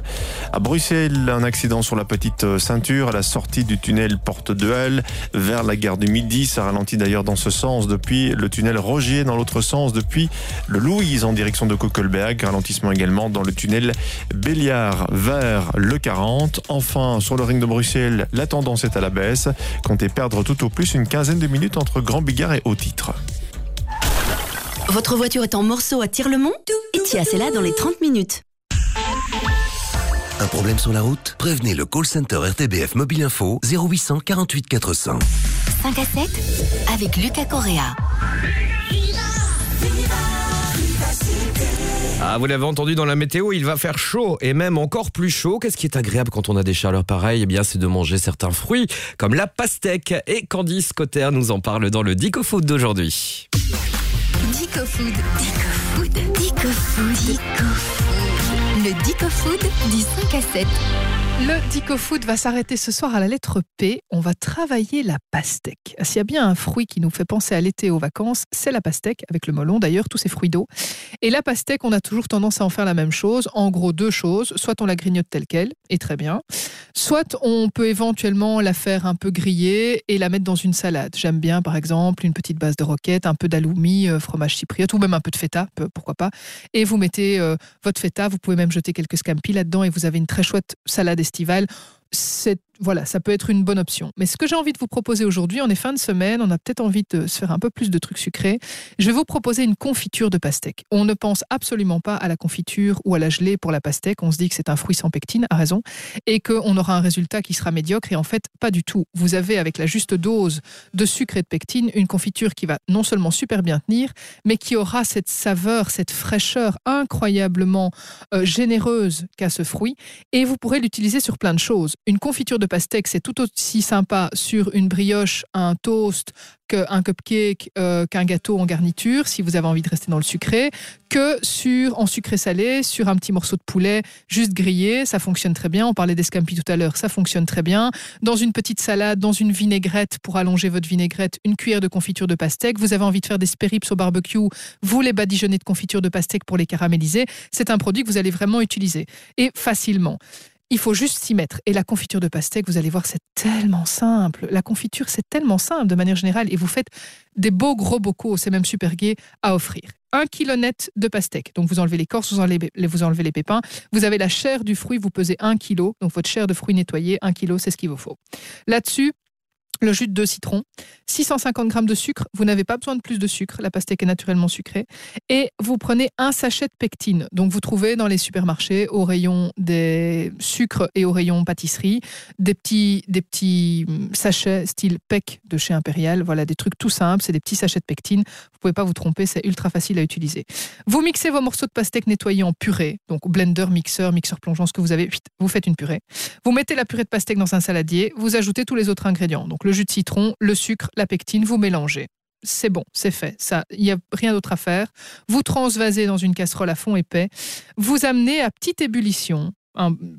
À Bruxelles, un accident sur la petite euh, ceinture à la sortie du tunnel Porte de Halle vers la gare du Midi. Ça ralentit d'ailleurs dans ce sens depuis le tunnel Rogier, dans l'autre sens depuis le Louise en direction de Kokelberg. Ralentissement également dans le tunnel Béliard vers le 40. Enfin, sur le ring de Bruxelles, la tendance est à la baisse. Comptez perdre tout au plus une quinzaine de minutes entre Grand Bigard et Haut Titre. Votre voiture est en morceaux à Tire-le-Mont Et Tia, c'est là dans les 30 minutes. Un problème sur la route? Prévenez le call center RTBF Mobile Info 0800 48 400. 5 à 7 avec Lucas Correa. Ah, vous l'avez entendu dans la météo, il va faire chaud et même encore plus chaud. Qu'est-ce qui est agréable quand on a des chaleurs pareilles? Eh bien, c'est de manger certains fruits comme la pastèque. Et Candice Cotter nous en parle dans le Dico Food d'aujourd'hui. Dico Food. Dico Food. Dico Food. Dico Food. Le Dico Food du 5 à 7. Le Dico Food va s'arrêter ce soir à la lettre P. On va travailler la pastèque. S'il y a bien un fruit qui nous fait penser à l'été et aux vacances, c'est la pastèque, avec le melon d'ailleurs, tous ces fruits d'eau. Et la pastèque, on a toujours tendance à en faire la même chose. En gros, deux choses. Soit on la grignote telle qu'elle, et très bien. Soit on peut éventuellement la faire un peu griller et la mettre dans une salade. J'aime bien, par exemple, une petite base de roquette, un peu d'aloumi, euh, fromage chypriote, ou même un peu de feta, pourquoi pas. Et vous mettez euh, votre feta, vous pouvez même jeter quelques scampi là-dedans et vous avez une très chouette salade estivale. C'est voilà, ça peut être une bonne option. Mais ce que j'ai envie de vous proposer aujourd'hui, on est fin de semaine, on a peut-être envie de se faire un peu plus de trucs sucrés. Je vais vous proposer une confiture de pastèque. On ne pense absolument pas à la confiture ou à la gelée pour la pastèque. On se dit que c'est un fruit sans pectine, à raison, et qu'on aura un résultat qui sera médiocre. Et en fait, pas du tout. Vous avez avec la juste dose de sucre et de pectine une confiture qui va non seulement super bien tenir, mais qui aura cette saveur, cette fraîcheur incroyablement euh, généreuse qu'a ce fruit. Et vous pourrez l'utiliser sur plein de choses. Une confiture de pastèque, c'est tout aussi sympa sur une brioche, un toast, qu'un cupcake, euh, qu'un gâteau en garniture, si vous avez envie de rester dans le sucré, que sur en sucré salé, sur un petit morceau de poulet juste grillé, ça fonctionne très bien. On parlait d'escampi tout à l'heure, ça fonctionne très bien. Dans une petite salade, dans une vinaigrette pour allonger votre vinaigrette, une cuillère de confiture de pastèque. Vous avez envie de faire des spérips au barbecue, vous les badigeonnez de confiture de pastèque pour les caraméliser. C'est un produit que vous allez vraiment utiliser et facilement. Il faut juste s'y mettre. Et la confiture de pastèque, vous allez voir, c'est tellement simple. La confiture, c'est tellement simple de manière générale. Et vous faites des beaux gros bocaux, c'est même super gai à offrir. un kilo net de pastèque. Donc vous enlevez l'écorce, vous vous enlevez les pépins. Vous avez la chair du fruit, vous pesez un kilo. Donc votre chair de fruit nettoyée, un kilo, c'est ce qu'il vous faut. Là-dessus, le jus de deux citrons, 650 g de sucre. Vous n'avez pas besoin de plus de sucre. La pastèque est naturellement sucrée. Et vous prenez un sachet de pectine. Donc vous trouvez dans les supermarchés au rayon des sucres et au rayon pâtisserie des petits, des petits hum, sachets style PEC de chez Impérial. Voilà des trucs tout simples. C'est des petits sachets de pectine. Vous pouvez pas vous tromper. C'est ultra facile à utiliser. Vous mixez vos morceaux de pastèque nettoyés en purée. Donc blender, mixeur, mixeur plongeant, ce que vous avez. Vous faites une purée. Vous mettez la purée de pastèque dans un saladier. Vous ajoutez tous les autres ingrédients. Donc le jus de citron, le sucre, la pectine, vous mélangez. C'est bon, c'est fait. Ça, il n'y a rien d'autre à faire. Vous transvasez dans une casserole à fond épais. Vous amenez à petite ébullition.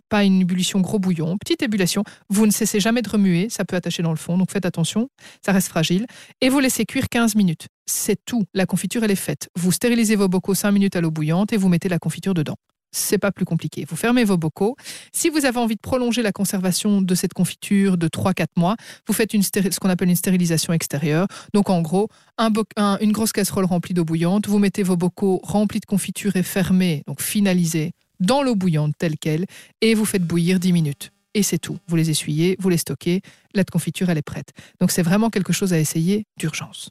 pas une ébullition gros bouillon, petite ébullition. Vous ne cessez jamais de remuer, ça peut attacher dans le fond, donc faites attention, ça reste fragile. Et vous laissez cuire 15 minutes. C'est tout. La confiture, elle est faite. Vous stérilisez vos bocaux 5 minutes à l'eau bouillante et vous mettez la confiture dedans c'est pas plus compliqué. Vous fermez vos bocaux. Si vous avez envie de prolonger la conservation de cette confiture de 3-4 mois, vous faites une ce qu'on appelle une stérilisation extérieure. Donc en gros, un une grosse casserole remplie d'eau bouillante, vous mettez vos bocaux remplis de confiture et fermés, donc finalisés, dans l'eau bouillante telle qu'elle, et vous faites bouillir 10 minutes. Et c'est tout. Vous les essuyez, vous les stockez, la confiture, elle est prête. Donc c'est vraiment quelque chose à essayer d'urgence.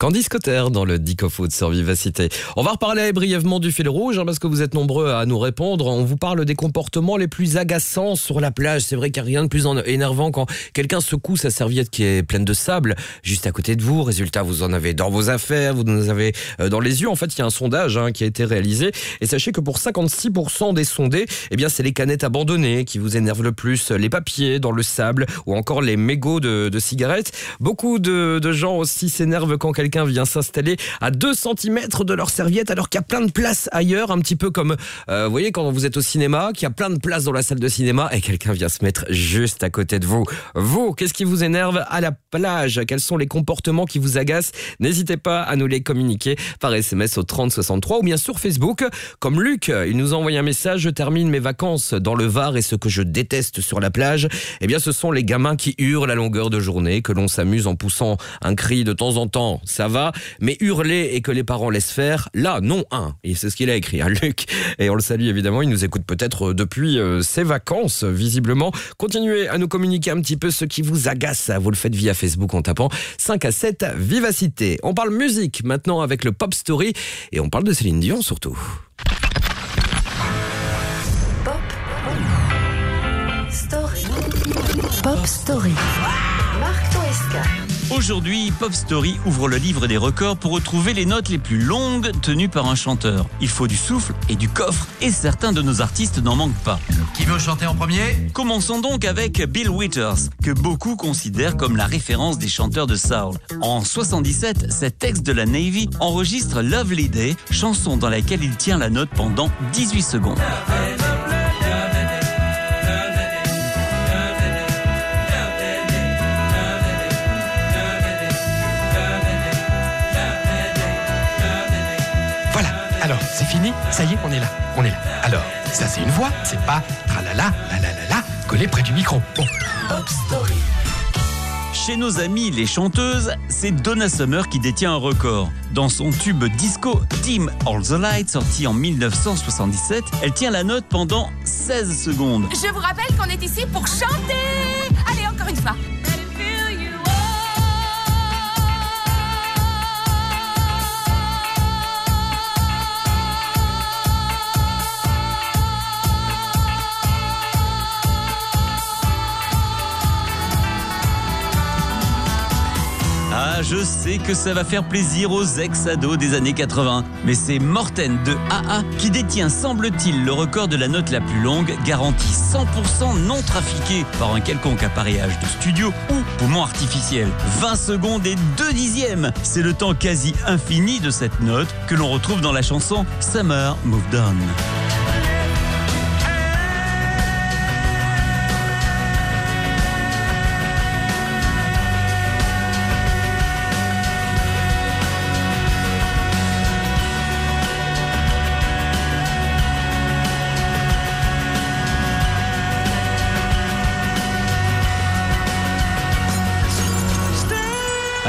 Candice Cotter dans le Dico Food sur Vivacité. On va reparler brièvement du fil rouge hein, parce que vous êtes nombreux à nous répondre. On vous parle des comportements les plus agaçants sur la plage. C'est vrai qu'il n'y a rien de plus énervant quand quelqu'un secoue sa serviette qui est pleine de sable juste à côté de vous. Résultat, vous en avez dans vos affaires, vous en avez euh, dans les yeux. En fait, il y a un sondage hein, qui a été réalisé et sachez que pour 56% des sondés, eh bien, c'est les canettes abandonnées qui vous énervent le plus, les papiers dans le sable ou encore les mégots de, cigarettes. Beaucoup de gens aussi s'énervent quand quelqu'un quelqu'un vient s'installer à 2 cm de leur serviette alors qu'il y a plein de place ailleurs, un petit peu comme, euh, vous voyez, quand vous êtes au cinéma, qu'il y a plein de place dans la salle de cinéma et quelqu'un vient se mettre juste à côté de vous. Vous, qu'est-ce qui vous énerve à la plage? Quels sont les comportements qui vous agacent? N'hésitez pas à nous les communiquer par SMS au 3063 ou bien sur Facebook. Comme Luc, il nous a envoyé un message, je termine mes vacances dans le Var et ce que je déteste sur la plage, eh bien ce sont les gamins qui hurlent à longueur de journée, que l'on s'amuse en poussant un cri de temps en temps ça va, mais hurler et que les parents laissent faire, là, non, un. Et c'est ce qu'il a écrit, hein, Luc. Et on le salue évidemment, il nous écoute peut-être euh, depuis euh, ses vacances, visiblement. Continuez à nous communiquer un petit peu ce qui vous agace. Vous le faites via Facebook en tapant 5 à 7 Vivacité. On parle musique maintenant avec le Pop Story et on parle de Céline Dion surtout. Pop Story. Pop Story. Marc Toesca. Aujourd'hui, Pop Story ouvre le livre des records pour retrouver les notes les plus longues tenues par un chanteur. Il faut du souffle et du coffre, et certains de nos artistes n'en manquent pas. Qui veut chanter en premier? Commençons donc avec Bill Withers, que beaucoup considèrent comme la référence des chanteurs de soul. En 77, cet ex de la Navy enregistre Lovely Day, chanson dans laquelle il tient la note pendant 18 secondes. Fini Ça y est, on est là. On est là. Alors, ça c'est une voix, c'est pas tralala, la la la la, collé près du micro. Bon. Story. Chez nos amis les chanteuses, c'est Donna Summer qui détient un record. Dans son tube disco Dim All the Light sorti en 1977, elle tient la note pendant 16 secondes. Je vous rappelle qu'on est ici pour chanter. Allez, encore une fois. Ah, je sais que ça va faire plaisir aux ex-ados des années 80, mais c'est Morten de AA qui détient, semble-t-il, le record de la note la plus longue, garantie 100% non trafiquée par un quelconque appareillage de studio ou poumon artificiel. 20 secondes et 2 dixièmes, c'est le temps quasi infini de cette note que l'on retrouve dans la chanson Summer Moved On.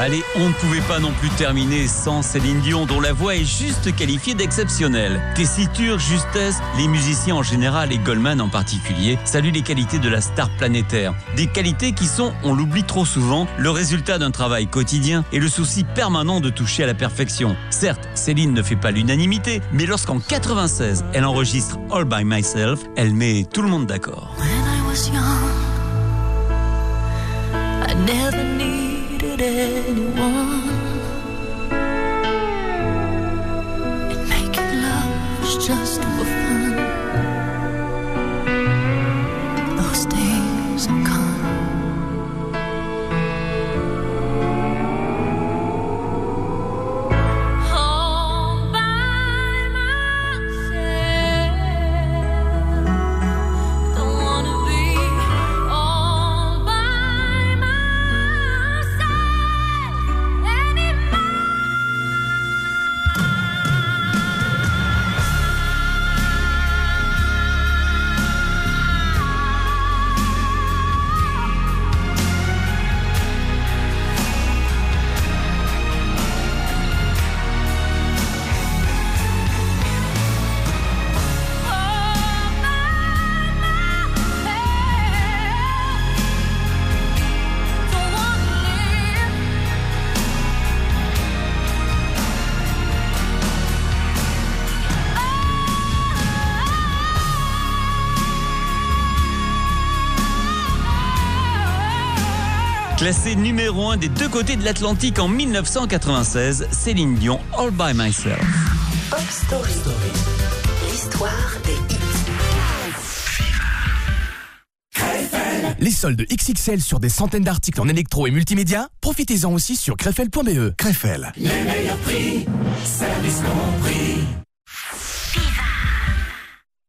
Allez, on ne pouvait pas non plus terminer sans Céline Dion, dont la voix est juste qualifiée d'exceptionnelle. Tessiture, justesse, les musiciens en général et Goldman en particulier saluent les qualités de la star planétaire. Des qualités qui sont, on l'oublie trop souvent, le résultat d'un travail quotidien et le souci permanent de toucher à la perfection. Certes, Céline ne fait pas l'unanimité, mais lorsqu'en 96, elle enregistre All by Myself, elle met tout le monde d'accord. Needed anyone. And making love just for Classée numéro 1 des deux côtés de l'Atlantique en 1996, Céline Dion, All by Myself. Pop Story. L'histoire des. Les soldes XXL sur des centaines d'articles en électro et multimédia, profitez-en aussi sur crefel.be. Crefel. Les meilleurs prix, service compris.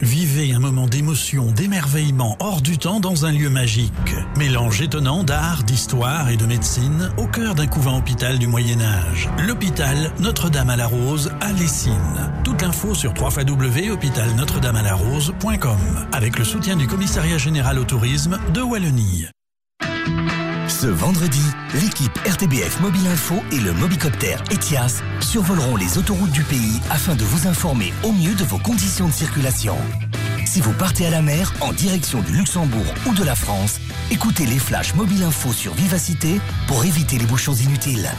Vivez un moment d'émotion, d'émerveillement hors du temps dans un lieu magique. Mélange étonnant d'art, d'histoire et de médecine au cœur d'un couvent hôpital du Moyen Âge. L'hôpital Notre-Dame à la Rose à Lessines. Toute l'info sur www.hôpitalnotre-dame-à-la-rose.com avec le soutien du Commissariat général au tourisme de Wallonie. Ce vendredi, l'équipe RTBF Mobile Info et le Mobicoptère Etias survoleront les autoroutes du pays afin de vous informer au mieux de vos conditions de circulation. Si vous partez à la mer en direction du Luxembourg ou de la France, écoutez les flashs Mobile Info sur Vivacité pour éviter les bouchons inutiles.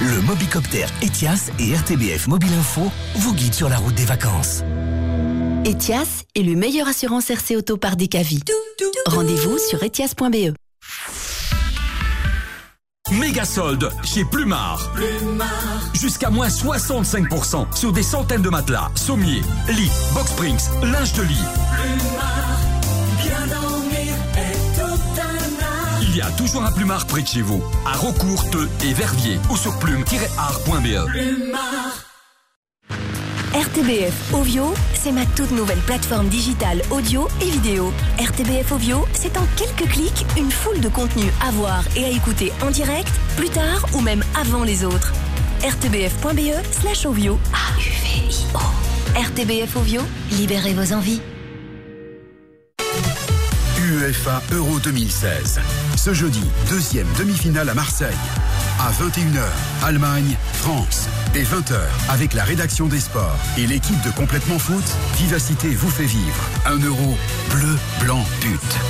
Le Mobicoptère Etias et RTBF Mobile Info vous guident sur la route des vacances. Etias est le meilleur assurance RC Auto par Decavi. Rendez-vous sur etias.be. Méga solde chez Plumard. Jusqu'à moins 65% sur des centaines de matelas, sommiers, lits, box springs, linge de lit. Bien dormir. Il y a toujours un Plumard près de chez vous, à Rocourt, Teux et Verviers ou sur plume-art.be. Plumard. RTBF Ovio, c'est ma toute nouvelle plateforme digitale audio et vidéo. RTBF Ovio, c'est en quelques clics une foule de contenus à voir et à écouter en direct, plus tard ou même avant les autres. rtbf.be slash ovio. RTBF Ovio, libérez vos envies. UEFA Euro 2016. Ce jeudi, deuxième demi-finale à Marseille. À 21h, Allemagne, France. Et 20h, avec la rédaction des sports et l'équipe de Complètement Foot, Vivacité vous fait vivre. Un euro bleu, blanc, but.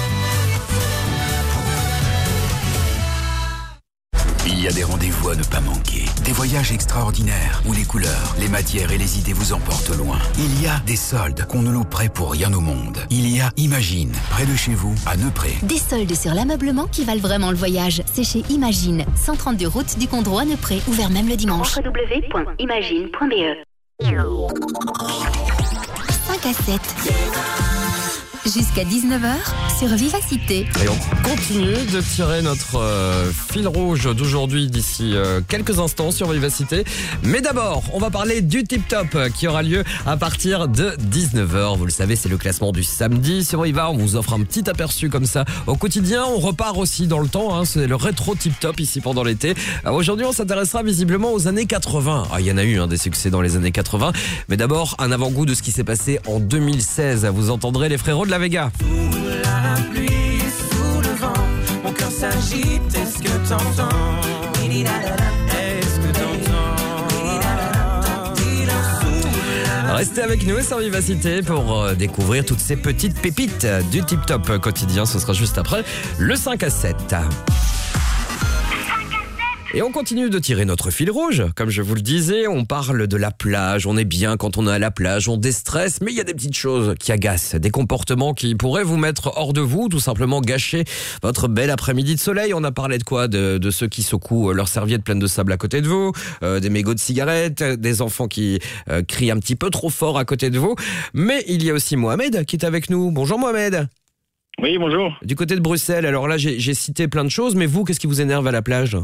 A des rendez-vous à ne pas manquer. Des voyages extraordinaires où les couleurs, les matières et les idées vous emportent loin. Il y a des soldes qu'on ne louperait pour rien au monde. Il y a Imagine, près de chez vous, à Neupré. Des soldes sur l'ameublement qui valent vraiment le voyage. C'est chez Imagine, 132 route du Condroit Neupré, ouvert même le dimanche. www.imagine.be 5 à 7. Jusqu'à 19h sur Vivacité. Et on continue de tirer notre euh, fil rouge d'aujourd'hui d'ici euh, quelques instants sur Vivacité. Mais d'abord, on va parler du Tip Top euh, qui aura lieu à partir de 19h. Vous le savez, c'est le classement du samedi sur Viva. On vous offre un petit aperçu comme ça au quotidien. On repart aussi dans le temps. hein. C'est le rétro Tip Top ici pendant l'été. Aujourd'hui, on s'intéressera visiblement aux années 80. Ah, il y en a eu hein, des succès dans les années 80. Mais d'abord, un avant-goût de ce qui s'est passé en 2016. Vous entendrez les frérots la Vega. Restez avec nous sur Vivacité pour euh, découvrir toutes ces petites pépites du Tip Top quotidien. Ce sera juste après le 5 à 7. Et on continue de tirer notre fil rouge. Comme je vous le disais, on parle de la plage. On est bien quand on est à la plage, on déstresse, mais il y a des petites choses qui agacent, des comportements qui pourraient vous mettre hors de vous, tout simplement gâcher votre bel après-midi de soleil. On a parlé de quoi? De, ceux qui secouent leurs serviettes pleines de sable à côté de vous, euh, des mégots de cigarettes, des enfants qui euh, crient un petit peu trop fort à côté de vous. Mais il y a aussi Mohamed qui est avec nous. Bonjour Mohamed. Oui, bonjour. Du côté de Bruxelles, alors là j'ai cité plein de choses, mais vous, qu'est-ce qui vous énerve à la plage?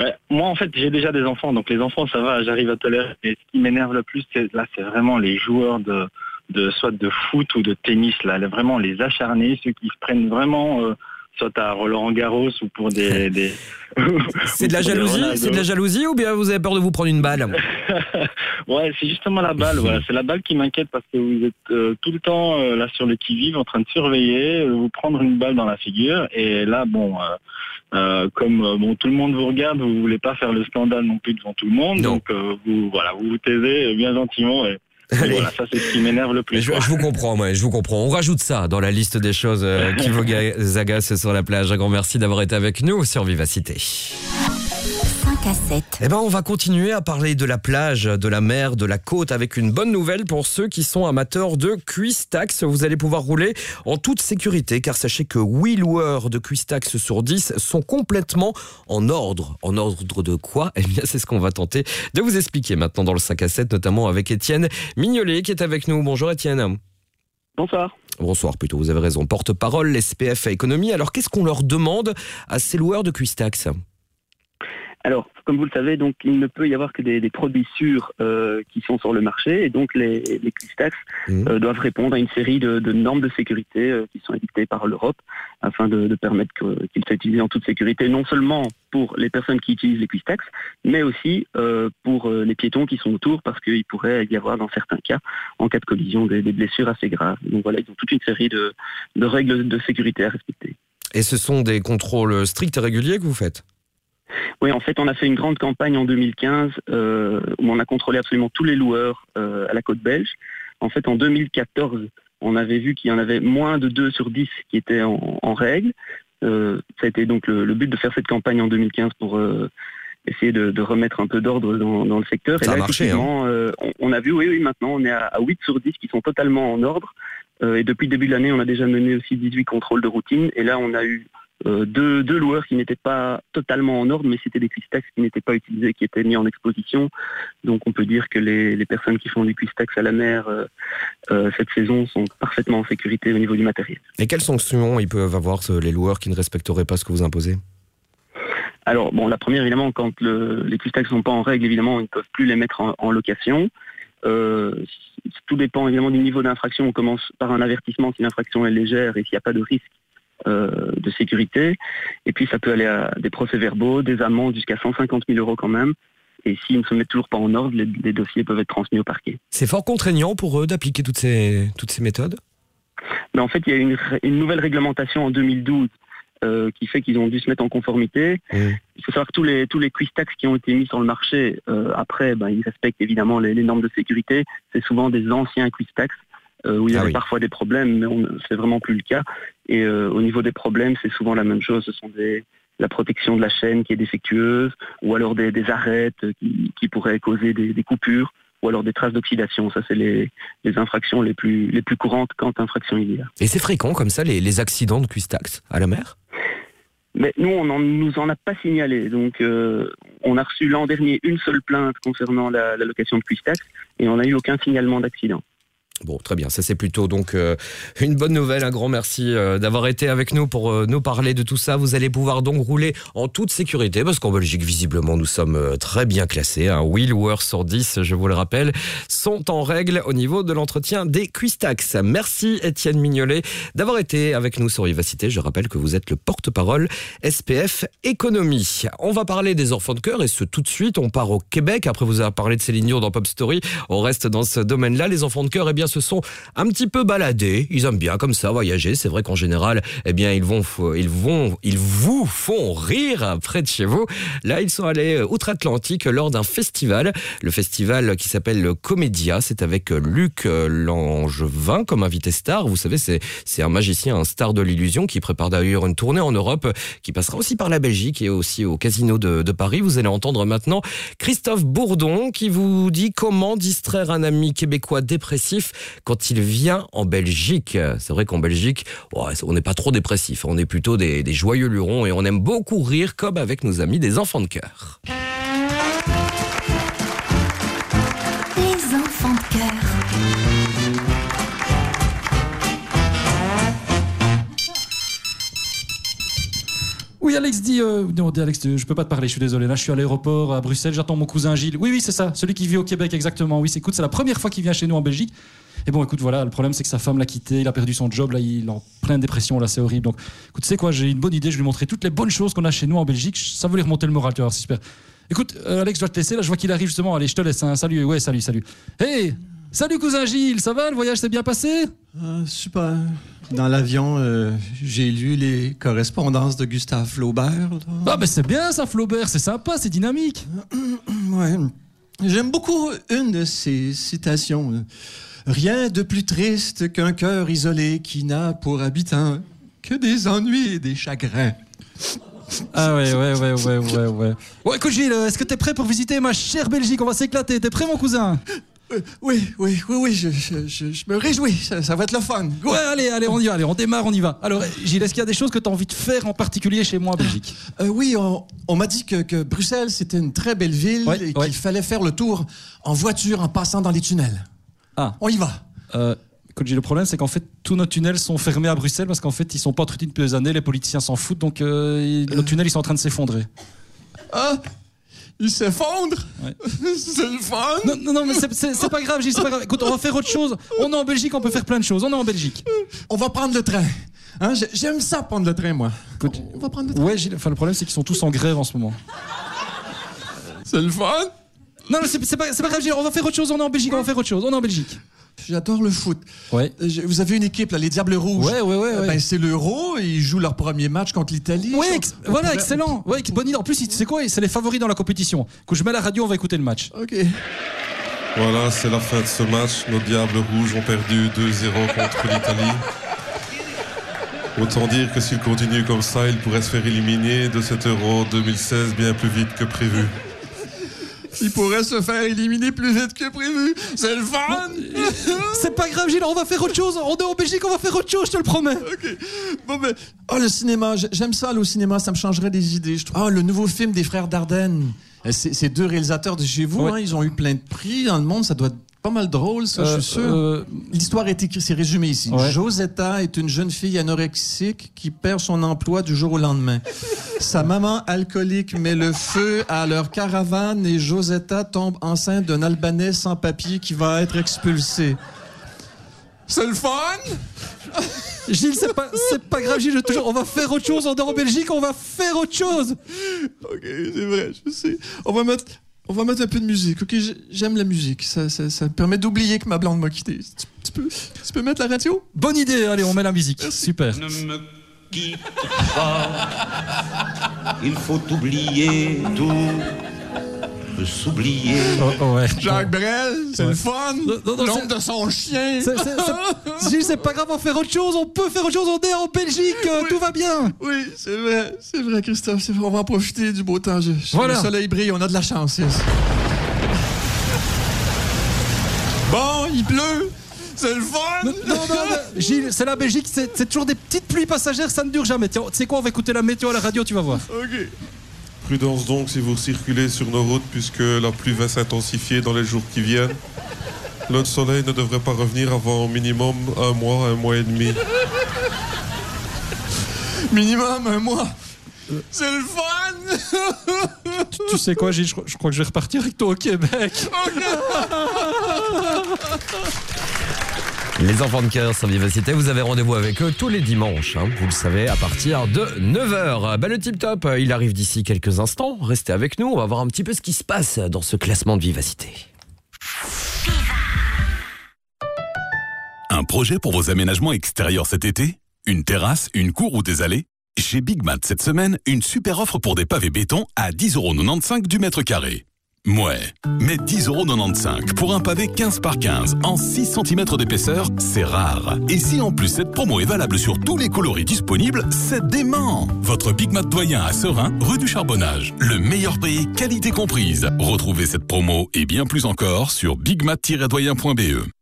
Ouais, moi, en fait, j'ai déjà des enfants, donc les enfants, ça va, j'arrive à tolérer. Et ce qui m'énerve le plus, c'est, là, c'est vraiment les joueurs de, de soit de foot ou de tennis, là, là, vraiment les acharnés, ceux qui se prennent vraiment, euh, soit à Roland Garros ou pour des. des C'est de la jalousie. C'est de la jalousie ou bien vous avez peur de vous prendre une balle Ouais, c'est justement la balle. voilà, c'est la balle qui m'inquiète parce que vous êtes euh, tout le temps euh, là sur le qui-vive, en train de surveiller, euh, vous prendre une balle dans la figure. Et là, bon, euh, comme bon, tout le monde vous regarde, vous voulez pas faire le scandale non plus devant tout le monde, donc vous, voilà, vous vous taisez bien gentiment. Et voilà, ça c'est ce qui m'énerve le plus. je, je vous comprends, moi, je vous comprends. On rajoute ça dans la liste des choses euh, qui vous ga- agacent sur la plage. Un grand merci d'avoir été avec nous sur Vivacité. 5 à 7. Eh ben, on va continuer à parler de la plage, de la mer, de la côte avec une bonne nouvelle pour ceux qui sont amateurs de Cuistax. Vous allez pouvoir rouler en toute sécurité car sachez que 8 loueurs de Cuistax sur 10 sont complètement en ordre. En ordre de quoi? Eh bien, c'est ce qu'on va tenter de vous expliquer maintenant dans le 5 à 7, notamment avec Étienne Mignolet qui est avec nous. Bonjour Étienne. Bonsoir. Bonsoir plutôt, vous avez raison. Porte-parole, SPF à économie. Alors qu'est-ce qu'on leur demande à ces loueurs de Cuistax Alors, comme vous le savez, donc il ne peut y avoir que des, des produits sûrs euh, qui sont sur le marché, et donc les, les Clistax euh, doivent répondre à une série de, de normes de sécurité euh, qui sont édictées par l'Europe afin de, de permettre qu'ils soient utilisés en toute sécurité, non seulement pour les personnes qui utilisent les Clistax, mais aussi pour les piétons qui sont autour, parce qu'il pourrait y avoir dans certains cas, en cas de collision, des, des blessures assez graves. Donc voilà, ils ont toute une série de, de règles de sécurité à respecter. Et ce sont des contrôles stricts et réguliers que vous faites? Oui, en fait, on a fait une grande campagne en 2015 euh, où on a contrôlé absolument tous les loueurs euh, à la côte belge. En fait, en 2014, on avait vu qu'il y en avait moins de 2 sur 10 qui étaient en, en règle. Euh, ça a été donc le, le but de faire cette campagne en 2015 pour essayer de, de remettre un peu d'ordre dans, dans le secteur. Ça a Et là, marché, effectivement, euh, on, on a vu, oui, oui, maintenant, on est à, à 8 sur 10 qui sont totalement en ordre. Et depuis le début de l'année, on a déjà mené aussi 18 contrôles de routine. Et là, on a eu euh, deux, deux loueurs qui n'étaient pas totalement en ordre, mais c'était des Quistax qui n'étaient pas utilisés, qui étaient mis en exposition. Donc on peut dire que les, les personnes qui font du Quistax à la mer euh, euh, cette saison sont parfaitement en sécurité au niveau du matériel. Et quelles sanctions ils peuvent avoir les loueurs qui ne respecteraient pas ce que vous imposez? Alors bon, la première évidemment, quand le- les Quistax ne sont pas en règle, évidemment, ils ne peuvent plus les mettre en, en location. Euh, tout dépend évidemment du niveau d'infraction. On commence par un avertissement si l'infraction est légère et s'il n'y a pas de risque euh, de sécurité. Et puis ça peut aller à des procès-verbaux, des amendes jusqu'à 150 000 euros quand même. Et s'ils ne se mettent toujours pas en ordre, les, les dossiers peuvent être transmis au parquet. C'est fort contraignant pour eux d'appliquer toutes ces, toutes ces méthodes? Mais en fait, il y a une, une nouvelle réglementation en 2012 euh, qui fait qu'ils ont dû se mettre en conformité. Il faut savoir que tous les, tous les Quistax qui ont été mis sur le marché, euh, après, ben, ils respectent évidemment les, les normes de sécurité. C'est souvent des anciens Quistax euh, où il y Ah avait oui. parfois des problèmes, mais c'est vraiment plus le cas. Et euh, au niveau des problèmes, c'est souvent la même chose. Ce sont des, la protection de la chaîne qui est défectueuse, ou alors des, des arêtes qui, qui pourraient causer des, des coupures, ou alors des traces d'oxydation. Ça, c'est les, les infractions les plus, les plus courantes quand infraction il y a. Et c'est fréquent comme ça les, les accidents de Cuistax à la mer? Mais nous, on ne nous en a pas signalé. Donc, euh, on a reçu l'an dernier une seule plainte concernant la, la location de Quistax et on n'a eu aucun signalement d'accident. Bon, très bien. Ça, c'est plutôt donc euh, une bonne nouvelle. Un grand merci euh, d'avoir été avec nous pour euh, nous parler de tout ça. Vous allez pouvoir donc rouler en toute sécurité parce qu'en Belgique, visiblement, nous sommes très bien classés. Un Wheelworth sur 10, je vous le rappelle, sont en règle au niveau de l'entretien des Cuistax. Merci Étienne Mignolet d'avoir été avec nous sur Vivacité. Je rappelle que vous êtes le porte-parole SPF Économie. On va parler des enfants de cœur et ce tout de suite. On part au Québec. Après vous avoir parlé de Céline Dion dans Pop Story, on reste dans ce domaine-là. Les enfants de cœur, eh bien, se sont un petit peu baladés. Ils aiment bien comme ça voyager. C'est vrai qu'en général, eh bien, ils vont, ils vont, ils vous font rire près de chez vous. Là, ils sont allés outre-Atlantique lors d'un festival. Le festival qui s'appelle le Comédia. C'est avec euh, Luc euh, Langevin comme invité star. Vous savez, c'est, un magicien, un star de l'illusion qui prépare d'ailleurs une tournée en Europe qui passera aussi par la Belgique et aussi au Casino de Paris. Vous allez entendre maintenant Christophe Bourdon qui vous dit comment distraire un ami québécois dépressif quand il vient en Belgique. C'est vrai qu'en Belgique, on n'est pas trop dépressif, on est plutôt des, des joyeux lurons et on aime beaucoup rire comme avec nos amis des enfants de cœur. Les enfants de cœur. Oui, Alex dit. euh, non, Alex, je peux pas te parler, je suis désolé. Là, je suis à l'aéroport à Bruxelles, j'attends mon cousin Gilles. Oui, oui, c'est ça, celui qui vit au Québec, exactement. Oui, c'est écoute, c'est la première fois qu'il vient chez nous en Belgique. Et bon, écoute, voilà, le problème, c'est que sa femme l'a quitté, il a perdu son job, là, il est en pleine dépression, là, c'est horrible. Donc, écoute, tu sais quoi, j'ai une bonne idée, je vais lui montrer toutes les bonnes choses qu'on a chez nous en Belgique. Ça va lui remonter le moral, tu vois, c'est super. Écoute, euh, Alex, je dois te laisser, là, je vois qu'il arrive justement. Allez, je te laisse, hein. Salut, ouais, salut, salut. Hey! Salut cousin Gilles, ça va? Le voyage s'est bien passé? Ah, super. Dans l'avion, euh, j'ai lu les correspondances de Gustave Flaubert. là. Ah, ben c'est bien ça, Flaubert, c'est sympa, c'est dynamique. Ouais. J'aime beaucoup une de ses citations. Rien de plus triste qu'un cœur isolé qui n'a pour habitant que des ennuis et des chagrins. Ah ouais, ouais, ouais, ouais, ouais, ouais. Bon, écoute Gilles, est-ce que t'es prêt pour visiter ma chère Belgique? On va s'éclater. T'es prêt, mon cousin? Euh, oui, oui, oui, oui, je, je- je- je me réjouis. Ça, ça va être le fun. Go. Ouais, allez, allez, on y va, allez, on démarre, on y va. Alors, Gilles, est-ce qu'il y a des choses que t'as envie de faire en particulier chez moi en Belgique? Euh, oui, on, on m'a dit que, que Bruxelles, c'était une très belle ville et qu'il fallait faire le tour en voiture en passant dans les tunnels. Ah. On y va. Euh, écoute, le problème, c'est qu'en fait, tous nos tunnels sont fermés à Bruxelles parce qu'en fait, ils sont pas entretenus depuis des années, les politiciens s'en foutent, donc euh, nos tunnels, ils sont en train de s'effondrer. Ah, il s'effondre. c'est le fun. Non, non, non, mais c'est- pas grave, Gilles, c'est pas grave. Écoute, on va faire autre chose. On est en Belgique, on peut faire plein de choses. On est en Belgique. On va prendre le train. Hein, j'ai- J'aime ça prendre le train, moi. on va prendre le train. Ouais, Gilles, enfin, le problème, c'est qu'ils sont tous en grève en ce moment. C'est le fun. Non, non, c'est pas, pas grave, on va faire autre chose. On est en Belgique, on va faire autre chose. On est en Belgique. J'adore le foot. Ouais. Euh, Vous avez une équipe, là, les Diables Rouges. Ouais, ouais, ouais, Euh, ouais. ben, c'est l'Euro. Ils jouent leur premier match contre l'Italie. Ouais, ex- voilà, excellent. Ouais, bonne idée. En plus, c'est quoi C'est les favoris dans la compétition. Quand je mets la radio, on va écouter le match. Ok. Voilà, c'est la fin de ce match. Nos Diables Rouges ont perdu 2-0 contre l'Italie. Autant dire que s'ils continuent comme ça, ils pourraient se faire éliminer de cet Euro 2016 bien plus vite que prévu. Ils pourraient se faire éliminer plus vite que prévu. C'est le fun. C'est pas grave, Gilles, on va faire autre chose. On est en Belgique, on va faire autre chose, je te le promets. Ok. Bon, ben, oh, le cinéma. J'aime ça, au cinéma. Ça me changerait des idées. je trouve. Ah, le nouveau film des frères Dardenne. C'est c'est deux réalisateurs de chez vous. Ouais. hein, ils ont eu plein de prix dans le monde. Ça doit pas mal drôle, ça, Euh, je suis sûr. euh, L'histoire est écrite, c'est résumé ici. Ouais. Josetta est une jeune fille anorexique qui perd son emploi du jour au lendemain. Sa maman alcoolique met le feu à leur caravane et Josetta tombe enceinte d'un Albanais sans papier qui va être expulsé. C'est le fun! Gilles, c'est pas, c'est pas grave, Gilles, je on va faire autre chose. On est en Belgique, on va faire autre chose. Ok, c'est vrai, je sais. On va mettre, on va mettre un peu de musique. Ok, j'aime la musique. Ça, ça, ça me permet d'oublier que ma blonde m'a quitté. Tu, tu peux, tu peux mettre la radio? Bonne idée, allez, on met la musique. Super. Ne me quitte pas. Il faut oublier tout. Peut s'oublier. Oh, ouais. Jacques Brel, c'est Ouais. le fun. L'ombre de son chien. C'est- Gilles, c'est pas grave, on faire autre chose. On peut faire autre chose. On est en Belgique, euh, tout va bien. Oui, c'est vrai, c'est vrai, Christophe. c'est vrai, On va en profiter du beau temps. Je- Voilà. Le soleil brille, on a de la chance. yes. Bon, il pleut. C'est le fun. Non, non, Gilles, c'est la Belgique, c'est c'est toujours des petites pluies passagères, ça ne dure jamais. Tiens, tu sais quoi, on va écouter la météo à la radio, tu vas voir. Ok. Prudence donc si vous circulez sur nos routes puisque la pluie va s'intensifier dans les jours qui viennent. Le soleil ne devrait pas revenir avant au minimum un mois, un mois et demi. Minimum un mois. C'est le fun Tu sais quoi, Gilles, je, crois- je crois que je vais repartir avec toi au Québec. Les enfants de cœur sur Vivacité, vous avez rendez-vous avec eux tous les dimanches, hein, vous le savez, à partir de 9h. Bah, le tip top, euh, il arrive d'ici quelques instants. Restez avec nous, on va voir un petit peu ce qui se passe dans ce classement de Vivacité. Un projet pour vos aménagements extérieurs cet été? Une terrasse, une cour ou des allées? Chez Big Mat cette semaine, une super offre pour des pavés béton à 10,95€ du mètre carré. Mouais, mais 10,95€ pour un pavé 15 par 15 en 6 cm d'épaisseur, c'est rare. Et si en plus cette promo est valable sur tous les coloris disponibles, c'est dément Votre Big doyen à Serein, rue du Charbonnage. Le meilleur prix, qualité comprise. Retrouvez cette promo et bien plus encore sur bigmat-doyen.be.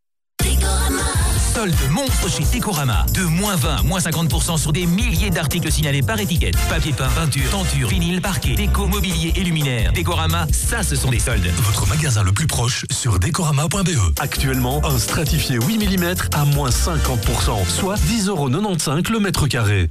Solde monstre chez Décorama. De moins 20, moins 50% sur des milliers d'articles signalés par étiquette. Papier peint, peinture, tenture, vinyle, parquet, déco, mobilier et luminaire. Décorama, ça ce sont des soldes. Votre magasin le plus proche sur decorama.be. Actuellement, un stratifié 8 mm à moins 50%, soit 10,95€ le mètre carré.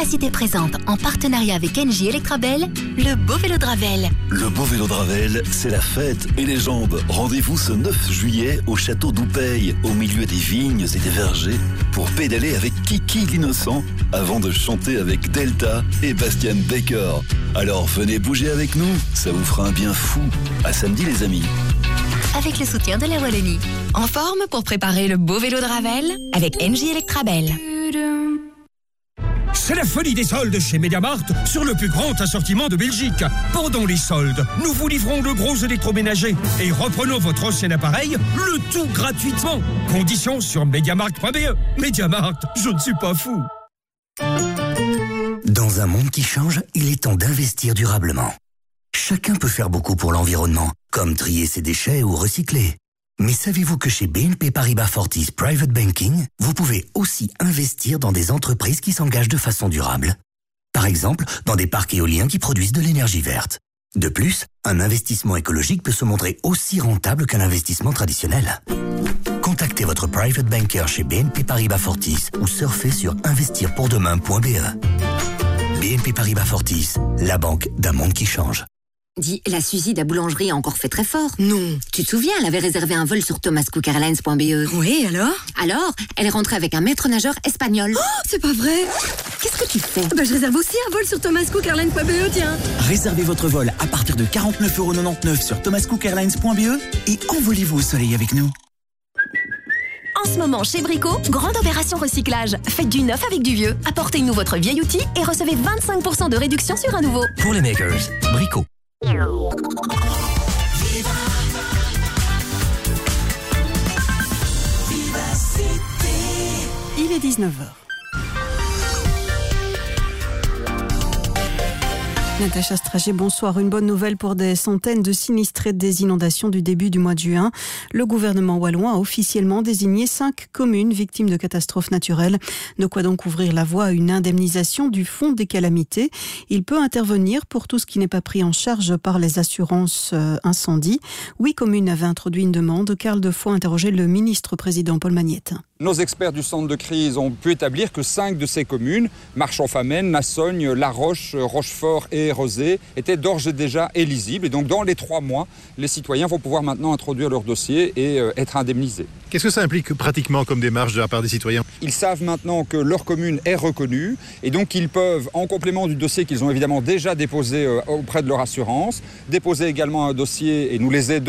Vivacité présente, en partenariat avec NJ Electrabel, le beau vélo de Ravel. Le beau vélo de Ravel, c'est la fête et les jambes. Rendez-vous ce 9 juillet au château d'Oupeil, au milieu des vignes et des vergers, pour pédaler avec Kiki l'innocent, avant de chanter avec Delta et Bastian Baker. Alors venez bouger avec nous, ça vous fera un bien fou. À samedi les amis. Avec le soutien de la Wallonie. En forme pour préparer le beau vélo de Ravel avec NJ Electrabel. C'est la folie des soldes chez Mediamart sur le plus grand assortiment de Belgique. Pendant les soldes, nous vous livrons le gros électroménager et reprenons votre ancien appareil, le tout gratuitement. Conditions sur mediamart.be. Mediamart, je ne suis pas fou. Dans un monde qui change, il est temps d'investir durablement. Chacun peut faire beaucoup pour l'environnement, comme trier ses déchets ou recycler. Mais savez-vous que chez BNP Paribas Fortis Private Banking, vous pouvez aussi investir dans des entreprises qui s'engagent de façon durable? Par exemple, dans des parcs éoliens qui produisent de l'énergie verte. De plus, un investissement écologique peut se montrer aussi rentable qu'un investissement traditionnel. Contactez votre private banker chez BNP Paribas Fortis ou surfez sur investirpourdemain.be. BNP Paribas Fortis, la banque d'un monde qui change. Dis, la Suzy de la boulangerie a encore fait très fort. Non. Tu te souviens, elle avait réservé un vol sur thomascookairlines.be. Oui, alors Alors, elle est rentrée avec un maître nageur espagnol. Oh, c'est pas vrai Qu'est-ce que tu fais? Bah, je réserve aussi un vol sur thomascookairlines.be, tiens. Réservez votre vol à partir de 49,99€ sur thomascookairlines.be et envolez-vous au soleil avec nous. En ce moment, chez Brico, grande opération recyclage. Faites du neuf avec du vieux. Apportez-nous votre vieil outil et recevez 25% de réduction sur un nouveau. Pour les makers, Brico. Il est 19h. Natacha Stragé, bonsoir. Une bonne nouvelle pour des centaines de sinistrés des inondations du début du mois de juin. Le gouvernement wallon a officiellement désigné cinq communes victimes de catastrophes naturelles. De quoi donc ouvrir la voie à une indemnisation du fonds des calamités. Il peut intervenir pour tout ce qui n'est pas pris en charge par les assurances euh, incendie. Huit communes avaient introduit une demande. Carl Defoe a interrogé le ministre-président Paul Magnette. Nos experts du centre de crise ont pu établir que cinq de ces communes, Marchand-Famenne, Nassogne, La Roche, Rochefort et Rosé, étaient d'ores et déjà éligibles. Et donc dans les trois mois, les citoyens vont pouvoir maintenant introduire leur dossier et euh, être indemnisés. Qu'est-ce que ça implique pratiquement comme démarche de la part des citoyens? Ils savent maintenant que leur commune est reconnue et donc ils peuvent, en complément du dossier qu'ils ont évidemment déjà déposé euh, auprès de leur assurance, déposer également un dossier et nous les aidons